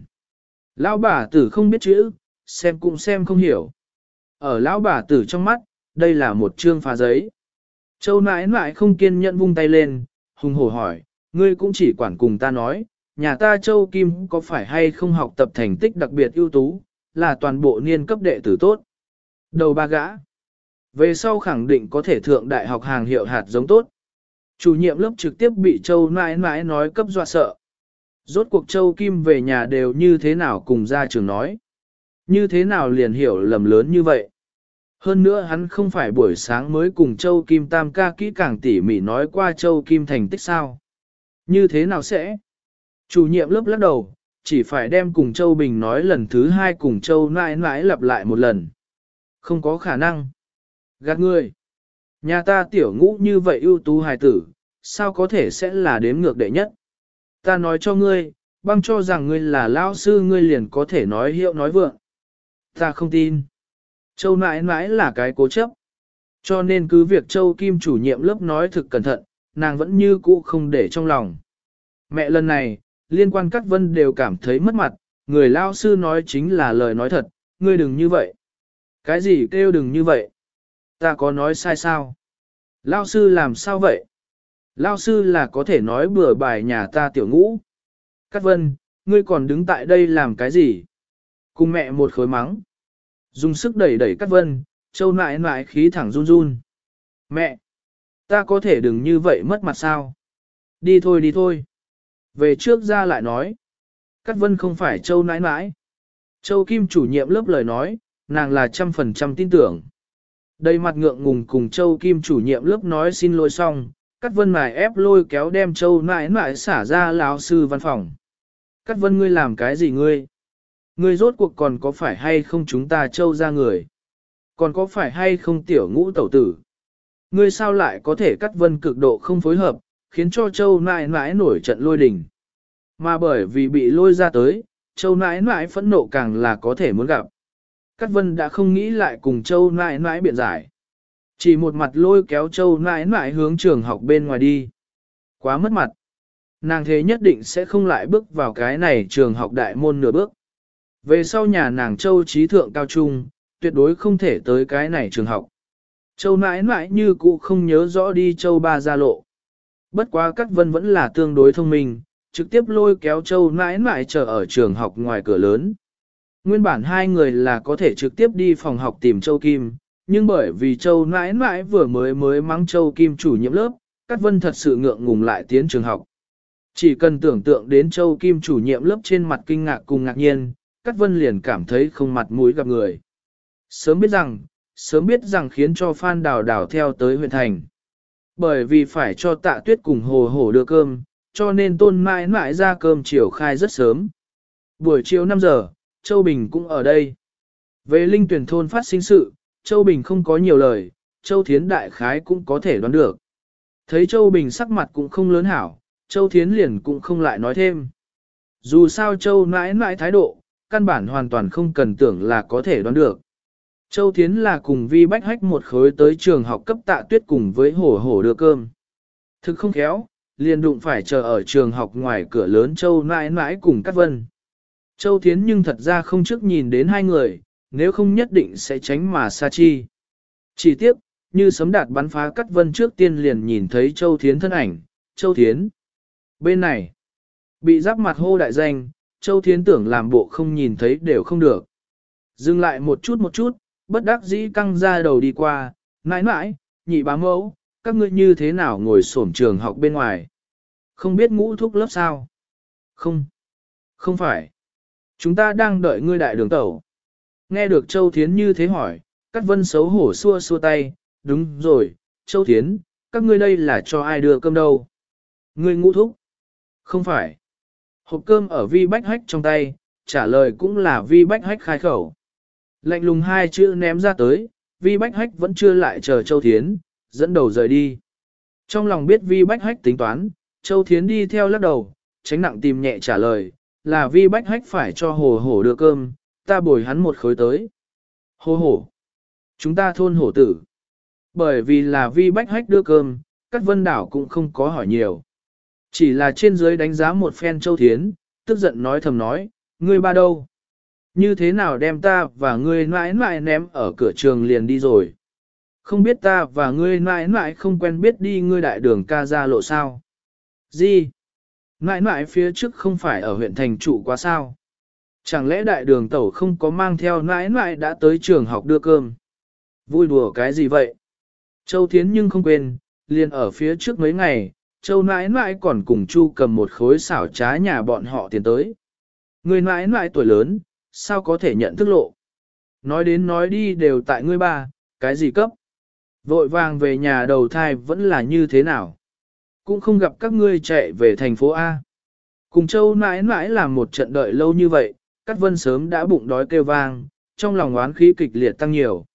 Lao bà tử không biết chữ, xem cũng xem không hiểu. Ở lão bà tử trong mắt, đây là một chương phá giấy. Châu nãi nãi không kiên nhẫn vung tay lên, hùng hổ hỏi, ngươi cũng chỉ quản cùng ta nói, nhà ta Châu Kim có phải hay không học tập thành tích đặc biệt ưu tú, là toàn bộ niên cấp đệ tử tốt. Đầu ba gã. Về sau khẳng định có thể thượng đại học hàng hiệu hạt giống tốt. Chủ nhiệm lớp trực tiếp bị Châu nãi nãi nói cấp dọa sợ. Rốt cuộc Châu Kim về nhà đều như thế nào cùng ra trường nói. Như thế nào liền hiểu lầm lớn như vậy. Hơn nữa hắn không phải buổi sáng mới cùng Châu Kim Tam ca kỹ càng tỉ mỉ nói qua Châu Kim thành tích sao. Như thế nào sẽ? Chủ nhiệm lớp lắc đầu, chỉ phải đem cùng Châu Bình nói lần thứ hai cùng Châu nãi nãi lặp lại một lần. Không có khả năng. Gạt ngươi. Nhà ta tiểu ngũ như vậy ưu tú hài tử, sao có thể sẽ là đếm ngược đệ nhất? Ta nói cho ngươi, băng cho rằng ngươi là lao sư ngươi liền có thể nói hiệu nói vượng. Ta không tin. Châu nãi nãi là cái cố chấp. Cho nên cứ việc Châu Kim chủ nhiệm lớp nói thực cẩn thận, nàng vẫn như cũ không để trong lòng. Mẹ lần này, liên quan các vân đều cảm thấy mất mặt, người lao sư nói chính là lời nói thật, ngươi đừng như vậy. Cái gì kêu đừng như vậy? Ta có nói sai sao? Lao sư làm sao vậy? Lao sư là có thể nói bừa bài nhà ta tiểu ngũ. Cát vân, ngươi còn đứng tại đây làm cái gì? Cùng mẹ một khối mắng. Dùng sức đẩy đẩy Cát vân, châu nại nại khí thẳng run run. Mẹ! Ta có thể đừng như vậy mất mặt sao? Đi thôi đi thôi. Về trước ra lại nói. Cát vân không phải châu nãi nãi. Châu Kim chủ nhiệm lớp lời nói, nàng là trăm phần trăm tin tưởng. Đầy mặt ngượng ngùng cùng Châu Kim chủ nhiệm lớp nói xin lỗi xong, Cát Vân mài ép lôi kéo đem Châu nãi nãi xả ra lão sư văn phòng. Cát Vân ngươi làm cái gì ngươi? Ngươi rốt cuộc còn có phải hay không chúng ta Châu ra người? Còn có phải hay không tiểu ngũ tẩu tử? Ngươi sao lại có thể Cát Vân cực độ không phối hợp, khiến cho Châu nãi nãi nổi trận lôi đình. Mà bởi vì bị lôi ra tới, Châu nãi nãi phẫn nộ càng là có thể muốn gặp. Cát Vân đã không nghĩ lại cùng Châu nãi nãi biện giải. Chỉ một mặt lôi kéo Châu nãi nãi hướng trường học bên ngoài đi. Quá mất mặt. Nàng thế nhất định sẽ không lại bước vào cái này trường học đại môn nửa bước. Về sau nhà nàng Châu trí thượng cao trung, tuyệt đối không thể tới cái này trường học. Châu nãi nãi như cũ không nhớ rõ đi Châu ba gia lộ. Bất quá Cát Vân vẫn là tương đối thông minh, trực tiếp lôi kéo Châu nãi nãi chờ ở trường học ngoài cửa lớn. Nguyên bản hai người là có thể trực tiếp đi phòng học tìm Châu Kim, nhưng bởi vì Châu nãi nãi vừa mới mới mắng Châu Kim chủ nhiệm lớp, Cát Vân thật sự ngượng ngùng lại tiến trường học. Chỉ cần tưởng tượng đến Châu Kim chủ nhiệm lớp trên mặt kinh ngạc cùng ngạc nhiên, Cát Vân liền cảm thấy không mặt mũi gặp người. Sớm biết rằng, sớm biết rằng khiến cho Phan Đào Đào theo tới huyện thành. Bởi vì phải cho tạ tuyết cùng hồ hổ đưa cơm, cho nên tôn mãi mãi ra cơm chiều khai rất sớm. Buổi chiều 5 giờ, Châu Bình cũng ở đây. Về linh tuyển thôn phát sinh sự, Châu Bình không có nhiều lời, Châu Thiến đại khái cũng có thể đoán được. Thấy Châu Bình sắc mặt cũng không lớn hảo, Châu Thiến liền cũng không lại nói thêm. Dù sao Châu mãi mãi thái độ, căn bản hoàn toàn không cần tưởng là có thể đoán được. Châu Thiến là cùng Vi Bách Hách một khối tới trường học cấp tạ tuyết cùng với hổ hổ đưa cơm. Thực không khéo, liền đụng phải chờ ở trường học ngoài cửa lớn Châu mãi mãi cùng Cát Vân. Châu Thiến nhưng thật ra không trước nhìn đến hai người, nếu không nhất định sẽ tránh mà xa chi. Chỉ tiếc, như sấm đạt bắn phá cắt Vân trước tiên liền nhìn thấy Châu Thiến thân ảnh, Châu Thiến. Bên này, bị giáp mặt hô đại danh, Châu Thiến tưởng làm bộ không nhìn thấy đều không được. Dừng lại một chút một chút, bất đắc dĩ căng ra đầu đi qua, mãi mãi, nhị bá mẫu, các ngươi như thế nào ngồi xổm trường học bên ngoài? Không biết ngũ thúc lớp sao? Không, không phải. Chúng ta đang đợi ngươi đại đường tẩu. Nghe được Châu Thiến như thế hỏi, Cát Vân xấu hổ xua xua tay, đúng rồi, Châu Thiến, các ngươi đây là cho ai đưa cơm đâu? Ngươi ngũ thúc? Không phải. Hộp cơm ở vi bách hách trong tay, trả lời cũng là vi bách hách khai khẩu. Lạnh lùng hai chữ ném ra tới, vi bách hách vẫn chưa lại chờ Châu Thiến, dẫn đầu rời đi. Trong lòng biết vi bách hách tính toán, Châu Thiến đi theo lắc đầu, tránh nặng tìm nhẹ trả lời, là vi bách hách phải cho hồ hổ đưa cơm, ta bồi hắn một khối tới. Hồ hổ. Chúng ta thôn hổ tử. Bởi vì là vi bách hách đưa cơm, các vân đảo cũng không có hỏi nhiều. Chỉ là trên dưới đánh giá một phen Châu Thiến, tức giận nói thầm nói, ngươi ba đâu? Như thế nào đem ta và ngươi mãi mãi ném ở cửa trường liền đi rồi? Không biết ta và ngươi mãi mãi không quen biết đi ngươi đại đường ca ra lộ sao? Gì? Nãi nãi phía trước không phải ở huyện thành trụ quá sao? Chẳng lẽ đại đường tẩu không có mang theo nãi nãi đã tới trường học đưa cơm? Vui đùa cái gì vậy? Châu Thiến nhưng không quên, liền ở phía trước mấy ngày, Châu nãi nãi còn cùng Chu cầm một khối xảo trá nhà bọn họ tiền tới. Người nãi nãi tuổi lớn, sao có thể nhận thức lộ? Nói đến nói đi đều tại ngươi ba, cái gì cấp? Vội vàng về nhà đầu thai vẫn là như thế nào? Cũng không gặp các ngươi chạy về thành phố A. Cùng châu mãi mãi làm một trận đợi lâu như vậy, Cát Vân sớm đã bụng đói kêu vang, trong lòng oán khí kịch liệt tăng nhiều.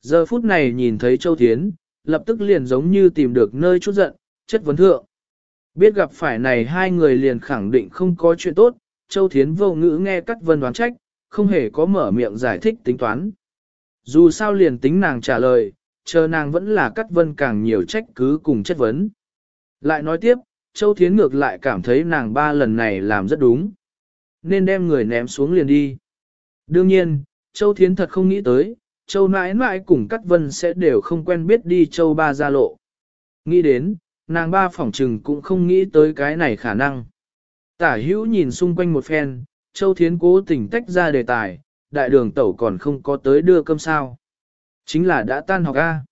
Giờ phút này nhìn thấy Châu Thiến, lập tức liền giống như tìm được nơi chút giận, chất vấn thượng. Biết gặp phải này hai người liền khẳng định không có chuyện tốt, Châu Thiến vô ngữ nghe Cát Vân đoán trách, không hề có mở miệng giải thích tính toán. Dù sao liền tính nàng trả lời, chờ nàng vẫn là Cát Vân càng nhiều trách cứ cùng chất vấn. Lại nói tiếp, Châu Thiến ngược lại cảm thấy nàng ba lần này làm rất đúng. Nên đem người ném xuống liền đi. Đương nhiên, Châu Thiến thật không nghĩ tới, Châu nãi nãi cùng Cát Vân sẽ đều không quen biết đi Châu ba ra lộ. Nghĩ đến, nàng ba phỏng trừng cũng không nghĩ tới cái này khả năng. Tả hữu nhìn xung quanh một phen, Châu Thiến cố tình tách ra đề tài, đại đường tẩu còn không có tới đưa cơm sao. Chính là đã tan học A.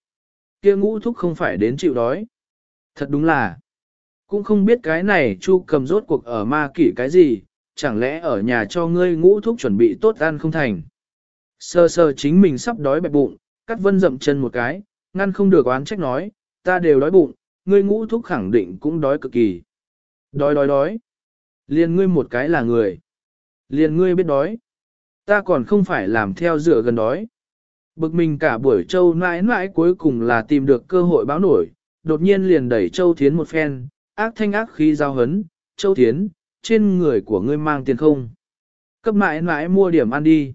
kia ngũ thúc không phải đến chịu đói. Thật đúng là, cũng không biết cái này chu cầm rốt cuộc ở ma kỷ cái gì, chẳng lẽ ở nhà cho ngươi ngũ thúc chuẩn bị tốt ăn không thành. Sơ sơ chính mình sắp đói bẹp bụng, cắt vân dậm chân một cái, ngăn không được oán trách nói, ta đều đói bụng, ngươi ngũ thúc khẳng định cũng đói cực kỳ. Đói đói đói. Liền ngươi một cái là người. Liền ngươi biết đói. Ta còn không phải làm theo dựa gần đói. Bực mình cả buổi trâu mãi mãi cuối cùng là tìm được cơ hội báo nổi, đột nhiên liền đẩy châu thiến một phen, ác thanh ác khí giao hấn, châu thiến, trên người của ngươi mang tiền không? Cấp mãi mãi mua điểm ăn đi.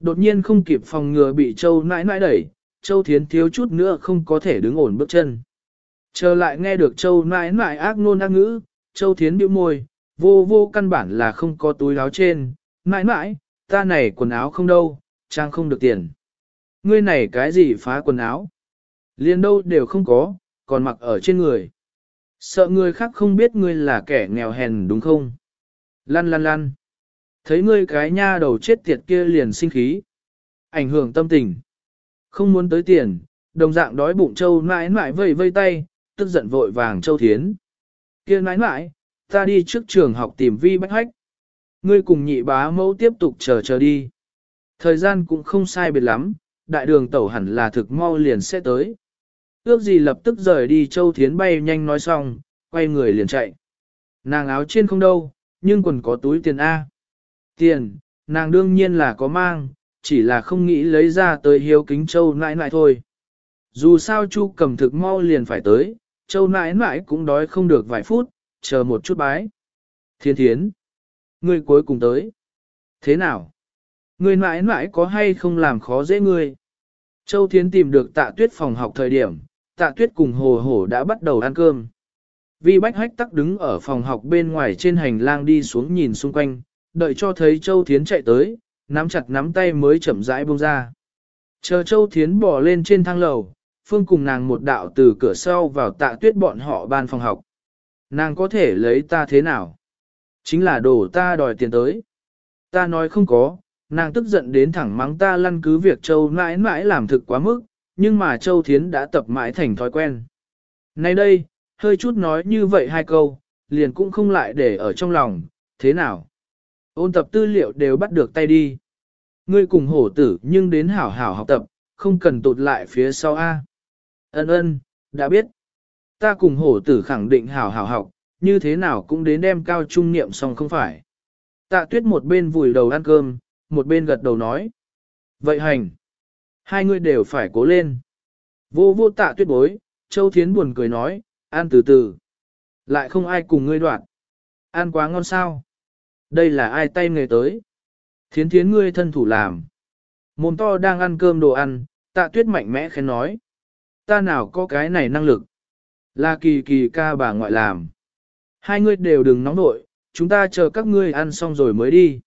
Đột nhiên không kịp phòng ngừa bị châu mãi mãi đẩy, châu thiến thiếu chút nữa không có thể đứng ổn bước chân. trở lại nghe được châu mãi mãi ác nôn ác ngữ, châu thiến bĩu môi, vô vô căn bản là không có túi áo trên, mãi mãi, ta này quần áo không đâu, trang không được tiền. Ngươi này cái gì phá quần áo? Liên đâu đều không có, còn mặc ở trên người. Sợ người khác không biết ngươi là kẻ nghèo hèn đúng không? Lăn lăn lăn. Thấy ngươi cái nha đầu chết tiệt kia liền sinh khí. Ảnh hưởng tâm tình. Không muốn tới tiền, đồng dạng đói bụng châu mãi mãi vây vây tay, tức giận vội vàng châu thiến. kia mãi mãi, ta đi trước trường học tìm vi bách hách. Ngươi cùng nhị bá mẫu tiếp tục chờ chờ đi. Thời gian cũng không sai biệt lắm, đại đường tẩu hẳn là thực mau liền sẽ tới. Ước gì lập tức rời đi Châu Thiến bay nhanh nói xong, quay người liền chạy. Nàng áo trên không đâu, nhưng còn có túi tiền A. Tiền, nàng đương nhiên là có mang, chỉ là không nghĩ lấy ra tới hiếu kính Châu nãi nãi thôi. Dù sao Chu cầm thực mau liền phải tới, Châu nãi nãi cũng đói không được vài phút, chờ một chút bái. Thiên thiến, ngươi cuối cùng tới. Thế nào? Ngươi nãi nãi có hay không làm khó dễ ngươi? Châu Thiến tìm được tạ tuyết phòng học thời điểm, tạ tuyết cùng hồ hổ đã bắt đầu ăn cơm. Vi Bách Hách tắc đứng ở phòng học bên ngoài trên hành lang đi xuống nhìn xung quanh, đợi cho thấy Châu Thiến chạy tới, nắm chặt nắm tay mới chậm rãi buông ra. Chờ Châu Thiến bỏ lên trên thang lầu, Phương cùng nàng một đạo từ cửa sau vào tạ tuyết bọn họ ban phòng học. Nàng có thể lấy ta thế nào? Chính là đồ ta đòi tiền tới. Ta nói không có, nàng tức giận đến thẳng mắng ta lăn cứ việc Châu mãi mãi làm thực quá mức, nhưng mà Châu Thiến đã tập mãi thành thói quen. Nay đây, hơi chút nói như vậy hai câu, liền cũng không lại để ở trong lòng, thế nào? Ôn tập tư liệu đều bắt được tay đi. Ngươi cùng hổ tử nhưng đến hảo hảo học tập, không cần tụt lại phía sau A. Ân ân, đã biết. Ta cùng hổ tử khẳng định hảo hảo học, như thế nào cũng đến đem cao trung niệm xong không phải. Tạ tuyết một bên vùi đầu ăn cơm, một bên gật đầu nói. Vậy hành. Hai người đều phải cố lên. Vô vô tạ tuyết bối, Châu Thiến buồn cười nói, ăn từ từ. Lại không ai cùng ngươi đoạn. Ăn quá ngon sao. Đây là ai tay nghề tới. Thiến thiến ngươi thân thủ làm. Mồm to đang ăn cơm đồ ăn, tạ tuyết mạnh mẽ khen nói. Ta nào có cái này năng lực. Là kỳ kỳ ca bà ngoại làm. Hai ngươi đều đừng nóng nội, chúng ta chờ các ngươi ăn xong rồi mới đi.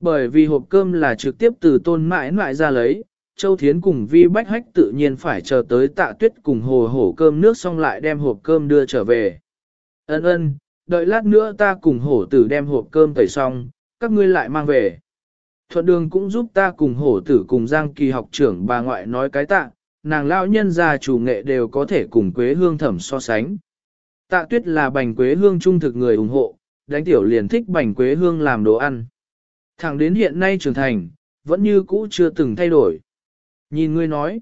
Bởi vì hộp cơm là trực tiếp từ tôn mãi mãi ra lấy, Châu Thiến cùng Vi Bách Hách tự nhiên phải chờ tới tạ tuyết cùng hồ hổ cơm nước xong lại đem hộp cơm đưa trở về. Ân ân, đợi lát nữa ta cùng hổ tử đem hộp cơm tẩy xong, các ngươi lại mang về. Thuận đường cũng giúp ta cùng hổ tử cùng Giang Kỳ học trưởng bà ngoại nói cái tạ, nàng lao nhân gia chủ nghệ đều có thể cùng Quế Hương thẩm so sánh. Tạ tuyết là bành Quế Hương trung thực người ủng hộ, đánh tiểu liền thích bành Quế Hương làm đồ ăn. Thẳng đến hiện nay trưởng thành, vẫn như cũ chưa từng thay đổi. Nhìn ngươi nói,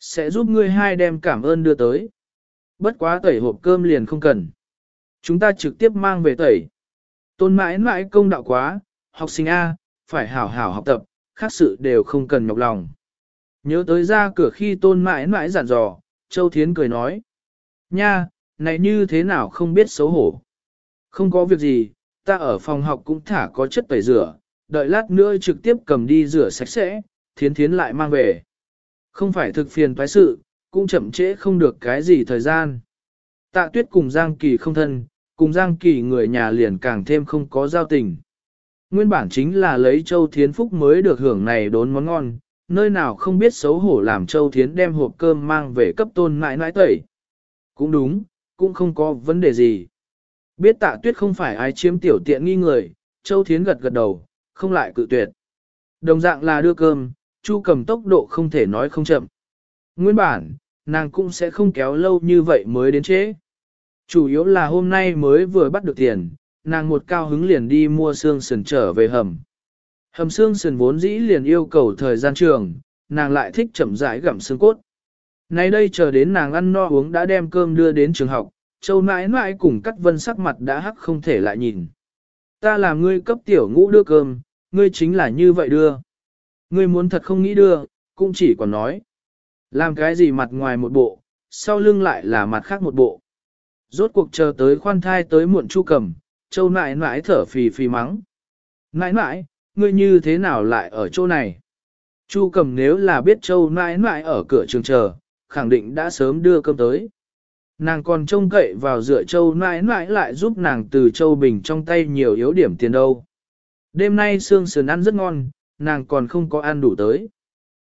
sẽ giúp ngươi hai đem cảm ơn đưa tới. bất quá tẩy hộp cơm liền không cần. Chúng ta trực tiếp mang về tẩy. Tôn mãi mãi công đạo quá, học sinh A, phải hảo hảo học tập, khác sự đều không cần nhọc lòng. Nhớ tới ra cửa khi tôn mãi mãi giản dò, Châu Thiến cười nói. Nha, này như thế nào không biết xấu hổ. Không có việc gì, ta ở phòng học cũng thả có chất tẩy rửa, đợi lát nữa trực tiếp cầm đi rửa sạch sẽ, thiến thiến lại mang về. Không phải thực phiền thoái sự, cũng chậm trễ không được cái gì thời gian. Tạ tuyết cùng Giang Kỳ không thân, cùng Giang Kỳ người nhà liền càng thêm không có giao tình. Nguyên bản chính là lấy Châu Thiến Phúc mới được hưởng này đốn món ngon, nơi nào không biết xấu hổ làm Châu Thiến đem hộp cơm mang về cấp tôn mãi nãi tẩy. Cũng đúng, cũng không có vấn đề gì. Biết tạ tuyết không phải ai chiếm tiểu tiện nghi người, Châu Thiến gật gật đầu, không lại cự tuyệt. Đồng dạng là đưa cơm, Chu cầm tốc độ không thể nói không chậm. Nguyên bản, nàng cũng sẽ không kéo lâu như vậy mới đến chế. Chủ yếu là hôm nay mới vừa bắt được tiền, nàng một cao hứng liền đi mua xương sườn trở về hầm. Hầm xương sườn vốn dĩ liền yêu cầu thời gian trường, nàng lại thích chậm rãi gặm xương cốt. Nay đây chờ đến nàng ăn no uống đã đem cơm đưa đến trường học, châu nãi nãi cùng cắt vân sắc mặt đã hắc không thể lại nhìn. Ta làm ngươi cấp tiểu ngũ đưa cơm, ngươi chính là như vậy đưa. Ngươi muốn thật không nghĩ đưa, cũng chỉ còn nói. Làm cái gì mặt ngoài một bộ, sau lưng lại là mặt khác một bộ. Rốt cuộc chờ tới khoan thai tới muộn chu cầm, châu nãi nãi thở phì phì mắng. Nãi nãi, ngươi như thế nào lại ở chỗ này? Chu cầm nếu là biết châu nãi nãi ở cửa trường chờ, khẳng định đã sớm đưa cơm tới. Nàng còn trông cậy vào dựa châu nãi nãi lại giúp nàng từ châu bình trong tay nhiều yếu điểm tiền đâu. Đêm nay xương sườn ăn rất ngon, nàng còn không có ăn đủ tới.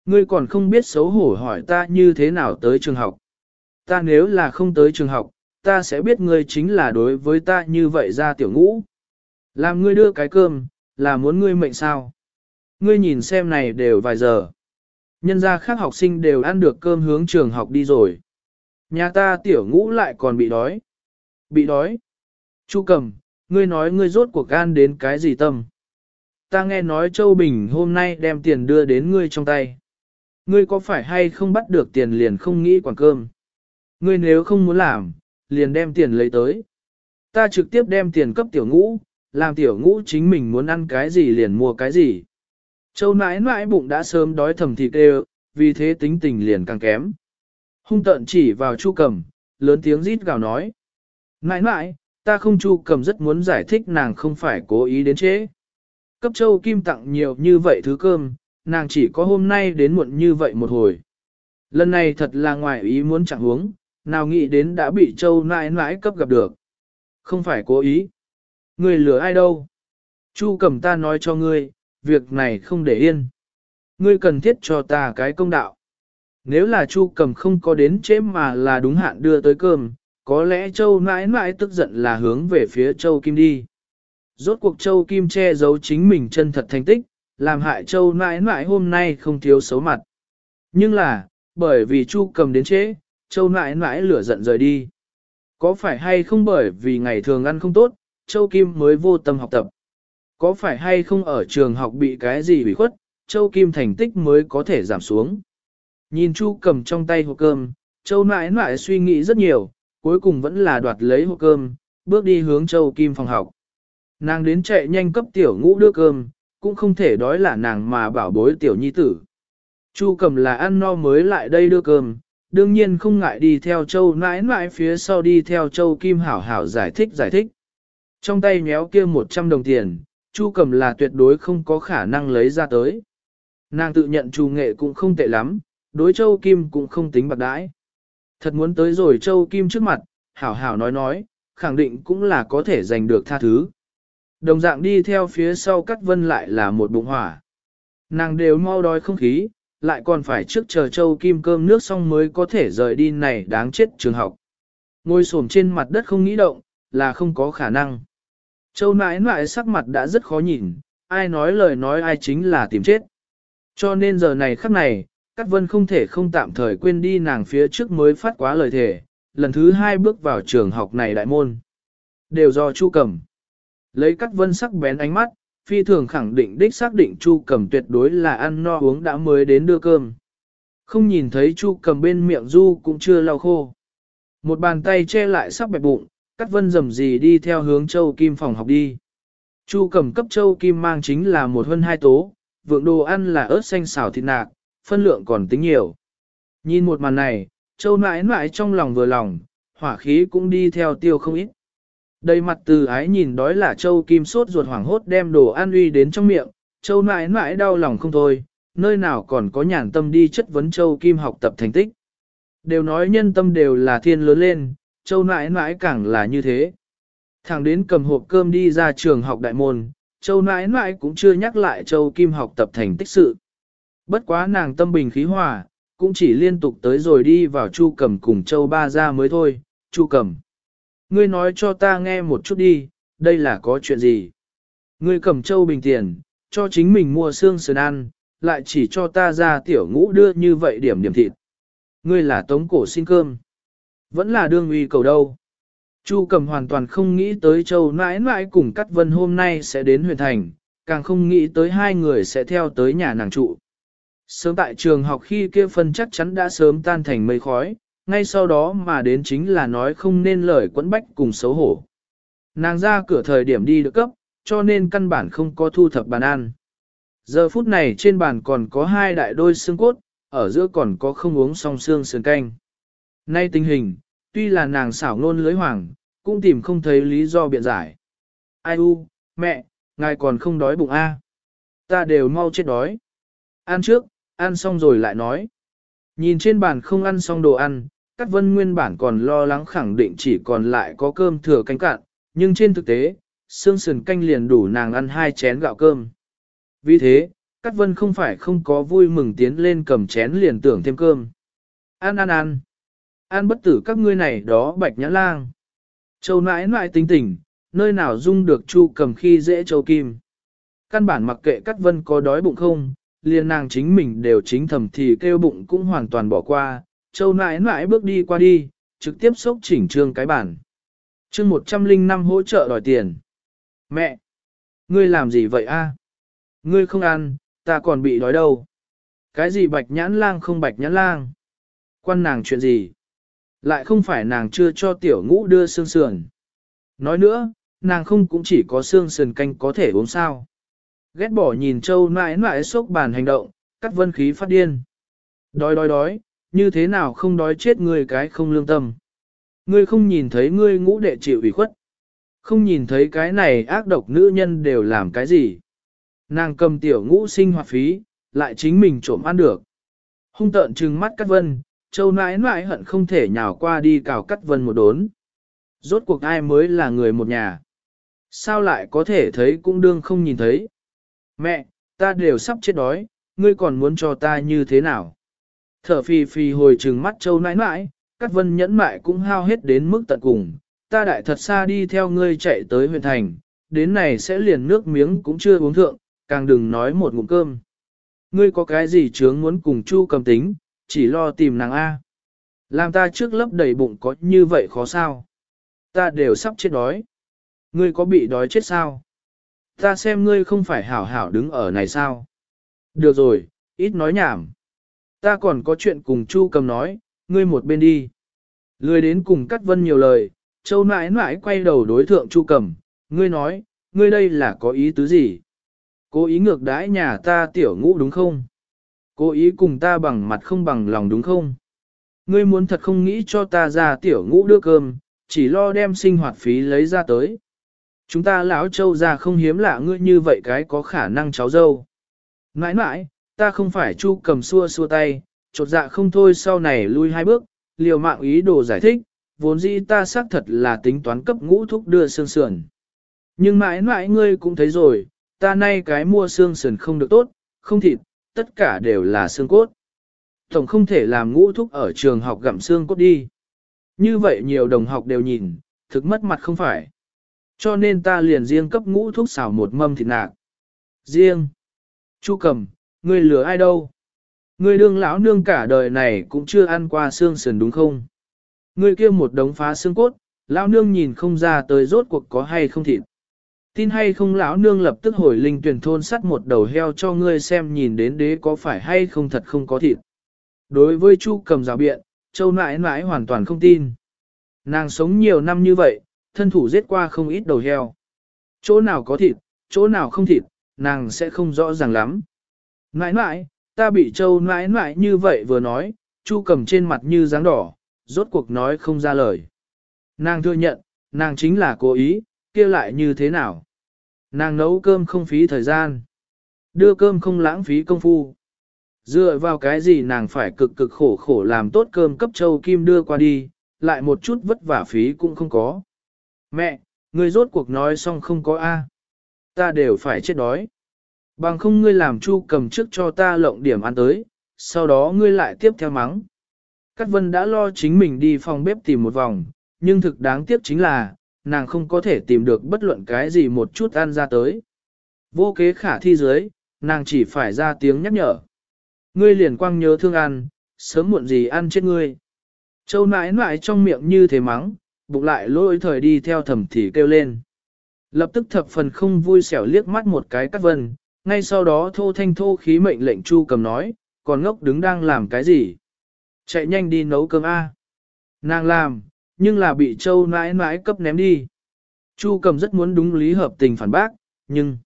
Ngươi còn không biết xấu hổ hỏi ta như thế nào tới trường học. Ta nếu là không tới trường học, ta sẽ biết ngươi chính là đối với ta như vậy ra tiểu ngũ. Làm ngươi đưa cái cơm, là muốn ngươi mệnh sao. Ngươi nhìn xem này đều vài giờ. Nhân gia khác học sinh đều ăn được cơm hướng trường học đi rồi. Nhà ta tiểu ngũ lại còn bị đói. Bị đói. Chu cầm, ngươi nói ngươi rốt cuộc gan đến cái gì tâm. Ta nghe nói Châu Bình hôm nay đem tiền đưa đến ngươi trong tay. Ngươi có phải hay không bắt được tiền liền không nghĩ quản cơm? Ngươi nếu không muốn làm, liền đem tiền lấy tới. Ta trực tiếp đem tiền cấp tiểu ngũ, làm tiểu ngũ chính mình muốn ăn cái gì liền mua cái gì. Châu nãi nãi bụng đã sớm đói thầm thịt đều, vì thế tính tình liền càng kém. Hung tận chỉ vào chu cầm, lớn tiếng rít gào nói. Nãi nãi, ta không chu cầm rất muốn giải thích nàng không phải cố ý đến chế. Cấp châu kim tặng nhiều như vậy thứ cơm, nàng chỉ có hôm nay đến muộn như vậy một hồi. Lần này thật là ngoài ý muốn chẳng huống, nào nghĩ đến đã bị châu nãi nãi cấp gặp được. Không phải cố ý. Người lừa ai đâu? Chu cầm ta nói cho ngươi, việc này không để yên. Ngươi cần thiết cho ta cái công đạo. Nếu là Chu cầm không có đến chế mà là đúng hạn đưa tới cơm, có lẽ Châu mãi mãi tức giận là hướng về phía Châu Kim đi. Rốt cuộc Châu Kim che giấu chính mình chân thật thành tích, làm hại Châu mãi mãi hôm nay không thiếu xấu mặt. Nhưng là, bởi vì Chu cầm đến chế, Châu mãi mãi lửa giận rời đi. Có phải hay không bởi vì ngày thường ăn không tốt, Châu Kim mới vô tâm học tập? Có phải hay không ở trường học bị cái gì bị khuất, Châu Kim thành tích mới có thể giảm xuống? Nhìn Chu cầm trong tay hộp cơm, Châu mãi mãi suy nghĩ rất nhiều, cuối cùng vẫn là đoạt lấy hộp cơm, bước đi hướng Châu Kim phòng học. Nàng đến chạy nhanh cấp tiểu ngũ đưa cơm, cũng không thể đói là nàng mà bảo bối tiểu nhi tử. Chu cầm là ăn no mới lại đây đưa cơm, đương nhiên không ngại đi theo Châu nãi nãi phía sau đi theo Châu Kim hảo hảo giải thích giải thích. Trong tay méo kia 100 đồng tiền, Chu cầm là tuyệt đối không có khả năng lấy ra tới. Nàng tự nhận Chu nghệ cũng không tệ lắm, đối Châu Kim cũng không tính bạc đãi. Thật muốn tới rồi Châu Kim trước mặt, hảo hảo nói nói, khẳng định cũng là có thể giành được tha thứ. Đồng dạng đi theo phía sau cắt vân lại là một bụng hỏa. Nàng đều mau đói không khí, lại còn phải trước chờ Châu Kim cơm nước xong mới có thể rời đi này đáng chết trường học. Ngồi xổm trên mặt đất không nghĩ động, là không có khả năng. Châu nãi nãi sắc mặt đã rất khó nhìn, ai nói lời nói ai chính là tìm chết. Cho nên giờ này khắc này, Cát Vân không thể không tạm thời quên đi nàng phía trước mới phát quá lời thề, lần thứ hai bước vào trường học này đại môn. Đều do Chu Cầm. Lấy Cát Vân sắc bén ánh mắt, phi thường khẳng định đích xác định Chu Cầm tuyệt đối là ăn no uống đã mới đến đưa cơm. Không nhìn thấy Chu Cầm bên miệng du cũng chưa lau khô. Một bàn tay che lại sắc bẹp bụng, cát vân rầm gì đi theo hướng châu kim phòng học đi. Chu cầm cấp châu kim mang chính là một hơn hai tố, vượng đồ ăn là ớt xanh xào thịt nạc, phân lượng còn tính nhiều. Nhìn một màn này, châu nãi nãi trong lòng vừa lòng, hỏa khí cũng đi theo tiêu không ít. Đầy mặt từ ái nhìn đói là châu kim sốt ruột hoảng hốt đem đồ ăn uy đến trong miệng, châu nãi nãi đau lòng không thôi, nơi nào còn có nhàn tâm đi chất vấn châu kim học tập thành tích. Đều nói nhân tâm đều là thiên lớn lên, châu nãi nãi càng là như thế. Thẳng đến cầm hộp cơm đi ra trường học đại môn, châu nãi nãi cũng chưa nhắc lại châu kim học tập thành tích sự. Bất quá nàng tâm bình khí hòa, cũng chỉ liên tục tới rồi đi vào chu cầm cùng châu ba ra mới thôi, chu cầm. Ngươi nói cho ta nghe một chút đi, đây là có chuyện gì? Ngươi cầm châu bình tiền, cho chính mình mua xương sườn ăn, lại chỉ cho ta ra tiểu ngũ đưa như vậy điểm điểm thịt. Ngươi là tống cổ xin cơm. Vẫn là đương uy cầu đâu. Chu cầm hoàn toàn không nghĩ tới châu nãi nãi cùng Cát Vân hôm nay sẽ đến huyện thành, càng không nghĩ tới hai người sẽ theo tới nhà nàng trụ. Sớm tại trường học khi kia phân chắc chắn đã sớm tan thành mây khói, ngay sau đó mà đến chính là nói không nên lời quẫn bách cùng xấu hổ. Nàng ra cửa thời điểm đi được cấp, cho nên căn bản không có thu thập bàn ăn. Giờ phút này trên bàn còn có hai đại đôi xương cốt, ở giữa còn có không uống song xương sườn canh. Nay tình hình, tuy là nàng xảo ngôn lưới hoàng, cũng tìm không thấy lý do biện giải. Ai u, mẹ, ngài còn không đói bụng a? À? Ta đều mau chết đói. Ăn trước, ăn xong rồi lại nói. Nhìn trên bàn không ăn xong đồ ăn, Cát Vân nguyên bản còn lo lắng khẳng định chỉ còn lại có cơm thừa canh cạn, nhưng trên thực tế, xương sườn canh liền đủ nàng ăn hai chén gạo cơm. Vì thế, Cát Vân không phải không có vui mừng tiến lên cầm chén liền tưởng thêm cơm. Ăn ăn ăn. Ăn bất tử các ngươi này đó bạch nhã lang. Châu nãi nãi tính tình, nơi nào dung được chu cầm khi dễ châu kim. Căn bản mặc kệ Cát Vân có đói bụng không, liền nàng chính mình đều chính thầm thì kêu bụng cũng hoàn toàn bỏ qua, châu nãi nãi bước đi qua đi, trực tiếp xúc chỉnh trương cái bản. chương 105 hỗ trợ đòi tiền. Mẹ! Ngươi làm gì vậy a? Ngươi không ăn, ta còn bị đói đâu. Cái gì bạch nhãn lang không bạch nhãn lang? Quan nàng chuyện gì? Lại không phải nàng chưa cho tiểu ngũ đưa xương sườn. Nói nữa, nàng không cũng chỉ có xương sườn canh có thể uống sao. Ghét bỏ nhìn châu nãi nãi sốc bàn hành động, cắt vân khí phát điên. Đói đói đói, như thế nào không đói chết người cái không lương tâm. Ngươi không nhìn thấy ngươi ngũ đệ chịu ủy khuất. Không nhìn thấy cái này ác độc nữ nhân đều làm cái gì. Nàng cầm tiểu ngũ sinh hoạt phí, lại chính mình trộm ăn được. Hung tợn trừng mắt cắt vân, châu nãi nãi hận không thể nhào qua đi cào cắt vân một đốn. Rốt cuộc ai mới là người một nhà. Sao lại có thể thấy cũng đương không nhìn thấy. Mẹ, ta đều sắp chết đói, ngươi còn muốn cho ta như thế nào? Thở phì phì hồi trừng mắt châu nãi nãi, Cát Vân nhẫn mại cũng hao hết đến mức tận cùng, ta đại thật xa đi theo ngươi chạy tới huyện thành, đến này sẽ liền nước miếng cũng chưa uống thượng, càng đừng nói một ngụm cơm. Ngươi có cái gì chướng muốn cùng Chu cầm tính, chỉ lo tìm nàng A. Làm ta trước lấp đầy bụng có như vậy khó sao? Ta đều sắp chết đói. Ngươi có bị đói chết sao? Ta xem ngươi không phải hảo hảo đứng ở này sao? Được rồi, ít nói nhảm. Ta còn có chuyện cùng Chu cầm nói, ngươi một bên đi. Lười đến cùng Cát Vân nhiều lời, Châu nãi nãi quay đầu đối thượng Chu cầm, ngươi nói, ngươi đây là có ý tứ gì? Cố ý ngược đãi nhà ta tiểu ngũ đúng không? Cố ý cùng ta bằng mặt không bằng lòng đúng không? Ngươi muốn thật không nghĩ cho ta ra tiểu ngũ đưa cơm, chỉ lo đem sinh hoạt phí lấy ra tới. Chúng ta lão châu ra không hiếm lạ ngươi như vậy cái có khả năng cháu dâu. Nãi nãi, ta không phải chu cầm xua xua tay, chột dạ không thôi sau này lui hai bước, liều mạng ý đồ giải thích, vốn dĩ ta xác thật là tính toán cấp ngũ thúc đưa xương sườn. Nhưng mãi mãi ngươi cũng thấy rồi, ta nay cái mua xương sườn không được tốt, không thịt, tất cả đều là xương cốt. Tổng không thể làm ngũ thúc ở trường học gặm xương cốt đi. Như vậy nhiều đồng học đều nhìn, thực mất mặt không phải. Cho nên ta liền riêng cấp ngũ thúc xào một mâm thịt nạc. Riêng. Chu cầm, ngươi lừa ai đâu? Ngươi đương lão nương cả đời này cũng chưa ăn qua xương sườn đúng không? Ngươi kia một đống phá xương cốt, lão nương nhìn không ra tới rốt cuộc có hay không thịt. Tin hay không lão nương lập tức hồi linh tuyển thôn sắt một đầu heo cho ngươi xem nhìn đến đế có phải hay không thật không có thịt. Đối với Chu cầm rào biện, Châu nãi nãi hoàn toàn không tin. Nàng sống nhiều năm như vậy, thân thủ giết qua không ít đầu heo. Chỗ nào có thịt, chỗ nào không thịt, nàng sẽ không rõ ràng lắm. Nãi nãi, ta bị châu nãi nãi như vậy vừa nói, chu cầm trên mặt như dáng đỏ, rốt cuộc nói không ra lời. Nàng thừa nhận, nàng chính là cố ý, kia lại như thế nào? Nàng nấu cơm không phí thời gian, đưa cơm không lãng phí công phu. Dựa vào cái gì nàng phải cực cực khổ khổ làm tốt cơm cấp châu kim đưa qua đi, lại một chút vất vả phí cũng không có. Mẹ, người rốt cuộc nói xong không có A. Ta đều phải chết đói. Bằng không ngươi làm chu cầm trước cho ta lộng điểm ăn tới, sau đó ngươi lại tiếp theo mắng. Cát vân đã lo chính mình đi phòng bếp tìm một vòng, nhưng thực đáng tiếc chính là, nàng không có thể tìm được bất luận cái gì một chút ăn ra tới. Vô kế khả thi dưới, nàng chỉ phải ra tiếng nhắc nhở. Ngươi liền quang nhớ thương ăn, sớm muộn gì ăn chết ngươi. Châu nãi nãi trong miệng như thế mắng, bụng lại lôi thời đi theo thầm thì kêu lên. Lập tức thập phần không vui xẻo liếc mắt một cái Cát vân, ngay sau đó thô thanh thô khí mệnh lệnh chu cầm nói, còn ngốc đứng đang làm cái gì? Chạy nhanh đi nấu cơm A. Nàng làm, nhưng là bị châu nãi nãi cấp ném đi. Chu cầm rất muốn đúng lý hợp tình phản bác, nhưng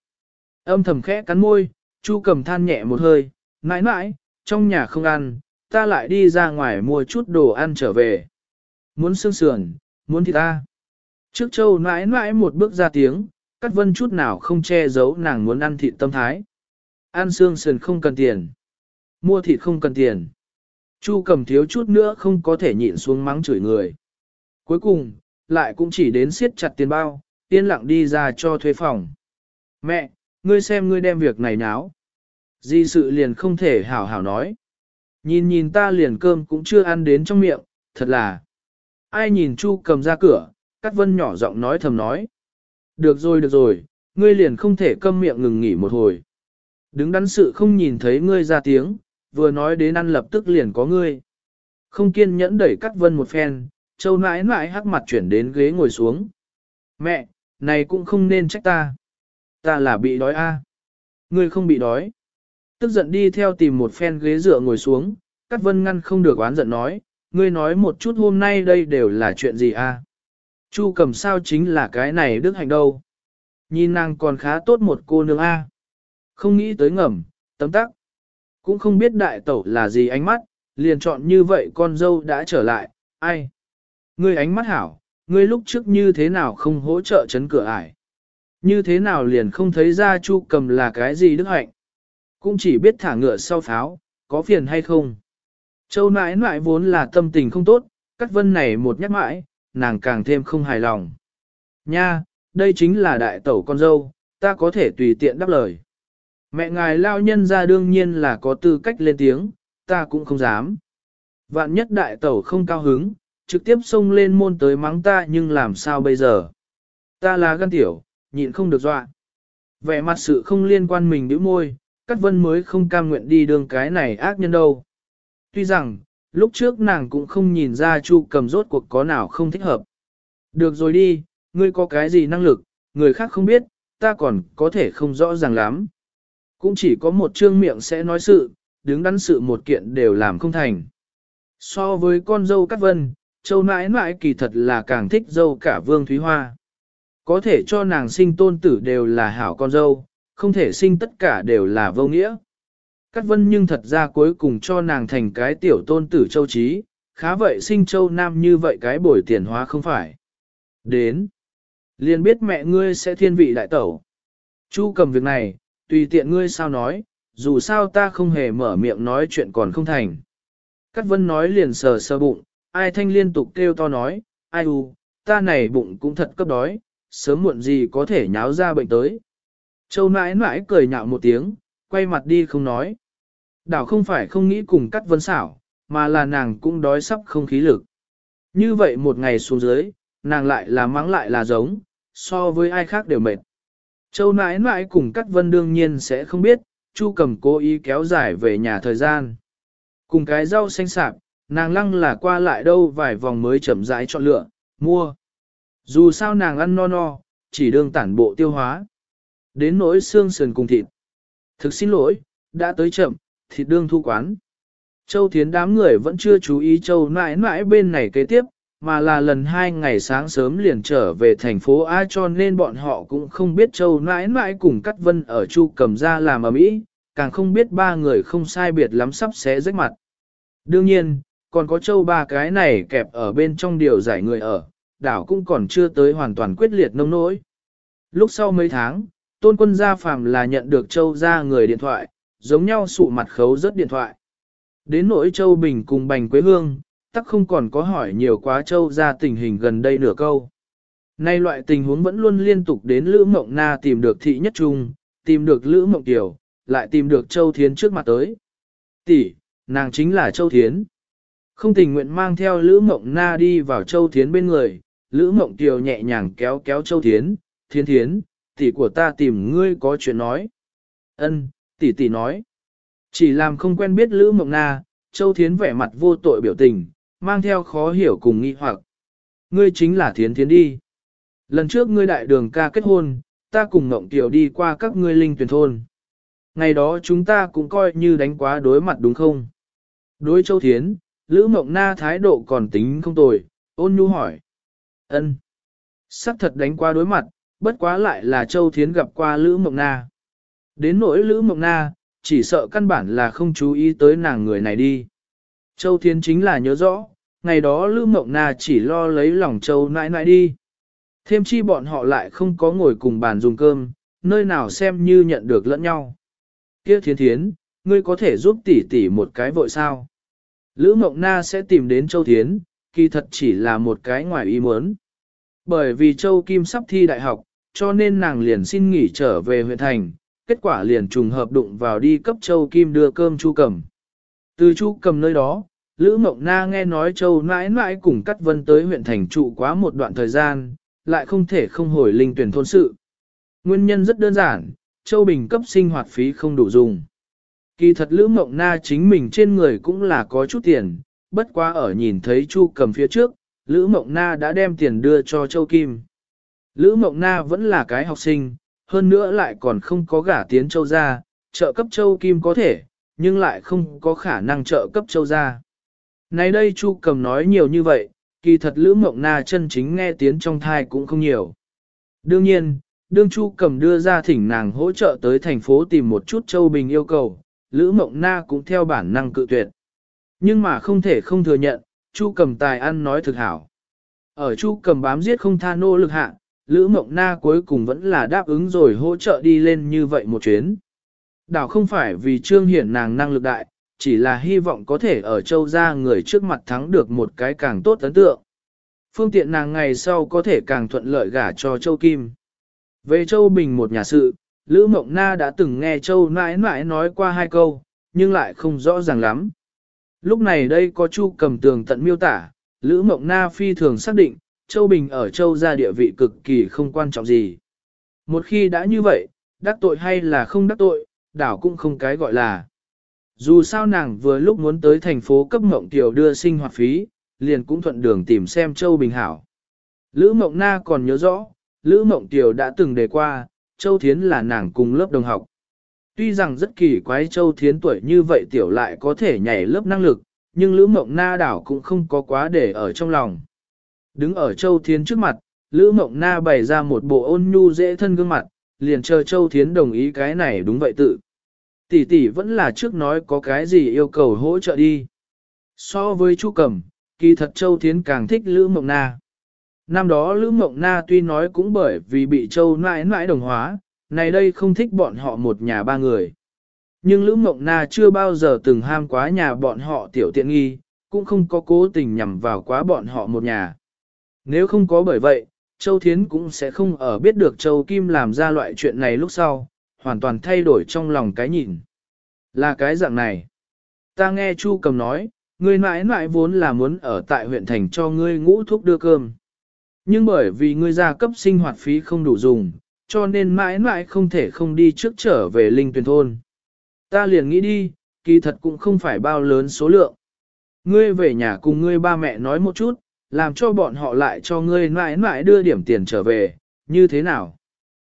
âm thầm khẽ cắn môi, chu cầm than nhẹ một hơi, nãi nãi, trong nhà không ăn, ta lại đi ra ngoài mua chút đồ ăn trở về. Muốn xương sườn, muốn thịt ta. Trước châu nãi nãi một bước ra tiếng, Cát vân chút nào không che giấu nàng muốn ăn thịt tâm thái. Ăn xương sườn không cần tiền. Mua thịt không cần tiền. Chu cầm thiếu chút nữa không có thể nhịn xuống mắng chửi người. Cuối cùng, lại cũng chỉ đến siết chặt tiền bao, yên lặng đi ra cho thuê phòng. Mẹ, ngươi xem ngươi đem việc này náo. Di sự liền không thể hảo hảo nói. Nhìn nhìn ta liền cơm cũng chưa ăn đến trong miệng, thật là. Ai nhìn Chu cầm ra cửa, Cát Vân nhỏ giọng nói thầm nói. Được rồi được rồi, ngươi liền không thể câm miệng ngừng nghỉ một hồi. Đứng đắn sự không nhìn thấy ngươi ra tiếng, vừa nói đến ăn lập tức liền có ngươi. Không kiên nhẫn đẩy Cát Vân một phen, châu nãi nãi hắc mặt chuyển đến ghế ngồi xuống. Mẹ, này cũng không nên trách ta. Ta là bị đói a. Ngươi không bị đói. Tức giận đi theo tìm một phen ghế dựa ngồi xuống, Cát Vân ngăn không được oán giận nói, ngươi nói một chút hôm nay đây đều là chuyện gì a? Chu cầm sao chính là cái này đức hạnh đâu. Nhìn nàng còn khá tốt một cô nương a. Không nghĩ tới ngầm, tấm tắc. Cũng không biết đại tẩu là gì ánh mắt, liền chọn như vậy con dâu đã trở lại, ai? Ngươi ánh mắt hảo, ngươi lúc trước như thế nào không hỗ trợ chấn cửa ải? Như thế nào liền không thấy ra chu cầm là cái gì đức hạnh? Cũng chỉ biết thả ngựa sau pháo, có phiền hay không? Châu nãi nãi vốn là tâm tình không tốt, cắt vân này một nhắc mãi, nàng càng thêm không hài lòng. Nha, đây chính là đại tẩu con dâu, ta có thể tùy tiện đáp lời. Mẹ ngài lao nhân ra đương nhiên là có tư cách lên tiếng, ta cũng không dám. Vạn nhất đại tẩu không cao hứng, trực tiếp xông lên môn tới mắng ta nhưng làm sao bây giờ? Ta là gan tiểu, nhịn không được dọa. Vẻ mặt sự không liên quan mình đứa môi, Cát Vân mới không cam nguyện đi đường cái này ác nhân đâu. Tuy rằng, lúc trước nàng cũng không nhìn ra Chu cầm rốt cuộc có nào không thích hợp. Được rồi đi, ngươi có cái gì năng lực, người khác không biết, ta còn có thể không rõ ràng lắm. Cũng chỉ có một trương miệng sẽ nói sự, đứng đắn sự một kiện đều làm không thành. So với con dâu Cát Vân, châu nãi nãi kỳ thật là càng thích dâu cả Vương Thúy Hoa. Có thể cho nàng sinh tôn tử đều là hảo con dâu, không thể sinh tất cả đều là vô nghĩa. Cát vân nhưng thật ra cuối cùng cho nàng thành cái tiểu tôn tử châu trí, khá vậy sinh châu nam như vậy cái bồi tiền hóa không phải. Đến, liền biết mẹ ngươi sẽ thiên vị đại tẩu. Chu cầm việc này, tùy tiện ngươi sao nói, dù sao ta không hề mở miệng nói chuyện còn không thành. Cát vân nói liền sờ sờ bụng, ai thanh liên tục kêu to nói, ai u, ta này bụng cũng thật cấp đói, sớm muộn gì có thể nháo ra bệnh tới. Châu nãi nãi cười nhạo một tiếng, quay mặt đi không nói. Đảo không phải không nghĩ cùng cắt vân xảo, mà là nàng cũng đói sắp không khí lực. Như vậy một ngày xuống dưới, nàng lại là mắng lại là giống, so với ai khác đều mệt. Châu nãi nãi cùng cắt vân đương nhiên sẽ không biết, Chu cầm cố ý kéo dài về nhà thời gian. Cùng cái rau xanh sạp, nàng lăng là qua lại đâu vài vòng mới chậm rãi chọn lựa, mua. Dù sao nàng ăn no no, chỉ đương tản bộ tiêu hóa. Đến nỗi xương sườn cùng thịt. Thực xin lỗi, đã tới chậm, thịt đương thu quán. Châu Thiến đám người vẫn chưa chú ý Châu nãi nãi bên này kế tiếp, mà là lần hai ngày sáng sớm liền trở về thành phố A cho nên bọn họ cũng không biết Châu nãi nãi cùng Cát Vân ở Chu cầm ra làm ở mỹ, càng không biết ba người không sai biệt lắm sắp xé rách mặt. Đương nhiên, còn có Châu ba cái này kẹp ở bên trong điều giải người ở, đảo cũng còn chưa tới hoàn toàn quyết liệt nông nỗi. Lúc sau mấy tháng, tôn quân gia phàm là nhận được Châu ra người điện thoại, giống nhau sụ mặt khấu rất điện thoại. Đến nỗi Châu Bình cùng Bành Quế Hương, tắc không còn có hỏi nhiều quá Châu ra tình hình gần đây nửa câu. Nay loại tình huống vẫn luôn liên tục đến Lữ Mộng Na tìm được thị nhất trung, tìm được Lữ Mộng Tiểu, lại tìm được Châu Thiến trước mặt tới. Tỷ, nàng chính là Châu Thiến. Không tình nguyện mang theo Lữ Mộng Na đi vào Châu Thiến bên người, Lữ Mộng Tiểu nhẹ nhàng kéo kéo Châu Thiến, Thiến Thiến, tỷ của ta tìm ngươi có chuyện nói. Ân, tỷ tỷ nói. Chỉ làm không quen biết Lữ Mộng Na, Châu Thiến vẻ mặt vô tội biểu tình, mang theo khó hiểu cùng nghi hoặc. Ngươi chính là Thiến Thiến đi. Lần trước ngươi đại đường ca kết hôn, ta cùng Ngộng Tiểu đi qua các ngươi linh tuyển thôn. Ngày đó chúng ta cũng coi như đánh quá đối mặt đúng không? Đối Châu Thiến, Lữ Mộng Na thái độ còn tính không tồi, ôn nhu hỏi. ân Sắc thật đánh qua đối mặt, bất quá lại là Châu Thiến gặp qua Lữ Mộng Na. Đến nỗi Lữ Mộng Na, chỉ sợ căn bản là không chú ý tới nàng người này đi. Châu Thiến chính là nhớ rõ, ngày đó Lữ Mộng Na chỉ lo lấy lòng Châu nãi nãi đi. Thêm chi bọn họ lại không có ngồi cùng bàn dùng cơm, nơi nào xem như nhận được lẫn nhau. Kia Thiến Thiến, ngươi có thể giúp tỷ tỷ một cái vội sao? Lữ Mộng Na sẽ tìm đến Châu Thiến, kỳ thật chỉ là một cái ngoài ý muốn. Bởi vì Châu Kim sắp thi đại học, cho nên nàng liền xin nghỉ trở về huyện thành, kết quả liền trùng hợp đụng vào đi cấp Châu Kim đưa cơm Chu Cầm. Từ Chu Cầm nơi đó, Lữ Mộng Na nghe nói Châu mãi mãi cùng cát Vân tới huyện thành trụ quá một đoạn thời gian, lại không thể không hồi linh tuyển thôn sự. Nguyên nhân rất đơn giản, Châu Bình cấp sinh hoạt phí không đủ dùng. Kỳ thật Lữ Mộng Na chính mình trên người cũng là có chút tiền, bất quá ở nhìn thấy Chu cầm phía trước, Lữ Mộng Na đã đem tiền đưa cho Châu Kim. Lữ Mộng Na vẫn là cái học sinh, hơn nữa lại còn không có gả tiến Châu ra, trợ cấp Châu Kim có thể, nhưng lại không có khả năng trợ cấp Châu ra. Này đây Chu cầm nói nhiều như vậy, kỳ thật Lữ Mộng Na chân chính nghe tiếng trong thai cũng không nhiều. Đương nhiên, đương Chu cầm đưa ra thỉnh nàng hỗ trợ tới thành phố tìm một chút Châu Bình yêu cầu, Lữ Mộng Na cũng theo bản năng cự tuyệt. Nhưng mà không thể không thừa nhận, Chu cầm tài ăn nói thực hảo. Ở Chu cầm bám giết không tha nô lực hạ, Lữ Mộng Na cuối cùng vẫn là đáp ứng rồi hỗ trợ đi lên như vậy một chuyến. Đảo không phải vì trương hiển nàng năng lực đại, chỉ là hy vọng có thể ở châu gia người trước mặt thắng được một cái càng tốt ấn tượng. Phương tiện nàng ngày sau có thể càng thuận lợi gả cho châu Kim. Về châu Bình một nhà sự, Lữ Mộng Na đã từng nghe châu nãi nãi nói qua hai câu, nhưng lại không rõ ràng lắm. Lúc này đây có Chu cầm tường tận miêu tả, Lữ Mộng Na phi thường xác định, Châu Bình ở Châu gia địa vị cực kỳ không quan trọng gì. Một khi đã như vậy, đắc tội hay là không đắc tội, đảo cũng không cái gọi là. Dù sao nàng vừa lúc muốn tới thành phố cấp Mộng Tiểu đưa sinh hoạt phí, liền cũng thuận đường tìm xem Châu Bình hảo. Lữ Mộng Na còn nhớ rõ, Lữ Mộng Tiểu đã từng đề qua, Châu Thiến là nàng cùng lớp đồng học. Tuy rằng rất kỳ quái Châu Thiến tuổi như vậy Tiểu lại có thể nhảy lớp năng lực, nhưng Lữ Mộng Na đảo cũng không có quá để ở trong lòng. Đứng ở Châu Thiến trước mặt, Lữ Mộng Na bày ra một bộ ôn nhu dễ thân gương mặt, liền chờ Châu Thiến đồng ý cái này đúng vậy tự. Tỷ tỷ vẫn là trước nói có cái gì yêu cầu hỗ trợ đi. So với Chu Cẩm, kỳ thật Châu Thiến càng thích Lữ Mộng Na. Năm đó Lữ Mộng Na tuy nói cũng bởi vì bị Châu nãi nãi đồng hóa, này đây không thích bọn họ một nhà ba người. Nhưng Lữ Mộng Na chưa bao giờ từng ham quá nhà bọn họ tiểu tiện nghi, cũng không có cố tình nhằm vào quá bọn họ một nhà. Nếu không có bởi vậy, Châu Thiến cũng sẽ không ở biết được Châu Kim làm ra loại chuyện này lúc sau, hoàn toàn thay đổi trong lòng cái nhìn. Là cái dạng này. Ta nghe Chu cầm nói, ngươi mãi mãi vốn là muốn ở tại huyện thành cho ngươi ngũ thuốc đưa cơm. Nhưng bởi vì ngươi gia cấp sinh hoạt phí không đủ dùng, cho nên mãi mãi không thể không đi trước trở về linh tuyển thôn. Ta liền nghĩ đi, kỳ thật cũng không phải bao lớn số lượng. Ngươi về nhà cùng ngươi ba mẹ nói một chút, làm cho bọn họ lại cho ngươi mãi mãi đưa điểm tiền trở về, như thế nào?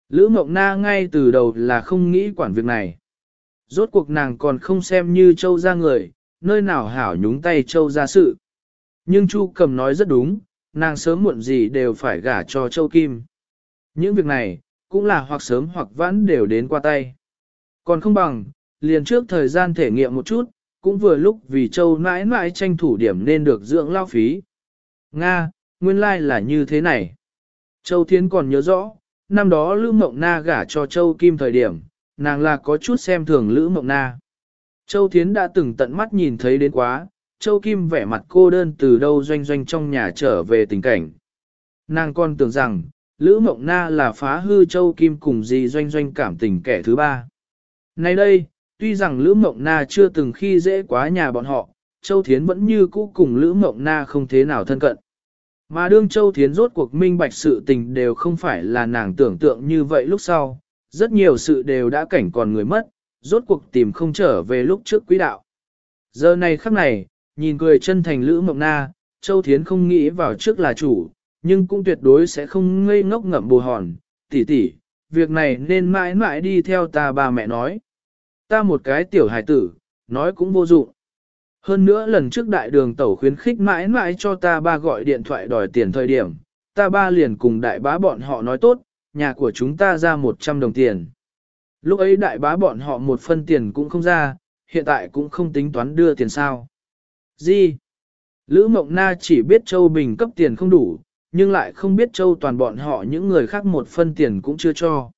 Lữ Mộng Na ngay từ đầu là không nghĩ quản việc này. Rốt cuộc nàng còn không xem như châu ra người, nơi nào hảo nhúng tay châu ra sự. Nhưng Chu cầm nói rất đúng, nàng sớm muộn gì đều phải gả cho Châu Kim. Những việc này, cũng là hoặc sớm hoặc vãn đều đến qua tay. Còn không bằng, liền trước thời gian thể nghiệm một chút, cũng vừa lúc vì Châu mãi mãi tranh thủ điểm nên được dưỡng lao phí. Nga, nguyên lai like là như thế này. Châu Thiến còn nhớ rõ, năm đó Lữ Mộng Na gả cho Châu Kim thời điểm, nàng là có chút xem thường Lữ Mộng Na. Châu Thiến đã từng tận mắt nhìn thấy đến quá, Châu Kim vẻ mặt cô đơn từ đâu doanh doanh trong nhà trở về tình cảnh. Nàng còn tưởng rằng, Lữ Mộng Na là phá hư Châu Kim cùng gì doanh doanh cảm tình kẻ thứ ba. Nay đây, tuy rằng Lữ Mộng Na chưa từng khi dễ quá nhà bọn họ, Châu Thiến vẫn như cũ cùng Lữ Mộng Na không thế nào thân cận. Mà đương Châu Thiến rốt cuộc minh bạch sự tình đều không phải là nàng tưởng tượng như vậy lúc sau, rất nhiều sự đều đã cảnh còn người mất, rốt cuộc tìm không trở về lúc trước quý đạo. Giờ này khắc này, nhìn cười chân thành Lữ Mộng Na, Châu Thiến không nghĩ vào trước là chủ, nhưng cũng tuyệt đối sẽ không ngây ngốc ngậm bù hòn, tỷ tỷ, việc này nên mãi mãi đi theo ta bà mẹ nói. Ta một cái tiểu hài tử, nói cũng vô dụng. Hơn nữa lần trước đại đường tẩu khuyến khích mãi mãi cho ta ba gọi điện thoại đòi tiền thời điểm, ta ba liền cùng đại bá bọn họ nói tốt, nhà của chúng ta ra 100 đồng tiền. Lúc ấy đại bá bọn họ một phân tiền cũng không ra, hiện tại cũng không tính toán đưa tiền sao. Gì? Lữ Mộng Na chỉ biết Châu Bình cấp tiền không đủ, nhưng lại không biết Châu toàn bọn họ những người khác một phân tiền cũng chưa cho.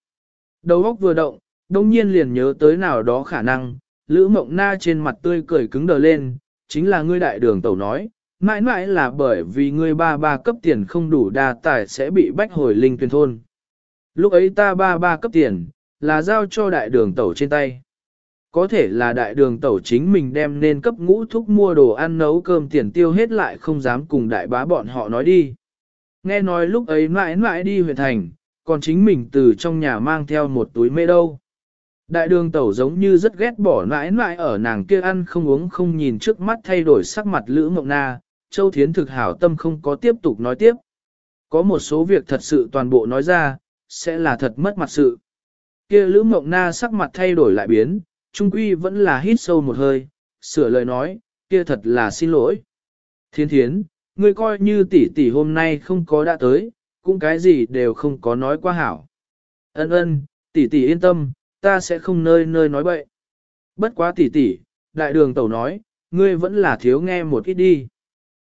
Đầu óc vừa động, đông nhiên liền nhớ tới nào đó khả năng, Lữ Mộng Na trên mặt tươi cười cứng đờ lên, chính là ngươi đại đường tẩu nói, mãi mãi là bởi vì ngươi ba ba cấp tiền không đủ đa tài sẽ bị bách hồi linh tuyên thôn. Lúc ấy ta ba ba cấp tiền, là giao cho đại đường tẩu trên tay. Có thể là đại đường tẩu chính mình đem nên cấp ngũ thúc mua đồ ăn nấu cơm tiền tiêu hết lại không dám cùng đại bá bọn họ nói đi. Nghe nói lúc ấy mãi mãi đi huyện thành, còn chính mình từ trong nhà mang theo một túi mê đâu. Đại đường tẩu giống như rất ghét bỏ mãi mãi ở nàng kia ăn không uống không nhìn trước mắt thay đổi sắc mặt Lữ Mộng Na, Châu Thiến thực hảo tâm không có tiếp tục nói tiếp. Có một số việc thật sự toàn bộ nói ra, sẽ là thật mất mặt sự. Kia Lữ Mộng Na sắc mặt thay đổi lại biến, trung quy vẫn là hít sâu một hơi, sửa lời nói, kia thật là xin lỗi. Thiên thiến, ngươi coi như tỷ tỷ hôm nay không có đã tới, cũng cái gì đều không có nói qua hảo. Ân ân, tỷ tỷ yên tâm, ta sẽ không nơi nơi nói bậy. Bất quá tỷ tỷ, đại đường tẩu nói, ngươi vẫn là thiếu nghe một ít đi.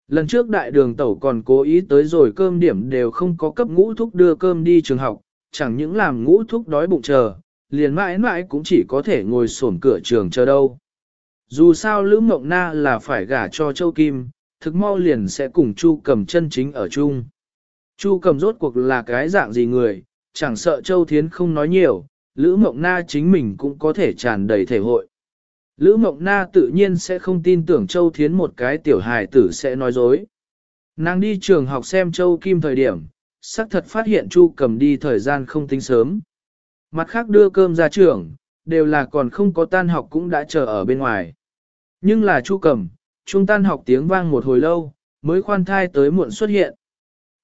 Lần trước đại đường tẩu còn cố ý tới rồi cơm điểm đều không có cấp ngũ thúc đưa cơm đi trường học, chẳng những làm ngũ thúc đói bụng chờ, liền mãi mãi cũng chỉ có thể ngồi sổm cửa trường chờ đâu. Dù sao Lữ Mộng Na là phải gả cho Châu Kim, thực mau liền sẽ cùng Chu cầm chân chính ở chung. Chu cầm rốt cuộc là cái dạng gì người, chẳng sợ Châu Thiến không nói nhiều, Lữ Mộng Na chính mình cũng có thể tràn đầy thể hội. Lữ Mộng Na tự nhiên sẽ không tin tưởng Châu Thiến một cái tiểu hài tử sẽ nói dối. Nàng đi trường học xem Châu Kim thời điểm, xác thật phát hiện Chu cầm đi thời gian không tính sớm. Mặt khác đưa cơm ra trường, đều là còn không có tan học cũng đã chờ ở bên ngoài. Nhưng là Chu cầm, trung tan học tiếng vang một hồi lâu, mới khoan thai tới muộn xuất hiện.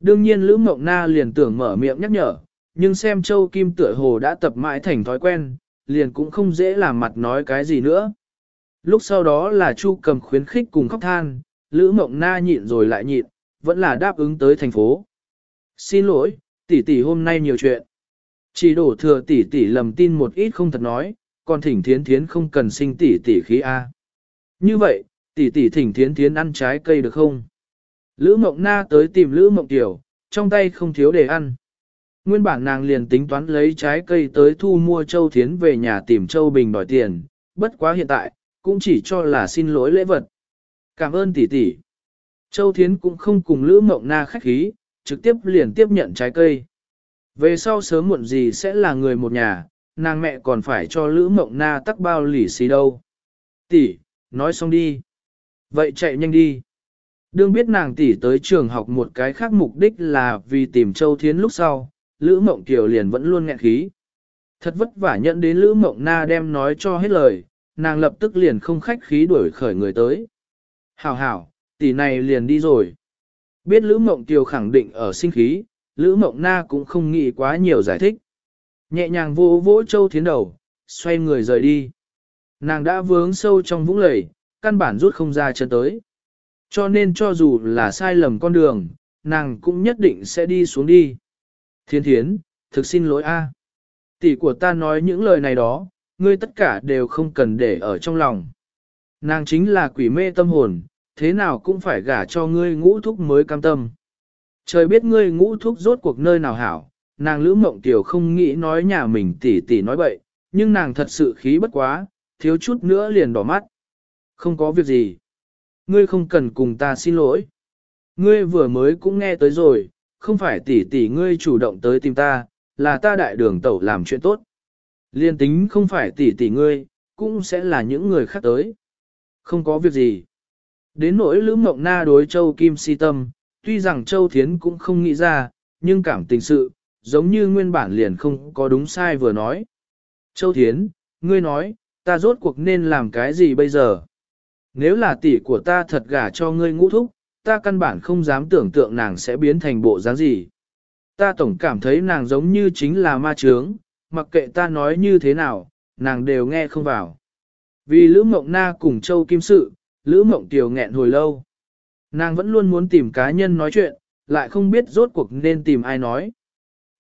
Đương nhiên Lữ Mộng Na liền tưởng mở miệng nhắc nhở, nhưng xem Châu Kim tựa hồ đã tập mãi thành thói quen, liền cũng không dễ làm mặt nói cái gì nữa. Lúc sau đó là Chu cầm khuyến khích cùng khóc than, Lữ Mộng Na nhịn rồi lại nhịn, vẫn là đáp ứng tới thành phố. Xin lỗi, tỷ tỷ hôm nay nhiều chuyện. Chỉ đổ thừa tỷ tỷ lầm tin một ít không thật nói, còn thỉnh thiến thiến không cần sinh tỷ tỷ khí A. Như vậy, tỷ tỷ thỉnh thiến thiến ăn trái cây được không? Lữ Mộng Na tới tìm Lữ Mộng Tiểu, trong tay không thiếu để ăn. Nguyên bản nàng liền tính toán lấy trái cây tới thu mua Châu Thiến về nhà tìm Châu Bình đòi tiền, bất quá hiện tại, cũng chỉ cho là xin lỗi lễ vật. Cảm ơn tỷ tỷ. Châu Thiến cũng không cùng Lữ Mộng Na khách khí, trực tiếp liền tiếp nhận trái cây. Về sau sớm muộn gì sẽ là người một nhà, nàng mẹ còn phải cho Lữ Mộng Na tắc bao lì xì đâu. Tỷ, nói xong đi. Vậy chạy nhanh đi. Đương biết nàng tỷ tới trường học một cái khác mục đích là vì tìm Châu Thiến lúc sau, Lữ Mộng Kiều liền vẫn luôn nghẹn khí. Thật vất vả nhận đến Lữ Mộng Na đem nói cho hết lời, nàng lập tức liền không khách khí đuổi khởi người tới. Hảo hảo, tỷ này liền đi rồi. Biết Lữ Mộng Kiều khẳng định ở sinh khí, Lữ Mộng Na cũng không nghĩ quá nhiều giải thích. Nhẹ nhàng vô vỗ Châu Thiến đầu, xoay người rời đi. Nàng đã vướng sâu trong vũng lầy, căn bản rút không ra chân tới. Cho nên cho dù là sai lầm con đường, nàng cũng nhất định sẽ đi xuống đi. Thiên thiến, thực xin lỗi a. Tỷ của ta nói những lời này đó, ngươi tất cả đều không cần để ở trong lòng. Nàng chính là quỷ mê tâm hồn, thế nào cũng phải gả cho ngươi ngũ thúc mới cam tâm. Trời biết ngươi ngũ thúc rốt cuộc nơi nào hảo, nàng lữ mộng tiểu không nghĩ nói nhà mình tỷ tỷ nói bậy, nhưng nàng thật sự khí bất quá, thiếu chút nữa liền đỏ mắt. Không có việc gì. Ngươi không cần cùng ta xin lỗi. Ngươi vừa mới cũng nghe tới rồi, không phải tỷ tỷ ngươi chủ động tới tìm ta, là ta đại đường tẩu làm chuyện tốt. Liên tính không phải tỷ tỷ ngươi, cũng sẽ là những người khác tới. Không có việc gì. Đến nỗi Lữ Mộng Na đối Châu Kim si tâm, tuy rằng Châu Thiến cũng không nghĩ ra, nhưng cảm tình sự, giống như nguyên bản liền không có đúng sai vừa nói. Châu Thiến, ngươi nói, ta rốt cuộc nên làm cái gì bây giờ? Nếu là tỷ của ta thật gả cho ngươi ngũ thúc, ta căn bản không dám tưởng tượng nàng sẽ biến thành bộ dáng gì. Ta tổng cảm thấy nàng giống như chính là ma trướng, mặc kệ ta nói như thế nào, nàng đều nghe không vào. Vì Lữ Mộng Na cùng Châu Kim Sự, Lữ Mộng Tiều nghẹn hồi lâu. Nàng vẫn luôn muốn tìm cá nhân nói chuyện, lại không biết rốt cuộc nên tìm ai nói.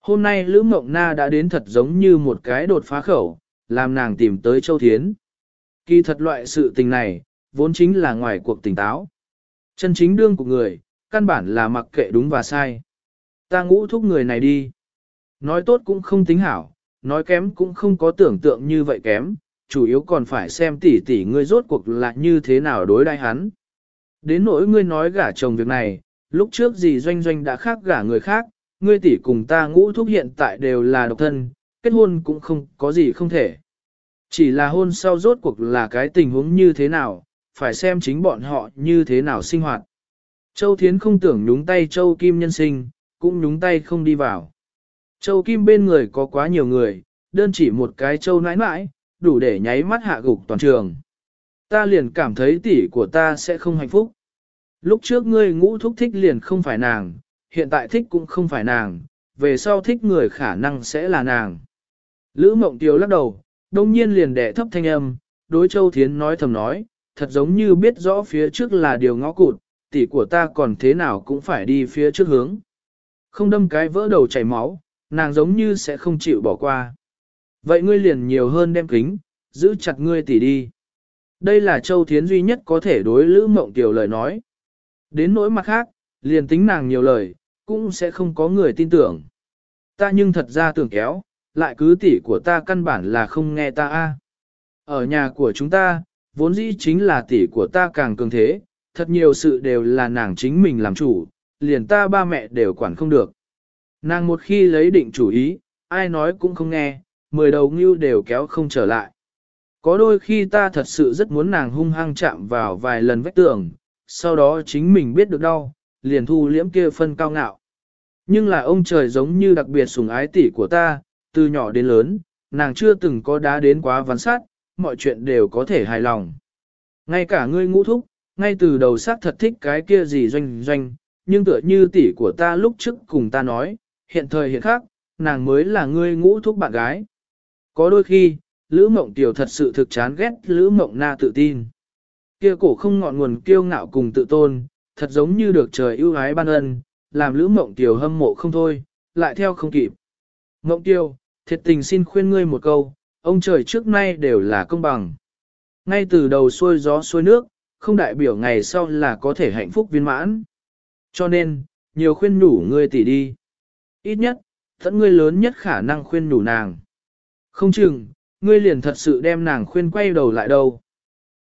Hôm nay Lữ Mộng Na đã đến thật giống như một cái đột phá khẩu, làm nàng tìm tới Châu Thiến. Kỳ thật loại sự tình này, vốn chính là ngoài cuộc tỉnh táo. Chân chính đương của người, căn bản là mặc kệ đúng và sai. Ta ngũ thúc người này đi. Nói tốt cũng không tính hảo, nói kém cũng không có tưởng tượng như vậy kém, chủ yếu còn phải xem tỉ tỉ ngươi rốt cuộc là như thế nào đối đai hắn. Đến nỗi ngươi nói gả chồng việc này, lúc trước gì doanh doanh đã khác gả người khác, ngươi tỷ cùng ta ngũ thúc hiện tại đều là độc thân, kết hôn cũng không có gì không thể. Chỉ là hôn sau rốt cuộc là cái tình huống như thế nào, phải xem chính bọn họ như thế nào sinh hoạt. Châu Thiến không tưởng nhúng tay Châu Kim nhân sinh, cũng nhúng tay không đi vào. Châu Kim bên người có quá nhiều người, đơn chỉ một cái Châu nãi nãi, đủ để nháy mắt hạ gục toàn trường. Ta liền cảm thấy tỷ của ta sẽ không hạnh phúc. Lúc trước ngươi ngũ thúc thích liền không phải nàng, hiện tại thích cũng không phải nàng, về sau thích người khả năng sẽ là nàng. Lữ Mộng Tiếu lắc đầu, đông nhiên liền đẻ thấp thanh âm, đối Châu Thiến nói thầm nói, thật giống như biết rõ phía trước là điều ngõ cụt, tỷ của ta còn thế nào cũng phải đi phía trước hướng. Không đâm cái vỡ đầu chảy máu, nàng giống như sẽ không chịu bỏ qua. Vậy ngươi liền nhiều hơn đem kính, giữ chặt ngươi tỷ đi. Đây là Châu Thiến duy nhất có thể đối Lữ Mộng Tiểu lời nói. Đến nỗi mặt khác, liền tính nàng nhiều lời, cũng sẽ không có người tin tưởng. Ta nhưng thật ra tưởng kéo, lại cứ tỷ của ta căn bản là không nghe ta a. Ở nhà của chúng ta, vốn dĩ chính là tỷ của ta càng cường thế, thật nhiều sự đều là nàng chính mình làm chủ, liền ta ba mẹ đều quản không được. Nàng một khi lấy định chủ ý, ai nói cũng không nghe, mười đầu ngưu đều kéo không trở lại. Có đôi khi ta thật sự rất muốn nàng hung hăng chạm vào vài lần vách tường, sau đó chính mình biết được đau, liền thu liễm kia phân cao ngạo. Nhưng là ông trời giống như đặc biệt sủng ái tỷ của ta, từ nhỏ đến lớn, nàng chưa từng có đá đến quá ván sát, mọi chuyện đều có thể hài lòng. Ngay cả ngươi ngũ thúc, ngay từ đầu xác thật thích cái kia gì doanh doanh, nhưng tựa như tỷ của ta lúc trước cùng ta nói, hiện thời hiện khác, nàng mới là ngươi ngũ thúc bạn gái. Có đôi khi, Lữ Mộng Tiểu thật sự thực chán ghét Lữ Mộng Na tự tin. Kia cổ không ngọn nguồn kiêu ngạo cùng tự tôn, thật giống như được trời ưu ái ban ân, làm Lữ Mộng Tiểu hâm mộ không thôi, lại theo không kịp. Mộng Tiểu, thiệt tình xin khuyên ngươi một câu, ông trời trước nay đều là công bằng. Ngay từ đầu xuôi gió xuôi nước, không đại biểu ngày sau là có thể hạnh phúc viên mãn. Cho nên, nhiều khuyên nhủ ngươi tỷ đi. Ít nhất, thẫn ngươi lớn nhất khả năng khuyên nhủ nàng. Không chừng, ngươi liền thật sự đem nàng khuyên quay đầu lại đâu.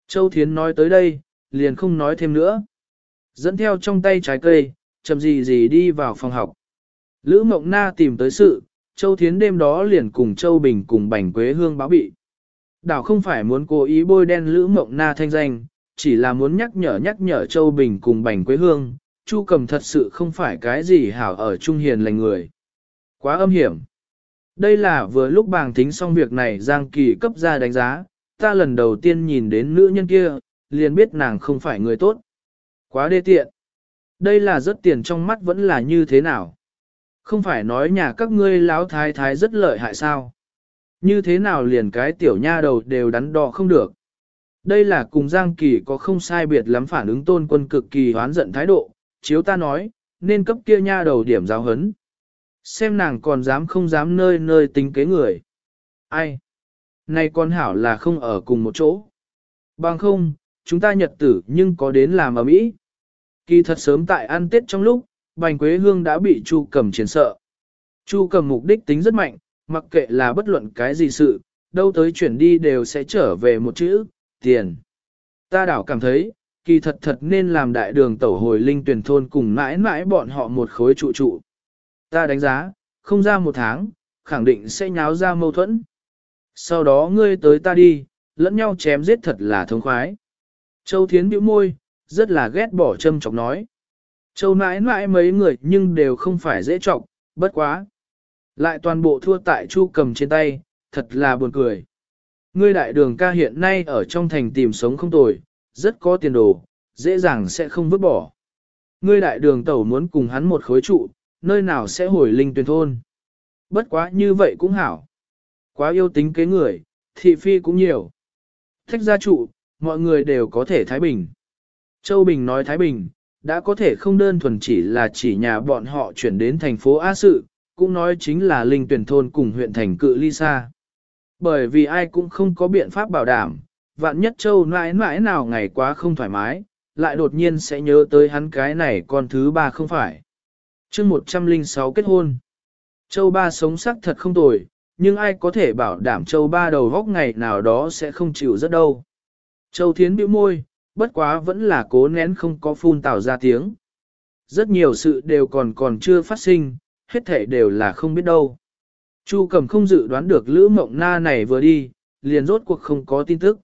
Châu Thiến nói tới đây, liền không nói thêm nữa. Dẫn theo trong tay trái cây, chậm gì gì đi vào phòng học. Lữ Mộng Na tìm tới sự, Châu Thiến đêm đó liền cùng Châu Bình cùng Bành Quế Hương báo bị. Đảo không phải muốn cố ý bôi đen Lữ Mộng Na thanh danh, chỉ là muốn nhắc nhở nhắc nhở Châu Bình cùng Bành Quế Hương, Chu Cầm thật sự không phải cái gì hảo ở Trung Hiền lành người. Quá âm hiểm. Đây là vừa lúc bàng tính xong việc này Giang Kỳ cấp ra đánh giá, ta lần đầu tiên nhìn đến nữ nhân kia, liền biết nàng không phải người tốt. Quá đê tiện. Đây là rất tiền trong mắt vẫn là như thế nào. Không phải nói nhà các ngươi láo thái thái rất lợi hại sao. Như thế nào liền cái tiểu nha đầu đều đắn đo không được. Đây là cùng Giang Kỳ có không sai biệt lắm phản ứng tôn quân cực kỳ hoán giận thái độ, chiếu ta nói, nên cấp kia nha đầu điểm giáo hấn. Xem nàng còn dám không dám nơi nơi tính kế người. Ai? Này con hảo là không ở cùng một chỗ. Bằng không, chúng ta nhật tử nhưng có đến làm ở mỹ. Kỳ thật sớm tại ăn tết trong lúc, bành quế hương đã bị Chu cầm chiến sợ. Chu cầm mục đích tính rất mạnh, mặc kệ là bất luận cái gì sự, đâu tới chuyển đi đều sẽ trở về một chữ, tiền. Ta đảo cảm thấy, kỳ thật thật nên làm đại đường tẩu hồi linh tuyển thôn cùng mãi mãi bọn họ một khối trụ trụ. Ta đánh giá, không ra một tháng, khẳng định sẽ nháo ra mâu thuẫn. Sau đó ngươi tới ta đi, lẫn nhau chém giết thật là thống khoái. Châu Thiến bĩu môi, rất là ghét bỏ châm chọc nói. Châu nãi nãi mấy người nhưng đều không phải dễ trọng, bất quá. Lại toàn bộ thua tại chu cầm trên tay, thật là buồn cười. Ngươi đại đường ca hiện nay ở trong thành tìm sống không tồi, rất có tiền đồ, dễ dàng sẽ không vứt bỏ. Ngươi đại đường tẩu muốn cùng hắn một khối trụ, nơi nào sẽ hồi linh tuyển thôn. Bất quá như vậy cũng hảo. Quá yêu tính kế người, thị phi cũng nhiều. Thách gia trụ, mọi người đều có thể Thái Bình. Châu Bình nói Thái Bình, đã có thể không đơn thuần chỉ là chỉ nhà bọn họ chuyển đến thành phố A Sự, cũng nói chính là linh tuyển thôn cùng huyện thành cự ly xa. Bởi vì ai cũng không có biện pháp bảo đảm, vạn nhất Châu mãi mãi nào ngày quá không thoải mái, lại đột nhiên sẽ nhớ tới hắn cái này con thứ ba không phải. chương 106 kết hôn. Châu ba sống sắc thật không tồi, nhưng ai có thể bảo đảm châu ba đầu góc ngày nào đó sẽ không chịu rất đâu. Châu thiến bĩu môi, bất quá vẫn là cố nén không có phun tạo ra tiếng. Rất nhiều sự đều còn còn chưa phát sinh, hết thể đều là không biết đâu. Chu cầm không dự đoán được Lữ Mộng Na này vừa đi, liền rốt cuộc không có tin tức.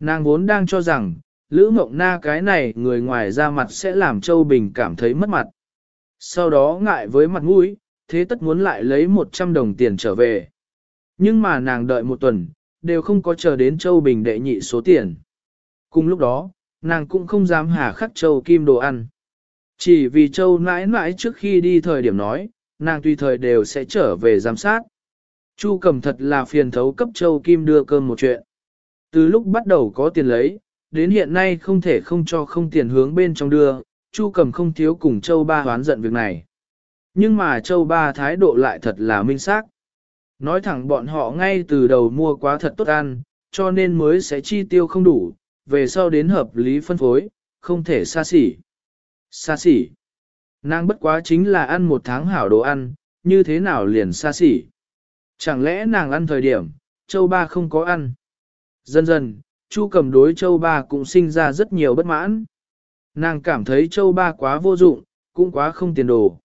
Nàng vốn đang cho rằng, Lữ Mộng Na cái này người ngoài ra mặt sẽ làm Châu Bình cảm thấy mất mặt. Sau đó ngại với mặt mũi, thế tất muốn lại lấy 100 đồng tiền trở về. Nhưng mà nàng đợi một tuần, đều không có chờ đến Châu Bình đệ nhị số tiền. Cùng lúc đó, nàng cũng không dám hà khắc Châu Kim đồ ăn. Chỉ vì Châu mãi mãi trước khi đi thời điểm nói, nàng tùy thời đều sẽ trở về giám sát. Chu cầm thật là phiền thấu cấp Châu Kim đưa cơm một chuyện. Từ lúc bắt đầu có tiền lấy, đến hiện nay không thể không cho không tiền hướng bên trong đưa, Chu cầm không thiếu cùng Châu Ba hoán giận việc này. Nhưng mà Châu Ba thái độ lại thật là minh xác. Nói thẳng bọn họ ngay từ đầu mua quá thật tốt ăn, cho nên mới sẽ chi tiêu không đủ, về sau đến hợp lý phân phối, không thể xa xỉ. Xa xỉ. Nàng bất quá chính là ăn một tháng hảo đồ ăn, như thế nào liền xa xỉ. Chẳng lẽ nàng ăn thời điểm, châu ba không có ăn. Dần dần, Chu cầm đối châu ba cũng sinh ra rất nhiều bất mãn. Nàng cảm thấy châu ba quá vô dụng, cũng quá không tiền đồ.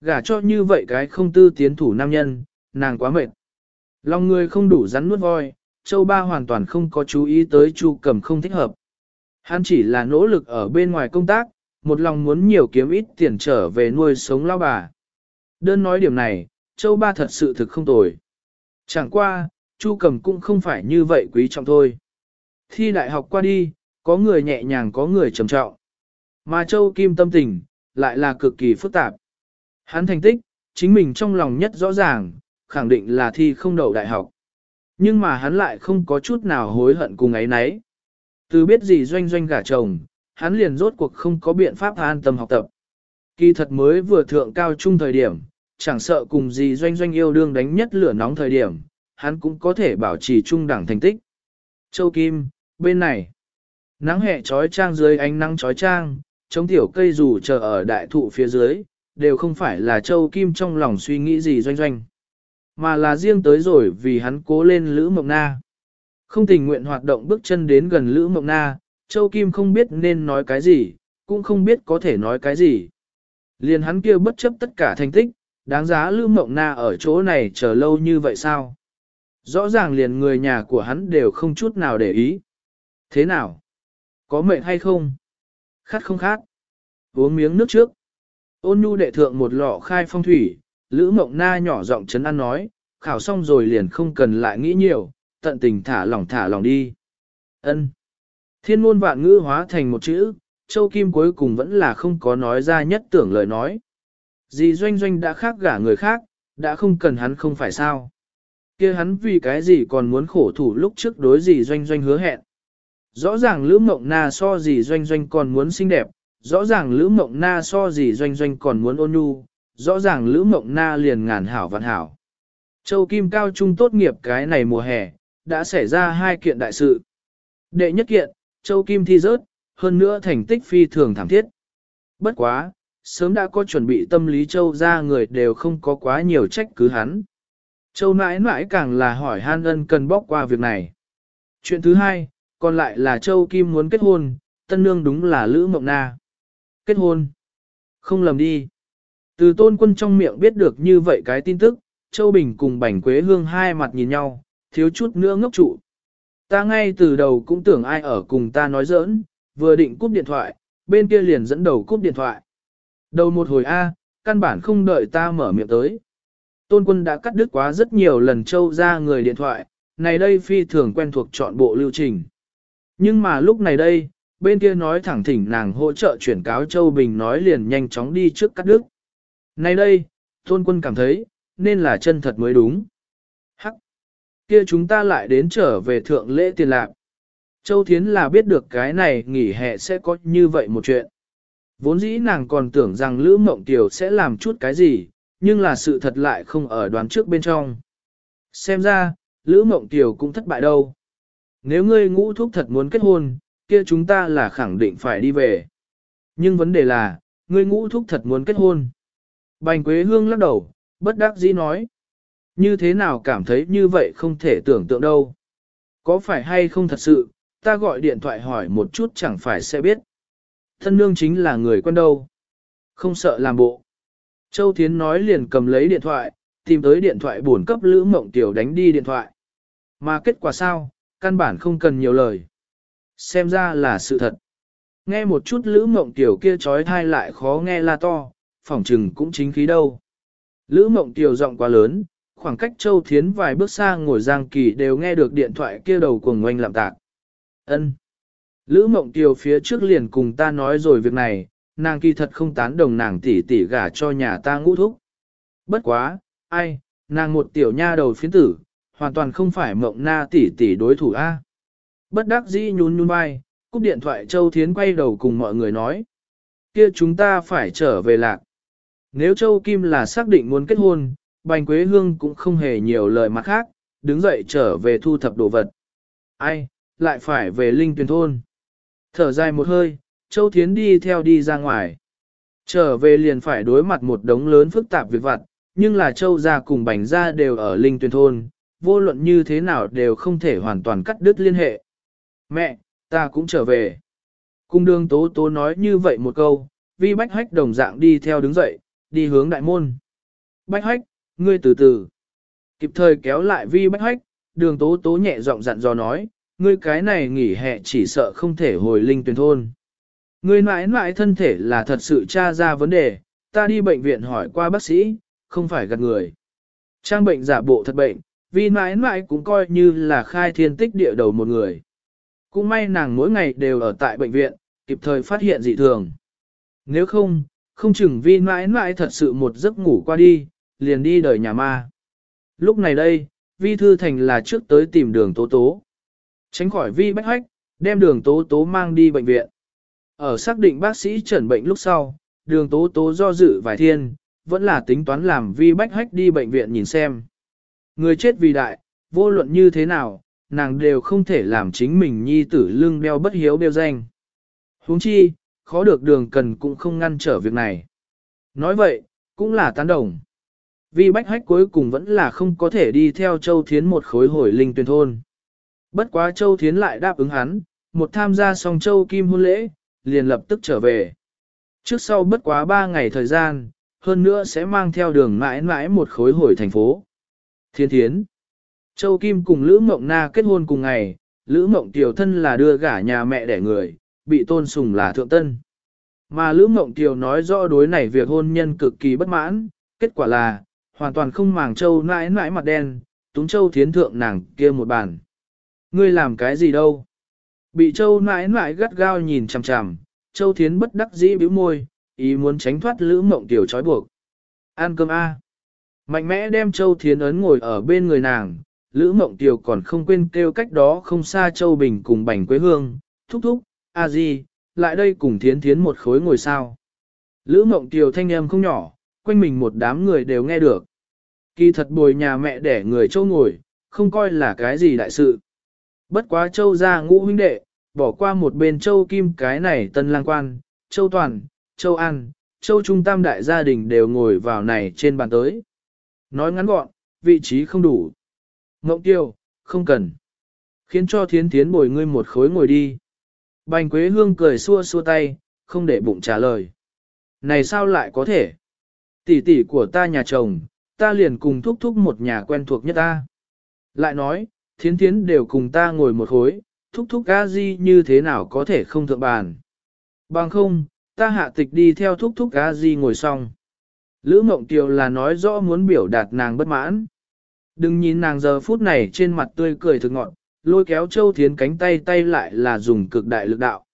Gả cho như vậy cái không tư tiến thủ nam nhân, nàng quá mệt. Lòng người không đủ rắn nuốt voi, châu ba hoàn toàn không có chú ý tới chu cầm không thích hợp. Hắn chỉ là nỗ lực ở bên ngoài công tác, một lòng muốn nhiều kiếm ít tiền trở về nuôi sống lao bà. Đơn nói điểm này, châu ba thật sự thực không tồi. Chẳng qua, chu cầm cũng không phải như vậy quý trọng thôi. Thi đại học qua đi, có người nhẹ nhàng có người trầm trọng. Mà châu kim tâm tình, lại là cực kỳ phức tạp. Hắn thành tích, chính mình trong lòng nhất rõ ràng, khẳng định là thi không đậu đại học. Nhưng mà hắn lại không có chút nào hối hận cùng ấy nấy. Từ biết gì doanh doanh gả chồng, hắn liền rốt cuộc không có biện pháp an tâm học tập. Kỳ thật mới vừa thượng cao trung thời điểm, chẳng sợ cùng gì doanh doanh yêu đương đánh nhất lửa nóng thời điểm, hắn cũng có thể bảo trì trung đẳng thành tích. Châu Kim, bên này, nắng hè trói trang dưới ánh nắng trói trang, chống tiểu cây dù chờ ở đại thụ phía dưới, đều không phải là Châu Kim trong lòng suy nghĩ gì doanh doanh. Mà là riêng tới rồi vì hắn cố lên Lữ Mộng Na. Không tình nguyện hoạt động bước chân đến gần Lữ Mộng Na, Châu Kim không biết nên nói cái gì, cũng không biết có thể nói cái gì. Liền hắn kia bất chấp tất cả thành tích, đáng giá Lữ Mộng Na ở chỗ này chờ lâu như vậy sao? Rõ ràng liền người nhà của hắn đều không chút nào để ý. Thế nào? Có mệnh hay không? Khát không khát? Uống miếng nước trước. Ôn nhu đệ thượng một lọ khai phong thủy, Lữ Mộng Na nhỏ giọng chấn an nói, khảo xong rồi liền không cần lại nghĩ nhiều, tận tình thả lỏng thả lỏng đi. Ân. Thiên ngôn vạn ngữ hóa thành một chữ, Châu Kim cuối cùng vẫn là không có nói ra nhất tưởng lời nói. Dì doanh doanh đã khác gả người khác, đã không cần hắn không phải sao. kia hắn vì cái gì còn muốn khổ thủ lúc trước đối dì doanh doanh hứa hẹn. Rõ ràng Lữ Mộng Na so dì doanh doanh còn muốn xinh đẹp, rõ ràng Lữ Mộng Na so dì doanh doanh còn muốn ôn nhu, rõ ràng Lữ Mộng Na liền ngàn hảo vạn hảo. Châu Kim Cao Trung tốt nghiệp cái này mùa hè, đã xảy ra hai kiện đại sự. Đệ nhất kiện, Châu Kim thi rớt, hơn nữa thành tích phi thường thảm thiết. Bất quá, sớm đã có chuẩn bị tâm lý Châu ra người đều không có quá nhiều trách cứ hắn. Châu nãi nãi càng là hỏi Han Ân cần bóc qua việc này. Chuyện thứ hai, còn lại là Châu Kim muốn kết hôn, tân nương đúng là Lữ Mộng Na. Kết hôn? Không lầm đi. Từ tôn quân trong miệng biết được như vậy cái tin tức, Châu Bình cùng Bảnh Quế Hương hai mặt nhìn nhau, thiếu chút nữa ngốc trụ. Ta ngay từ đầu cũng tưởng ai ở cùng ta nói giỡn, vừa định cúp điện thoại, bên kia liền dẫn đầu cúp điện thoại. Đầu một hồi A, căn bản không đợi ta mở miệng tới. Tôn quân đã cắt đứt quá rất nhiều lần Châu ra người điện thoại, này đây phi thường quen thuộc chọn bộ lưu trình. Nhưng mà lúc này đây, bên kia nói thẳng thỉnh nàng hỗ trợ chuyển cáo Châu Bình nói liền nhanh chóng đi trước cắt đứt nay đây, Tôn quân cảm thấy, nên là chân thật mới đúng. Hắc! Kia chúng ta lại đến trở về thượng lễ tiền lạc. Châu Thiến là biết được cái này nghỉ hè sẽ có như vậy một chuyện. Vốn dĩ nàng còn tưởng rằng Lữ Mộng Tiểu sẽ làm chút cái gì, nhưng là sự thật lại không ở đoán trước bên trong. Xem ra, Lữ Mộng Tiểu cũng thất bại đâu. Nếu ngươi ngũ thúc thật muốn kết hôn, kia chúng ta là khẳng định phải đi về. Nhưng vấn đề là, ngươi ngũ thúc thật muốn kết hôn. Bành Quế Hương lắc đầu, bất đắc dĩ nói. Như thế nào cảm thấy như vậy không thể tưởng tượng đâu. Có phải hay không thật sự, ta gọi điện thoại hỏi một chút chẳng phải sẽ biết. Thân nương chính là người quen đâu. Không sợ làm bộ. Châu Thiến nói liền cầm lấy điện thoại, tìm tới điện thoại buồn cấp Lữ Mộng Tiểu đánh đi điện thoại. Mà kết quả sao, căn bản không cần nhiều lời. Xem ra là sự thật. Nghe một chút Lữ Mộng Tiểu kia trói thai lại khó nghe la to, phỏng trừng cũng chính khí đâu. Lữ Mộng Tiểu giọng quá lớn, khoảng cách Châu Thiến vài bước xa ngồi Giang Kỳ đều nghe được điện thoại kia đầu của ngoanh lạm tạc. Ân. Lữ Mộng Tiểu phía trước liền cùng ta nói rồi việc này, nàng kỳ thật không tán đồng nàng tỷ tỷ gả cho nhà ta ngũ thúc. Bất quá, ai, nàng một tiểu nha đầu phiến tử, hoàn toàn không phải mộng na tỷ tỷ đối thủ A. Bất đắc dĩ nhún nhún vai, cúp điện thoại Châu Thiến quay đầu cùng mọi người nói. Kia chúng ta phải trở về lạc. Nếu Châu Kim là xác định muốn kết hôn, Bành Quế Hương cũng không hề nhiều lời mặt khác, đứng dậy trở về thu thập đồ vật. Ai, lại phải về Linh Tuyền Thôn. Thở dài một hơi, Châu Thiến đi theo đi ra ngoài. Trở về liền phải đối mặt một đống lớn phức tạp việc vặt, nhưng là Châu gia cùng Bành gia đều ở Linh Tuyền Thôn, vô luận như thế nào đều không thể hoàn toàn cắt đứt liên hệ. Mẹ, ta cũng trở về. Cung đường tố tố nói như vậy một câu, vi bách hách đồng dạng đi theo đứng dậy, đi hướng đại môn. Bách hách, ngươi từ từ. Kịp thời kéo lại vi bách hách, đường tố tố nhẹ giọng dặn dò nói, ngươi cái này nghỉ hè chỉ sợ không thể hồi linh tuyển thôn. Ngươi mãi mãi thân thể là thật sự tra ra vấn đề, ta đi bệnh viện hỏi qua bác sĩ, không phải gạt người. Trang bệnh giả bộ thật bệnh, vì mãi mãi cũng coi như là khai thiên tích địa đầu một người. Cũng may nàng mỗi ngày đều ở tại bệnh viện, kịp thời phát hiện dị thường. Nếu không, không chừng vi mãi mãi thật sự một giấc ngủ qua đi, liền đi đời nhà ma. Lúc này đây, vi thư thành là trước tới tìm đường tố tố. Tránh khỏi vi bách hách, đem đường tố tố mang đi bệnh viện. Ở xác định bác sĩ chẩn bệnh lúc sau, đường tố tố do dự vài thiên, vẫn là tính toán làm vi bách hách đi bệnh viện nhìn xem. Người chết vì đại, vô luận như thế nào, nàng đều không thể làm chính mình nhi tử lưng đeo bất hiếu đeo danh. huống chi, khó được đường cần cũng không ngăn trở việc này. Nói vậy, cũng là tán đồng. vì bách hách cuối cùng vẫn là không có thể đi theo Châu Thiến một khối hồi linh tuyển thôn. Bất quá Châu Thiến lại đáp ứng hắn, một tham gia xong Châu Kim hôn lễ, liền lập tức trở về. Trước sau bất quá ba ngày thời gian, hơn nữa sẽ mang theo đường mãi mãi một khối hồi thành phố. Thiên thiến. Châu Kim cùng Lữ Mộng Na kết hôn cùng ngày, Lữ Mộng tiểu thân là đưa gả nhà mẹ đẻ người, bị tôn sùng là thượng tân. Mà Lữ Mộng Tiều nói rõ đối này việc hôn nhân cực kỳ bất mãn, kết quả là, hoàn toàn không màng Châu nãi nãi mặt đen, túng Châu thiến thượng nàng kia một bàn. Ngươi làm cái gì đâu? Bị Châu nãi nãi gắt gao nhìn chằm chằm, Châu thiến bất đắc dĩ bĩu môi, ý muốn tránh thoát Lữ Mộng Tiều trói buộc. Ăn cơm A. Mạnh mẽ đem Châu Thiến ấn ngồi ở bên người nàng, Lữ Mộng Tiều còn không quên kêu cách đó không xa Châu Bình cùng Bành Quế Hương, thúc thúc, a di, lại đây cùng thiến thiến một khối ngồi sao. Lữ mộng tiều thanh em không nhỏ, quanh mình một đám người đều nghe được. Kỳ thật bồi nhà mẹ để người châu ngồi, không coi là cái gì đại sự. Bất quá châu ra ngũ huynh đệ, bỏ qua một bên châu kim cái này tân lang quan, châu toàn, châu an, châu trung tam đại gia đình đều ngồi vào này trên bàn tới. Nói ngắn gọn, vị trí không đủ. Ngộng tiêu, không cần. Khiến cho thiến thiến bồi ngươi một khối ngồi đi. Bành Quế Hương cười xua xua tay, không để bụng trả lời. Này sao lại có thể? Tỷ tỷ của ta nhà chồng, ta liền cùng thúc thúc một nhà quen thuộc nhất ta. Lại nói, thiến thiến đều cùng ta ngồi một khối, thúc thúc a di như thế nào có thể không thượng bàn. Bằng không, ta hạ tịch đi theo thúc thúc a di ngồi xong. Lữ Mộng Tiều là nói rõ muốn biểu đạt nàng bất mãn. Đừng nhìn nàng giờ phút này trên mặt tươi cười thực ngọn, lôi kéo Châu Thiến cánh tay tay lại là dùng cực đại lực đạo.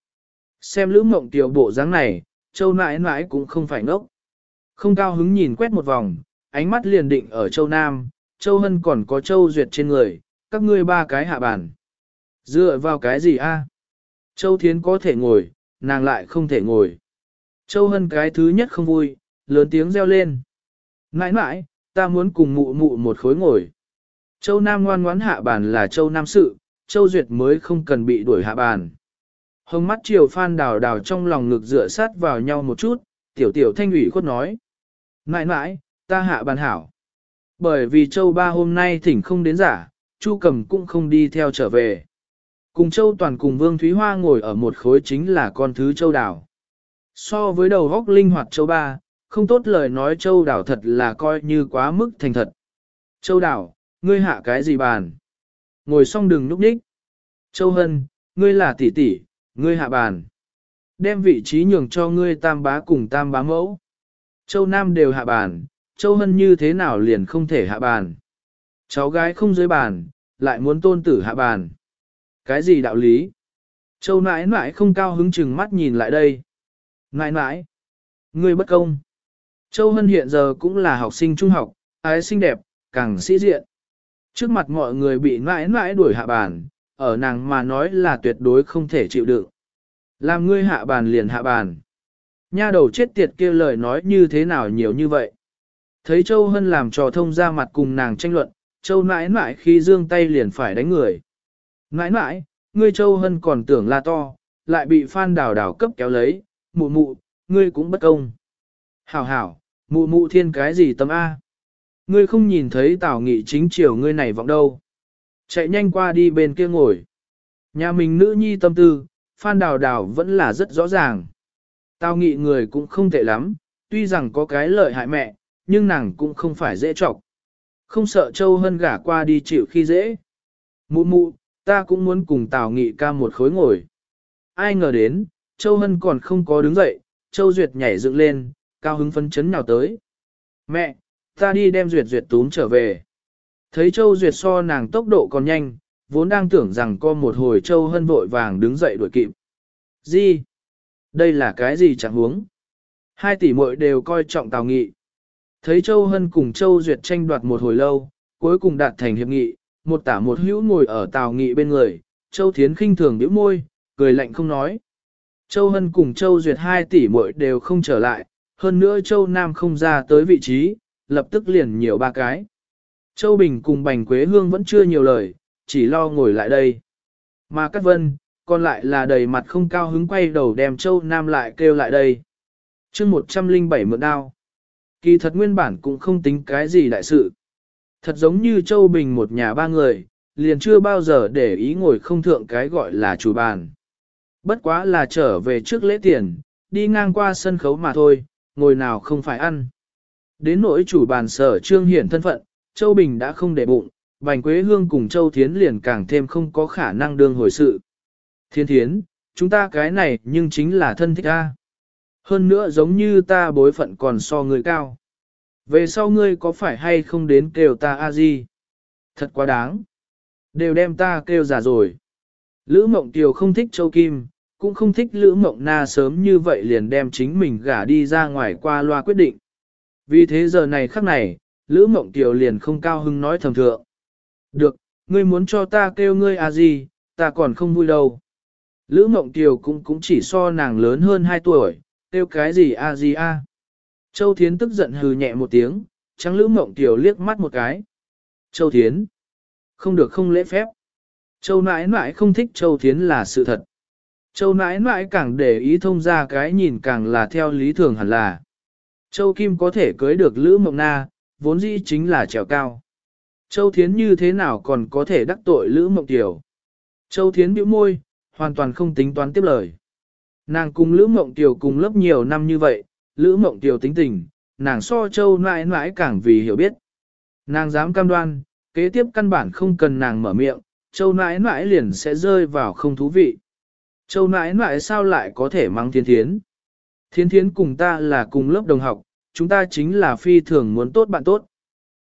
Xem Lữ Mộng Tiều bộ dáng này, Châu nãi nãi cũng không phải ngốc. Không cao hứng nhìn quét một vòng, ánh mắt liền định ở Châu Nam, Châu Hân còn có Châu Duyệt trên người, các ngươi ba cái hạ bàn. Dựa vào cái gì a? Châu Thiến có thể ngồi, nàng lại không thể ngồi. Châu Hân cái thứ nhất không vui, lớn tiếng reo lên. Nãi nãi, ta muốn cùng mụ mụ một khối ngồi. Châu Nam ngoan ngoãn hạ bàn là Châu Nam sự, Châu Duyệt mới không cần bị đuổi hạ bàn. Hồng mắt chiều phan đào đào trong lòng ngực dựa sát vào nhau một chút, tiểu tiểu thanh ủy khuất nói. Nãi nãi, ta hạ bàn hảo. Bởi vì Châu Ba hôm nay thỉnh không đến giả, Chu Cầm cũng không đi theo trở về. Cùng Châu Toàn cùng Vương Thúy Hoa ngồi ở một khối chính là con thứ Châu Đào. So với đầu góc linh hoạt Châu Ba, không tốt lời nói Châu Đào thật là coi như quá mức thành thật. Châu Đào, ngươi hạ cái gì bàn? Ngồi xong đừng núp đích. Châu Hân, ngươi là tỷ tỷ, ngươi hạ bàn. Đem vị trí nhường cho ngươi tam bá cùng tam bá mẫu. Châu Nam đều hạ bàn, Châu Hân như thế nào liền không thể hạ bàn. Cháu gái không dưới bàn, lại muốn tôn tử hạ bàn. Cái gì đạo lý? Châu nãi nãi không cao hứng chừng mắt nhìn lại đây. Nãi nãi, ngươi bất công. Châu Hân hiện giờ cũng là học sinh trung học, ái xinh đẹp, càng sĩ diện. Trước mặt mọi người bị mãi mãi đuổi hạ bàn, ở nàng mà nói là tuyệt đối không thể chịu đựng. Làm ngươi hạ bàn liền hạ bàn. Nha đầu chết tiệt kia lời nói như thế nào nhiều như vậy. Thấy Châu Hân làm trò thông ra mặt cùng nàng tranh luận, Châu nãi nãi khi dương tay liền phải đánh người. Nãi nãi, ngươi Châu Hân còn tưởng là to, lại bị Phan Đào Đào cấp kéo lấy, mụ mụ, ngươi cũng bất công. Hảo hảo, mụ mụ thiên cái gì tấm A. Ngươi không nhìn thấy Tào Nghị chính chiều ngươi này vọng đâu. Chạy nhanh qua đi bên kia ngồi. Nhà mình nữ nhi tâm tư, Phan Đào Đào vẫn là rất rõ ràng. Tào Nghị người cũng không tệ lắm, tuy rằng có cái lợi hại mẹ, nhưng nàng cũng không phải dễ chọc. Không sợ Châu Hân gả qua đi chịu khi dễ. Mụ mụ, ta cũng muốn cùng Tào Nghị ca một khối ngồi. Ai ngờ đến, Châu Hân còn không có đứng dậy, Châu Duyệt nhảy dựng lên, cao hứng phấn chấn nào tới. Mẹ, ta đi đem Duyệt Duyệt túm trở về. Thấy Châu Duyệt so nàng tốc độ còn nhanh, vốn đang tưởng rằng có một hồi Châu Hân vội vàng đứng dậy đuổi kịp. Gì? Đây là cái gì chẳng huống? Hai tỷ muội đều coi trọng Tào Nghị. Thấy Châu Hân cùng Châu Duyệt tranh đoạt một hồi lâu, cuối cùng đạt thành hiệp nghị, một tả một hữu ngồi ở Tào Nghị bên người, Châu Thiến khinh thường nhíu môi, cười lạnh không nói. Châu Hân cùng Châu Duyệt hai tỷ muội đều không trở lại, hơn nữa Châu Nam không ra tới vị trí, lập tức liền nhiều ba cái. Châu Bình cùng Bành Quế Hương vẫn chưa nhiều lời, chỉ lo ngồi lại đây. Mà Cát Vân, còn lại là đầy mặt không cao hứng quay đầu đem Châu Nam lại kêu lại đây. chương 107 mượn đao. Kỳ thật nguyên bản cũng không tính cái gì đại sự. Thật giống như Châu Bình một nhà ba người, liền chưa bao giờ để ý ngồi không thượng cái gọi là chủ bàn. Bất quá là trở về trước lễ tiền, đi ngang qua sân khấu mà thôi, ngồi nào không phải ăn. Đến nỗi chủ bàn sở trương hiển thân phận, Châu Bình đã không để bụng, Bành Quế Hương cùng Châu Thiến liền càng thêm không có khả năng đương hồi sự. Thiên Thiến, chúng ta cái này nhưng chính là thân thích ta. Hơn nữa giống như ta bối phận còn so người cao. Về sau ngươi có phải hay không đến kêu ta a di? Thật quá đáng. Đều đem ta kêu giả rồi. Lữ Mộng Tiều không thích Châu Kim, cũng không thích Lữ Mộng Na sớm như vậy liền đem chính mình gả đi ra ngoài qua loa quyết định. Vì thế giờ này khắc này, Lữ Mộng tiểu liền không cao hưng nói thầm thượng. Được, ngươi muốn cho ta kêu ngươi a gì, ta còn không vui đâu. Lữ Mộng tiểu cũng cũng chỉ so nàng lớn hơn 2 tuổi, kêu cái gì a gì a. Châu Thiến tức giận hừ nhẹ một tiếng, trắng Lữ Mộng tiểu liếc mắt một cái. Châu Thiến, không được không lễ phép. Châu nãi nãi không thích Châu Thiến là sự thật. Châu nãi nãi càng để ý thông ra cái nhìn càng là theo lý thường hẳn là. Châu Kim có thể cưới được Lữ Mộng Na, vốn dĩ chính là trèo cao. Châu Thiến như thế nào còn có thể đắc tội Lữ Mộng Tiểu. Châu Thiến bĩu môi, hoàn toàn không tính toán tiếp lời. Nàng cùng Lữ Mộng Tiểu cùng lớp nhiều năm như vậy, Lữ Mộng Tiểu tính tình, nàng so Châu mãi mãi càng vì hiểu biết. Nàng dám cam đoan, kế tiếp căn bản không cần nàng mở miệng, Châu mãi mãi liền sẽ rơi vào không thú vị. Châu nãi nãi sao lại có thể mang thiên thiến? Thiến thiến cùng ta là cùng lớp đồng học, chúng ta chính là phi thường muốn tốt bạn tốt.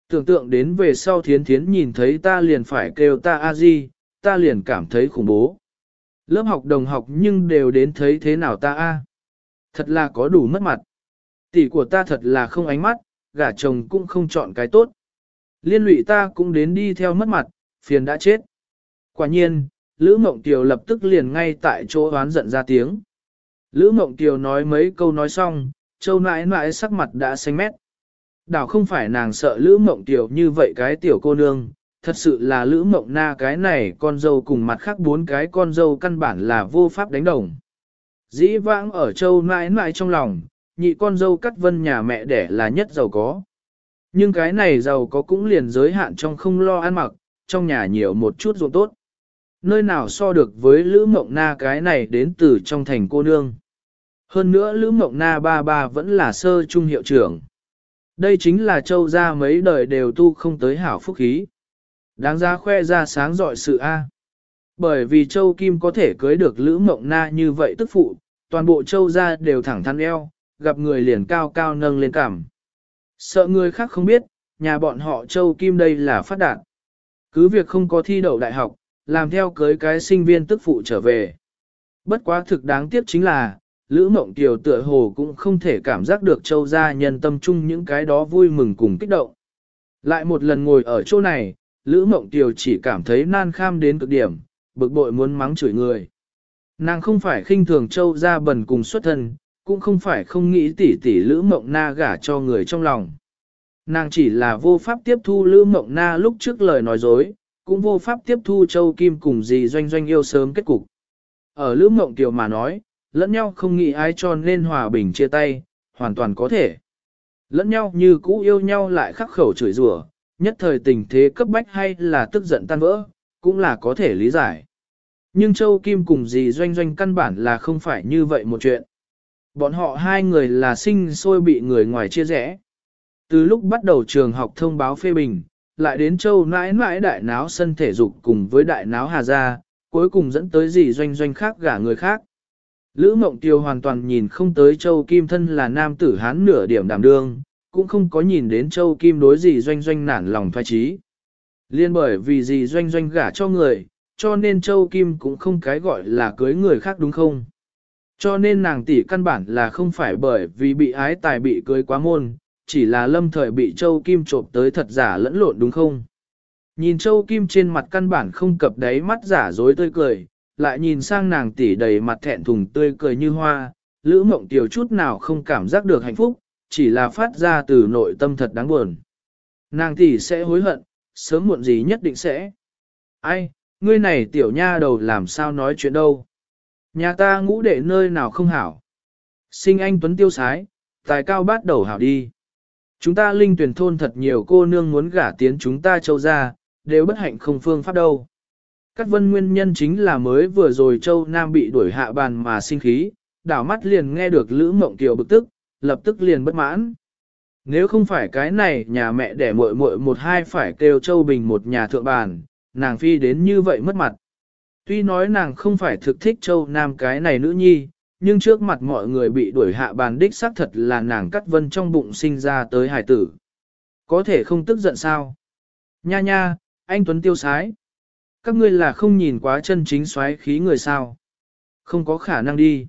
Tưởng tượng đến về sau thiến thiến nhìn thấy ta liền phải kêu ta a di, ta liền cảm thấy khủng bố. Lớp học đồng học nhưng đều đến thấy thế nào ta a? Thật là có đủ mất mặt. Tỷ của ta thật là không ánh mắt, gả chồng cũng không chọn cái tốt. Liên lụy ta cũng đến đi theo mất mặt, phiền đã chết. Quả nhiên, Lữ Mộng Tiều lập tức liền ngay tại chỗ oán giận ra tiếng. Lữ Mộng Tiều nói mấy câu nói xong, châu nãi nãi sắc mặt đã xanh mét. Đảo không phải nàng sợ Lữ Mộng Tiều như vậy cái tiểu cô nương, thật sự là Lữ Mộng Na cái này con dâu cùng mặt khác bốn cái con dâu căn bản là vô pháp đánh đồng. Dĩ vãng ở châu nãi nãi trong lòng, nhị con dâu cắt vân nhà mẹ đẻ là nhất giàu có. Nhưng cái này giàu có cũng liền giới hạn trong không lo ăn mặc, trong nhà nhiều một chút ruộng tốt nơi nào so được với Lữ Mộng Na cái này đến từ trong thành cô nương. Hơn nữa Lữ Mộng Na ba ba vẫn là sơ trung hiệu trưởng. Đây chính là châu gia mấy đời đều tu không tới hảo phúc khí. Đáng ra khoe ra sáng dọi sự A. Bởi vì châu Kim có thể cưới được Lữ Mộng Na như vậy tức phụ, toàn bộ châu gia đều thẳng thắn eo, gặp người liền cao cao nâng lên cảm. Sợ người khác không biết, nhà bọn họ châu Kim đây là phát đạt. Cứ việc không có thi đậu đại học, làm theo cưới cái sinh viên tức phụ trở về. Bất quá thực đáng tiếc chính là, Lữ Mộng Kiều tựa hồ cũng không thể cảm giác được châu gia nhân tâm chung những cái đó vui mừng cùng kích động. Lại một lần ngồi ở chỗ này, Lữ Mộng Kiều chỉ cảm thấy nan kham đến cực điểm, bực bội muốn mắng chửi người. Nàng không phải khinh thường châu gia bần cùng xuất thân, cũng không phải không nghĩ tỉ tỉ Lữ Mộng Na gả cho người trong lòng. Nàng chỉ là vô pháp tiếp thu Lữ Mộng Na lúc trước lời nói dối, cũng vô pháp tiếp thu Châu Kim cùng gì doanh doanh yêu sớm kết cục. Ở Lữ Mộng Kiều mà nói, lẫn nhau không nghĩ ai cho nên hòa bình chia tay, hoàn toàn có thể. Lẫn nhau như cũ yêu nhau lại khắc khẩu chửi rủa, nhất thời tình thế cấp bách hay là tức giận tan vỡ, cũng là có thể lý giải. Nhưng Châu Kim cùng dì doanh doanh căn bản là không phải như vậy một chuyện. Bọn họ hai người là sinh sôi bị người ngoài chia rẽ. Từ lúc bắt đầu trường học thông báo phê bình, lại đến châu nãi nãi đại náo sân thể dục cùng với đại náo hà gia, cuối cùng dẫn tới dì doanh doanh khác gả người khác. Lữ Mộng Tiêu hoàn toàn nhìn không tới Châu Kim thân là nam tử hán nửa điểm đảm đương, cũng không có nhìn đến Châu Kim đối gì doanh doanh nản lòng thoái trí. Liên bởi vì gì doanh doanh gả cho người, cho nên Châu Kim cũng không cái gọi là cưới người khác đúng không? Cho nên nàng tỷ căn bản là không phải bởi vì bị ái tài bị cưới quá môn, chỉ là lâm thời bị Châu Kim trộm tới thật giả lẫn lộn đúng không? Nhìn Châu Kim trên mặt căn bản không cập đáy mắt giả dối tươi cười, lại nhìn sang nàng tỷ đầy mặt thẹn thùng tươi cười như hoa, Lữ Mộng Tiểu chút nào không cảm giác được hạnh phúc, chỉ là phát ra từ nội tâm thật đáng buồn. Nàng tỷ sẽ hối hận, sớm muộn gì nhất định sẽ. Ai, ngươi này tiểu nha đầu làm sao nói chuyện đâu. Nhà ta ngũ đệ nơi nào không hảo. Sinh anh Tuấn tiêu sái, tài cao bát đầu hảo đi. Chúng ta linh tuyển thôn thật nhiều cô nương muốn gả tiến chúng ta châu ra, đều bất hạnh không phương pháp đâu. Các vân nguyên nhân chính là mới vừa rồi châu Nam bị đuổi hạ bàn mà sinh khí, đảo mắt liền nghe được Lữ Mộng Kiều bực tức, lập tức liền bất mãn. Nếu không phải cái này nhà mẹ đẻ muội muội một hai phải kêu châu Bình một nhà thượng bàn, nàng phi đến như vậy mất mặt. Tuy nói nàng không phải thực thích châu Nam cái này nữ nhi, nhưng trước mặt mọi người bị đuổi hạ bàn đích xác thật là nàng cắt vân trong bụng sinh ra tới hải tử. Có thể không tức giận sao? Nha nha, anh Tuấn tiêu sái. Các ngươi là không nhìn quá chân chính xoáy khí người sao? Không có khả năng đi.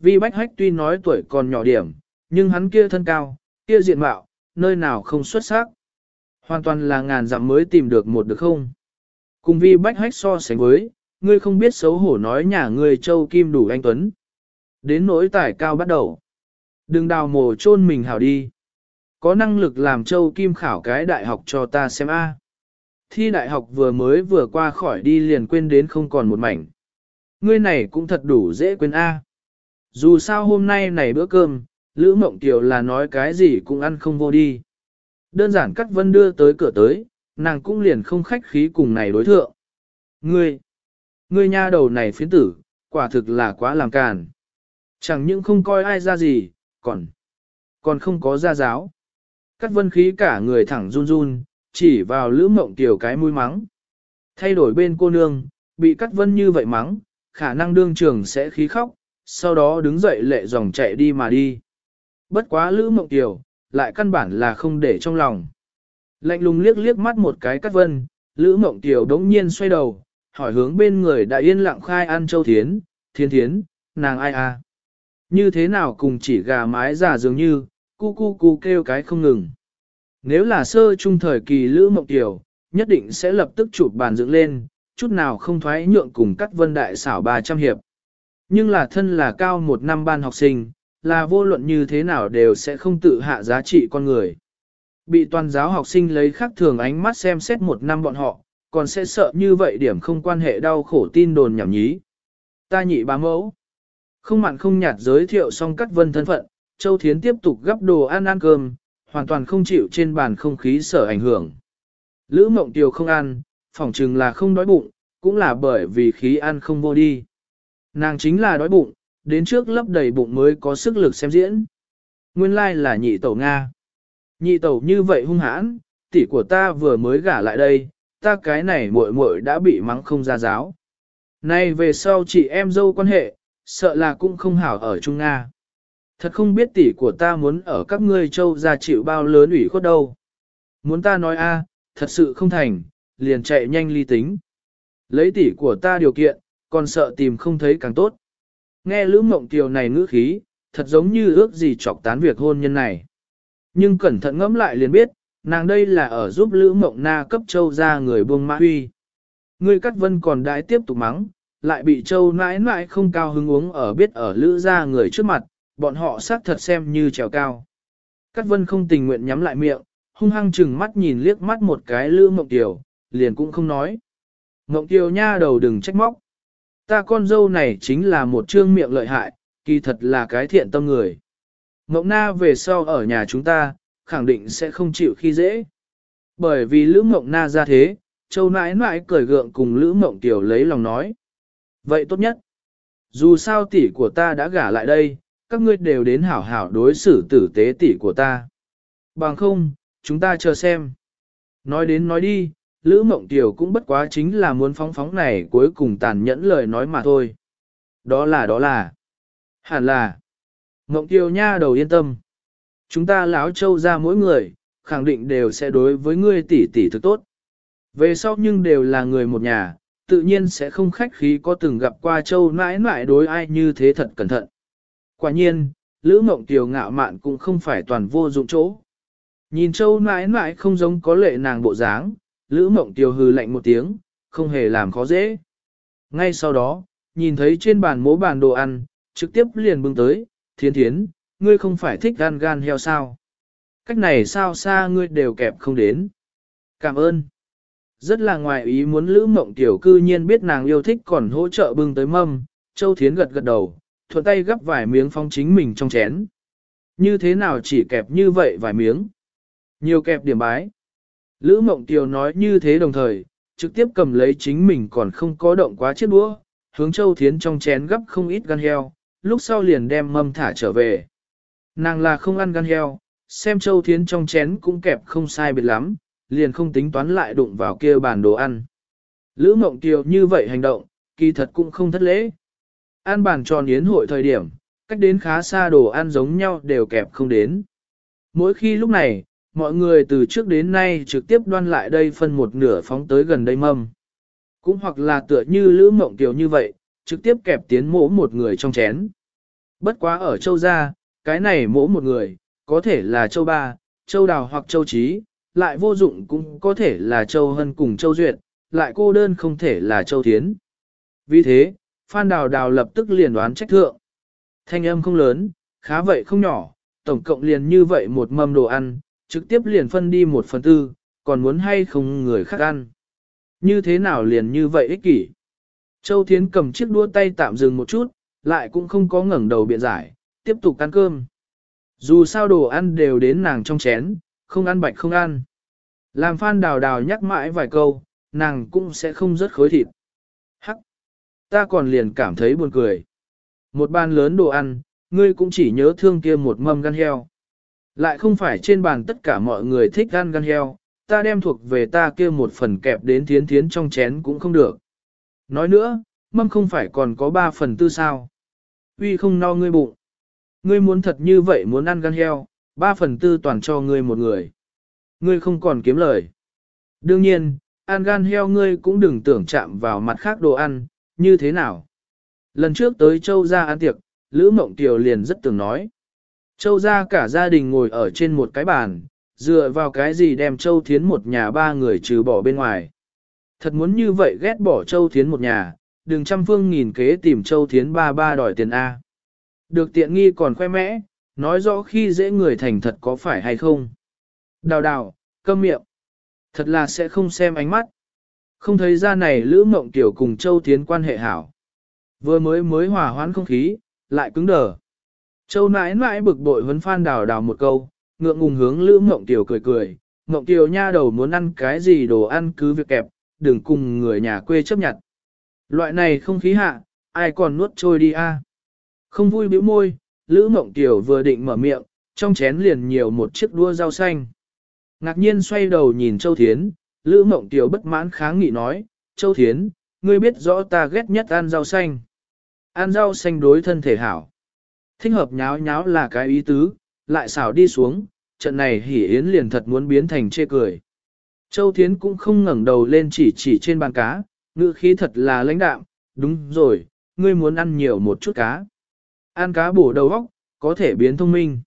vi Bách Hách tuy nói tuổi còn nhỏ điểm, nhưng hắn kia thân cao, kia diện mạo, nơi nào không xuất sắc. Hoàn toàn là ngàn dặm mới tìm được một được không? Cùng Vi Bách Hách so sánh với, ngươi không biết xấu hổ nói nhà ngươi châu kim đủ anh Tuấn. Đến nỗi tải cao bắt đầu. Đừng đào mồ chôn mình hảo đi. Có năng lực làm châu kim khảo cái đại học cho ta xem a. Thi đại học vừa mới vừa qua khỏi đi liền quên đến không còn một mảnh. Ngươi này cũng thật đủ dễ quên a. Dù sao hôm nay này bữa cơm, Lữ Mộng Kiều là nói cái gì cũng ăn không vô đi. Đơn giản Cát Vân đưa tới cửa tới, nàng cũng liền không khách khí cùng này đối thượng. Ngươi, ngươi nha đầu này phiến tử, quả thực là quá làm càn. Chẳng những không coi ai ra gì, còn, còn không có ra giáo. Cát Vân khí cả người thẳng run run, chỉ vào Lữ Mộng Tiểu cái mũi mắng. Thay đổi bên cô nương, bị cắt Vân như vậy mắng, khả năng đương trường sẽ khí khóc, sau đó đứng dậy lệ dòng chạy đi mà đi. Bất quá Lữ Mộng Tiểu, lại căn bản là không để trong lòng. Lạnh lùng liếc liếc mắt một cái cắt vân, Lữ Mộng Tiểu đống nhiên xoay đầu, hỏi hướng bên người đã yên lặng khai ăn châu thiến, thiên thiến, nàng ai à? Như thế nào cùng chỉ gà mái giả dường như, cu cu cu kêu cái không ngừng. Nếu là sơ trung thời kỳ Lữ Mộng tiểu nhất định sẽ lập tức chụp bàn dựng lên, chút nào không thoái nhượng cùng cắt vân đại xảo 300 hiệp. Nhưng là thân là cao một năm ban học sinh, là vô luận như thế nào đều sẽ không tự hạ giá trị con người. Bị toàn giáo học sinh lấy khác thường ánh mắt xem xét một năm bọn họ, còn sẽ sợ như vậy điểm không quan hệ đau khổ tin đồn nhảm nhí. Ta nhị bá mẫu. Không mặn không nhạt giới thiệu xong cắt vân thân phận, Châu Thiến tiếp tục gấp đồ ăn ăn cơm, hoàn toàn không chịu trên bàn không khí sở ảnh hưởng. Lữ mộng tiều không ăn, phỏng chừng là không đói bụng, cũng là bởi vì khí ăn không vô đi. Nàng chính là đói bụng, đến trước lấp đầy bụng mới có sức lực xem diễn. Nguyên lai là nhị tẩu Nga. Nhị tẩu như vậy hung hãn, tỷ của ta vừa mới gả lại đây, ta cái này muội muội đã bị mắng không ra giáo. Nay về sau chị em dâu quan hệ, sợ là cũng không hảo ở Trung Nga. Thật không biết tỷ của ta muốn ở các ngươi châu ra chịu bao lớn ủy khuất đâu. Muốn ta nói a, thật sự không thành, liền chạy nhanh ly tính. Lấy tỷ của ta điều kiện, còn sợ tìm không thấy càng tốt. Nghe Lữ Mộng tiều này ngữ khí, thật giống như ước gì chọc tán việc hôn nhân này. Nhưng cẩn thận ngẫm lại liền biết, nàng đây là ở giúp Lữ Mộng Na cấp châu ra người buông mã huy. Ngươi cắt vân còn đãi tiếp tục mắng, lại bị châu nãi nãi không cao hứng uống ở biết ở Lữ ra người trước mặt, bọn họ xác thật xem như trèo cao. Cát vân không tình nguyện nhắm lại miệng, hung hăng chừng mắt nhìn liếc mắt một cái Lữ Mộng tiểu, liền cũng không nói. Mộng tiểu nha đầu đừng trách móc. Ta con dâu này chính là một trương miệng lợi hại, kỳ thật là cái thiện tâm người. Mộng na về sau ở nhà chúng ta, khẳng định sẽ không chịu khi dễ. Bởi vì Lữ Mộng na ra thế, châu nãi nãi cười gượng cùng Lữ Mộng Tiểu lấy lòng nói. Vậy tốt nhất. Dù sao tỷ của ta đã gả lại đây, các ngươi đều đến hảo hảo đối xử tử tế tỷ của ta. Bằng không, chúng ta chờ xem. Nói đến nói đi, Lữ Mộng Tiểu cũng bất quá chính là muốn phóng phóng này cuối cùng tàn nhẫn lời nói mà thôi. Đó là đó là. Hẳn là. Mộng Tiểu nha đầu yên tâm. Chúng ta lão châu ra mỗi người, khẳng định đều sẽ đối với ngươi tỷ tỷ thực tốt. Về sau nhưng đều là người một nhà, tự nhiên sẽ không khách khí có từng gặp qua châu nãi nãi đối ai như thế thật cẩn thận. Quả nhiên, Lữ Mộng Tiểu ngạo mạn cũng không phải toàn vô dụng chỗ. Nhìn châu mãi mãi không giống có lệ nàng bộ dáng, Lữ mộng tiều hừ lạnh một tiếng, không hề làm khó dễ. Ngay sau đó, nhìn thấy trên bàn mố bàn đồ ăn, trực tiếp liền bưng tới, thiến thiến, ngươi không phải thích gan gan heo sao. Cách này sao xa ngươi đều kẹp không đến. Cảm ơn. Rất là ngoài ý muốn Lữ Mộng Tiểu cư nhiên biết nàng yêu thích còn hỗ trợ bưng tới mâm, Châu Thiến gật gật đầu, thuận tay gấp vài miếng phong chính mình trong chén. Như thế nào chỉ kẹp như vậy vài miếng? Nhiều kẹp điểm bái. Lữ Mộng Tiều nói như thế đồng thời, trực tiếp cầm lấy chính mình còn không có động quá chiếc đũa, hướng Châu Thiến trong chén gấp không ít gan heo, lúc sau liền đem mâm thả trở về. Nàng là không ăn gan heo, xem Châu Thiến trong chén cũng kẹp không sai biệt lắm, liền không tính toán lại đụng vào kia bàn đồ ăn. Lữ Mộng Tiều như vậy hành động, kỳ thật cũng không thất lễ. Ăn bàn tròn yến hội thời điểm, cách đến khá xa đồ ăn giống nhau đều kẹp không đến. Mỗi khi lúc này, mọi người từ trước đến nay trực tiếp đoan lại đây phân một nửa phóng tới gần đây mâm. Cũng hoặc là tựa như lữ mộng tiểu như vậy, trực tiếp kẹp tiến mỗ một người trong chén. Bất quá ở châu gia, cái này mỗ một người, có thể là châu ba, châu đào hoặc châu trí, lại vô dụng cũng có thể là châu hân cùng châu duyệt, lại cô đơn không thể là châu thiến. Vì thế, Phan Đào Đào lập tức liền đoán trách thượng. Thanh âm không lớn, khá vậy không nhỏ, tổng cộng liền như vậy một mâm đồ ăn, trực tiếp liền phân đi một phần tư, còn muốn hay không người khác ăn. Như thế nào liền như vậy ích kỷ. Châu Thiến cầm chiếc đũa tay tạm dừng một chút, lại cũng không có ngẩng đầu biện giải, tiếp tục ăn cơm. Dù sao đồ ăn đều đến nàng trong chén, không ăn bạch không ăn. Làm phan đào đào nhắc mãi vài câu, nàng cũng sẽ không rất khối thịt. Hắc! Ta còn liền cảm thấy buồn cười. Một bàn lớn đồ ăn, ngươi cũng chỉ nhớ thương kia một mâm gan heo. Lại không phải trên bàn tất cả mọi người thích gan gan heo, ta đem thuộc về ta kia một phần kẹp đến thiến thiến trong chén cũng không được. Nói nữa, mâm không phải còn có ba phần tư sao. Uy không no ngươi bụng. Ngươi muốn thật như vậy muốn ăn gan heo, ba phần tư toàn cho ngươi một người. Ngươi không còn kiếm lời. Đương nhiên, ăn gan heo ngươi cũng đừng tưởng chạm vào mặt khác đồ ăn, như thế nào. Lần trước tới châu gia ăn tiệc, Lữ Mộng Tiều liền rất tưởng nói. Châu gia cả gia đình ngồi ở trên một cái bàn, dựa vào cái gì đem Châu Thiến một nhà ba người trừ bỏ bên ngoài. Thật muốn như vậy ghét bỏ Châu Thiến một nhà, đừng trăm phương nghìn kế tìm Châu Thiến ba ba đòi tiền A. Được tiện nghi còn khoe mẽ, nói rõ khi dễ người thành thật có phải hay không. Đào đào, câm miệng. Thật là sẽ không xem ánh mắt. Không thấy ra này Lữ Mộng Tiểu cùng Châu Thiến quan hệ hảo. Vừa mới mới hòa hoãn không khí, lại cứng đờ. Châu nãi nãi bực bội vấn phan đào đào một câu, ngượng ngùng hướng Lữ Mộng Tiểu cười cười. Mộng Tiểu nha đầu muốn ăn cái gì đồ ăn cứ việc kẹp, đừng cùng người nhà quê chấp nhận. Loại này không khí hạ, ai còn nuốt trôi đi a? À? Không vui bĩu môi, Lữ Mộng Tiểu vừa định mở miệng, trong chén liền nhiều một chiếc đua rau xanh. Ngạc nhiên xoay đầu nhìn Châu Thiến, Lữ Mộng Tiểu bất mãn kháng nghị nói, Châu Thiến, ngươi biết rõ ta ghét nhất ăn rau xanh. Ăn rau xanh đối thân thể hảo. Thích hợp nháo nháo là cái ý tứ, lại xảo đi xuống, trận này hỉ yến liền thật muốn biến thành chê cười. Châu Thiến cũng không ngẩng đầu lên chỉ chỉ trên bàn cá, ngữ khí thật là lãnh đạm, đúng rồi, ngươi muốn ăn nhiều một chút cá. Ăn cá bổ đầu óc, có thể biến thông minh.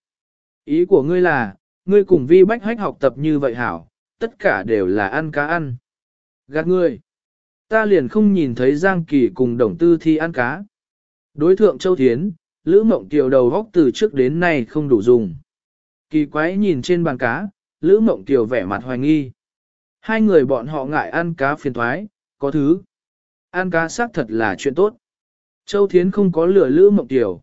Ý của ngươi là, ngươi cùng vi bách hách học tập như vậy hảo, tất cả đều là ăn cá ăn. Gạt ngươi. Ta liền không nhìn thấy Giang Kỳ cùng đồng tư thi ăn cá. Đối thượng Châu Thiến, Lữ Mộng Kiều đầu góc từ trước đến nay không đủ dùng. Kỳ quái nhìn trên bàn cá, Lữ Mộng Kiều vẻ mặt hoài nghi. Hai người bọn họ ngại ăn cá phiền thoái, có thứ. Ăn cá xác thật là chuyện tốt. Châu Thiến không có lửa Lữ Mộng Kiều.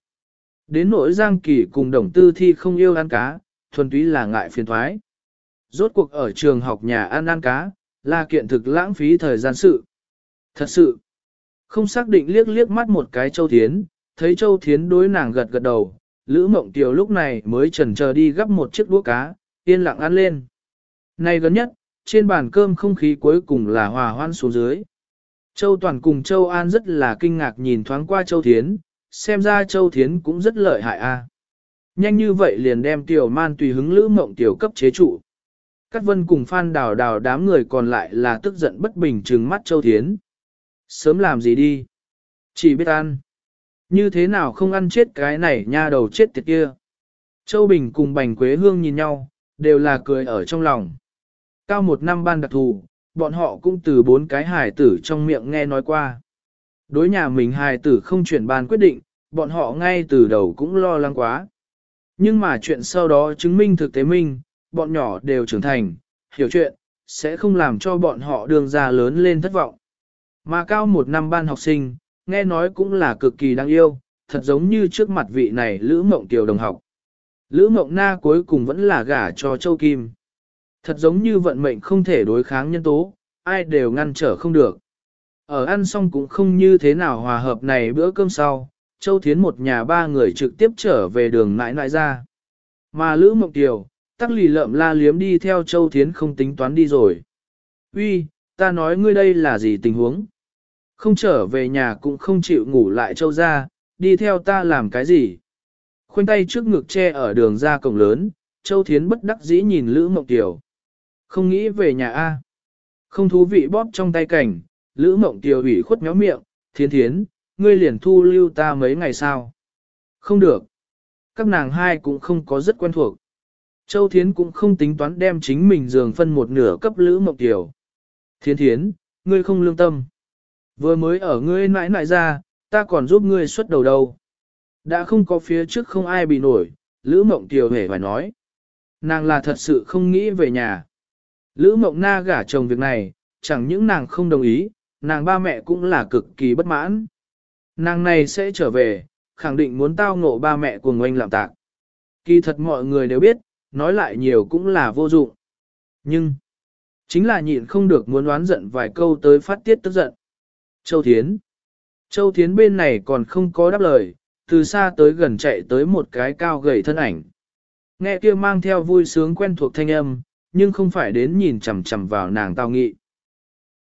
Đến nỗi Giang Kỳ cùng đồng tư thi không yêu ăn cá, thuần túy là ngại phiền thoái. Rốt cuộc ở trường học nhà ăn ăn cá, là kiện thực lãng phí thời gian sự. Thật sự, không xác định liếc liếc mắt một cái Châu Thiến, thấy Châu Thiến đối nàng gật gật đầu, Lữ Mộng Tiều lúc này mới chần chờ đi gắp một chiếc đũa cá, yên lặng ăn lên. Này gần nhất, trên bàn cơm không khí cuối cùng là hòa hoan xuống dưới. Châu Toàn cùng Châu An rất là kinh ngạc nhìn thoáng qua Châu Thiến, xem ra Châu Thiến cũng rất lợi hại a. Nhanh như vậy liền đem Tiểu Man tùy hứng Lữ Mộng Tiểu cấp chế trụ. Cát Vân cùng Phan Đào Đào đám người còn lại là tức giận bất bình trừng mắt Châu Thiến. Sớm làm gì đi? Chỉ biết ăn. Như thế nào không ăn chết cái này nha đầu chết tiệt kia. Châu Bình cùng Bành Quế Hương nhìn nhau, đều là cười ở trong lòng. Cao một năm ban đặc thù, bọn họ cũng từ bốn cái hài tử trong miệng nghe nói qua. Đối nhà mình hài tử không chuyển ban quyết định, bọn họ ngay từ đầu cũng lo lắng quá. Nhưng mà chuyện sau đó chứng minh thực tế minh, bọn nhỏ đều trưởng thành, hiểu chuyện, sẽ không làm cho bọn họ đường ra lớn lên thất vọng. Mà cao một năm ban học sinh, nghe nói cũng là cực kỳ đáng yêu, thật giống như trước mặt vị này Lữ Mộng Tiểu đồng học. Lữ Mộng Na cuối cùng vẫn là gả cho Châu Kim. Thật giống như vận mệnh không thể đối kháng nhân tố, ai đều ngăn trở không được. Ở ăn xong cũng không như thế nào hòa hợp này bữa cơm sau, Châu Thiến một nhà ba người trực tiếp trở về đường nãi nãi ra. Mà Lữ Mộng Tiểu, tắc lì lợm la liếm đi theo Châu Thiến không tính toán đi rồi. Uy, ta nói ngươi đây là gì tình huống? Không trở về nhà cũng không chịu ngủ lại Châu ra, đi theo ta làm cái gì? Khoanh tay trước ngực che ở đường ra cổng lớn, Châu Thiến bất đắc dĩ nhìn Lữ Mộng Tiểu. Không nghĩ về nhà A. Không thú vị bóp trong tay cảnh, Lữ Mộng Tiểu ủy khuất méo miệng, Thiến Thiến, ngươi liền thu lưu ta mấy ngày sao? Không được. Các nàng hai cũng không có rất quen thuộc. Châu Thiến cũng không tính toán đem chính mình giường phân một nửa cấp Lữ Mộng tiểu. Thiến Thiến, ngươi không lương tâm. Vừa mới ở ngươi nãi nãi ra, ta còn giúp ngươi xuất đầu đâu. Đã không có phía trước không ai bị nổi, Lữ Mộng tiểu hề phải nói. Nàng là thật sự không nghĩ về nhà. Lữ Mộng Na gả chồng việc này, chẳng những nàng không đồng ý, nàng ba mẹ cũng là cực kỳ bất mãn. Nàng này sẽ trở về, khẳng định muốn tao ngộ ba mẹ của ngoanh làm tạc. Kỳ thật mọi người đều biết, nói lại nhiều cũng là vô dụng. Nhưng, chính là nhịn không được muốn đoán giận vài câu tới phát tiết tức giận. Châu Thiến Châu Thiến bên này còn không có đáp lời, từ xa tới gần chạy tới một cái cao gầy thân ảnh. Nghe kia mang theo vui sướng quen thuộc thanh âm, nhưng không phải đến nhìn chằm chằm vào nàng tao nghị.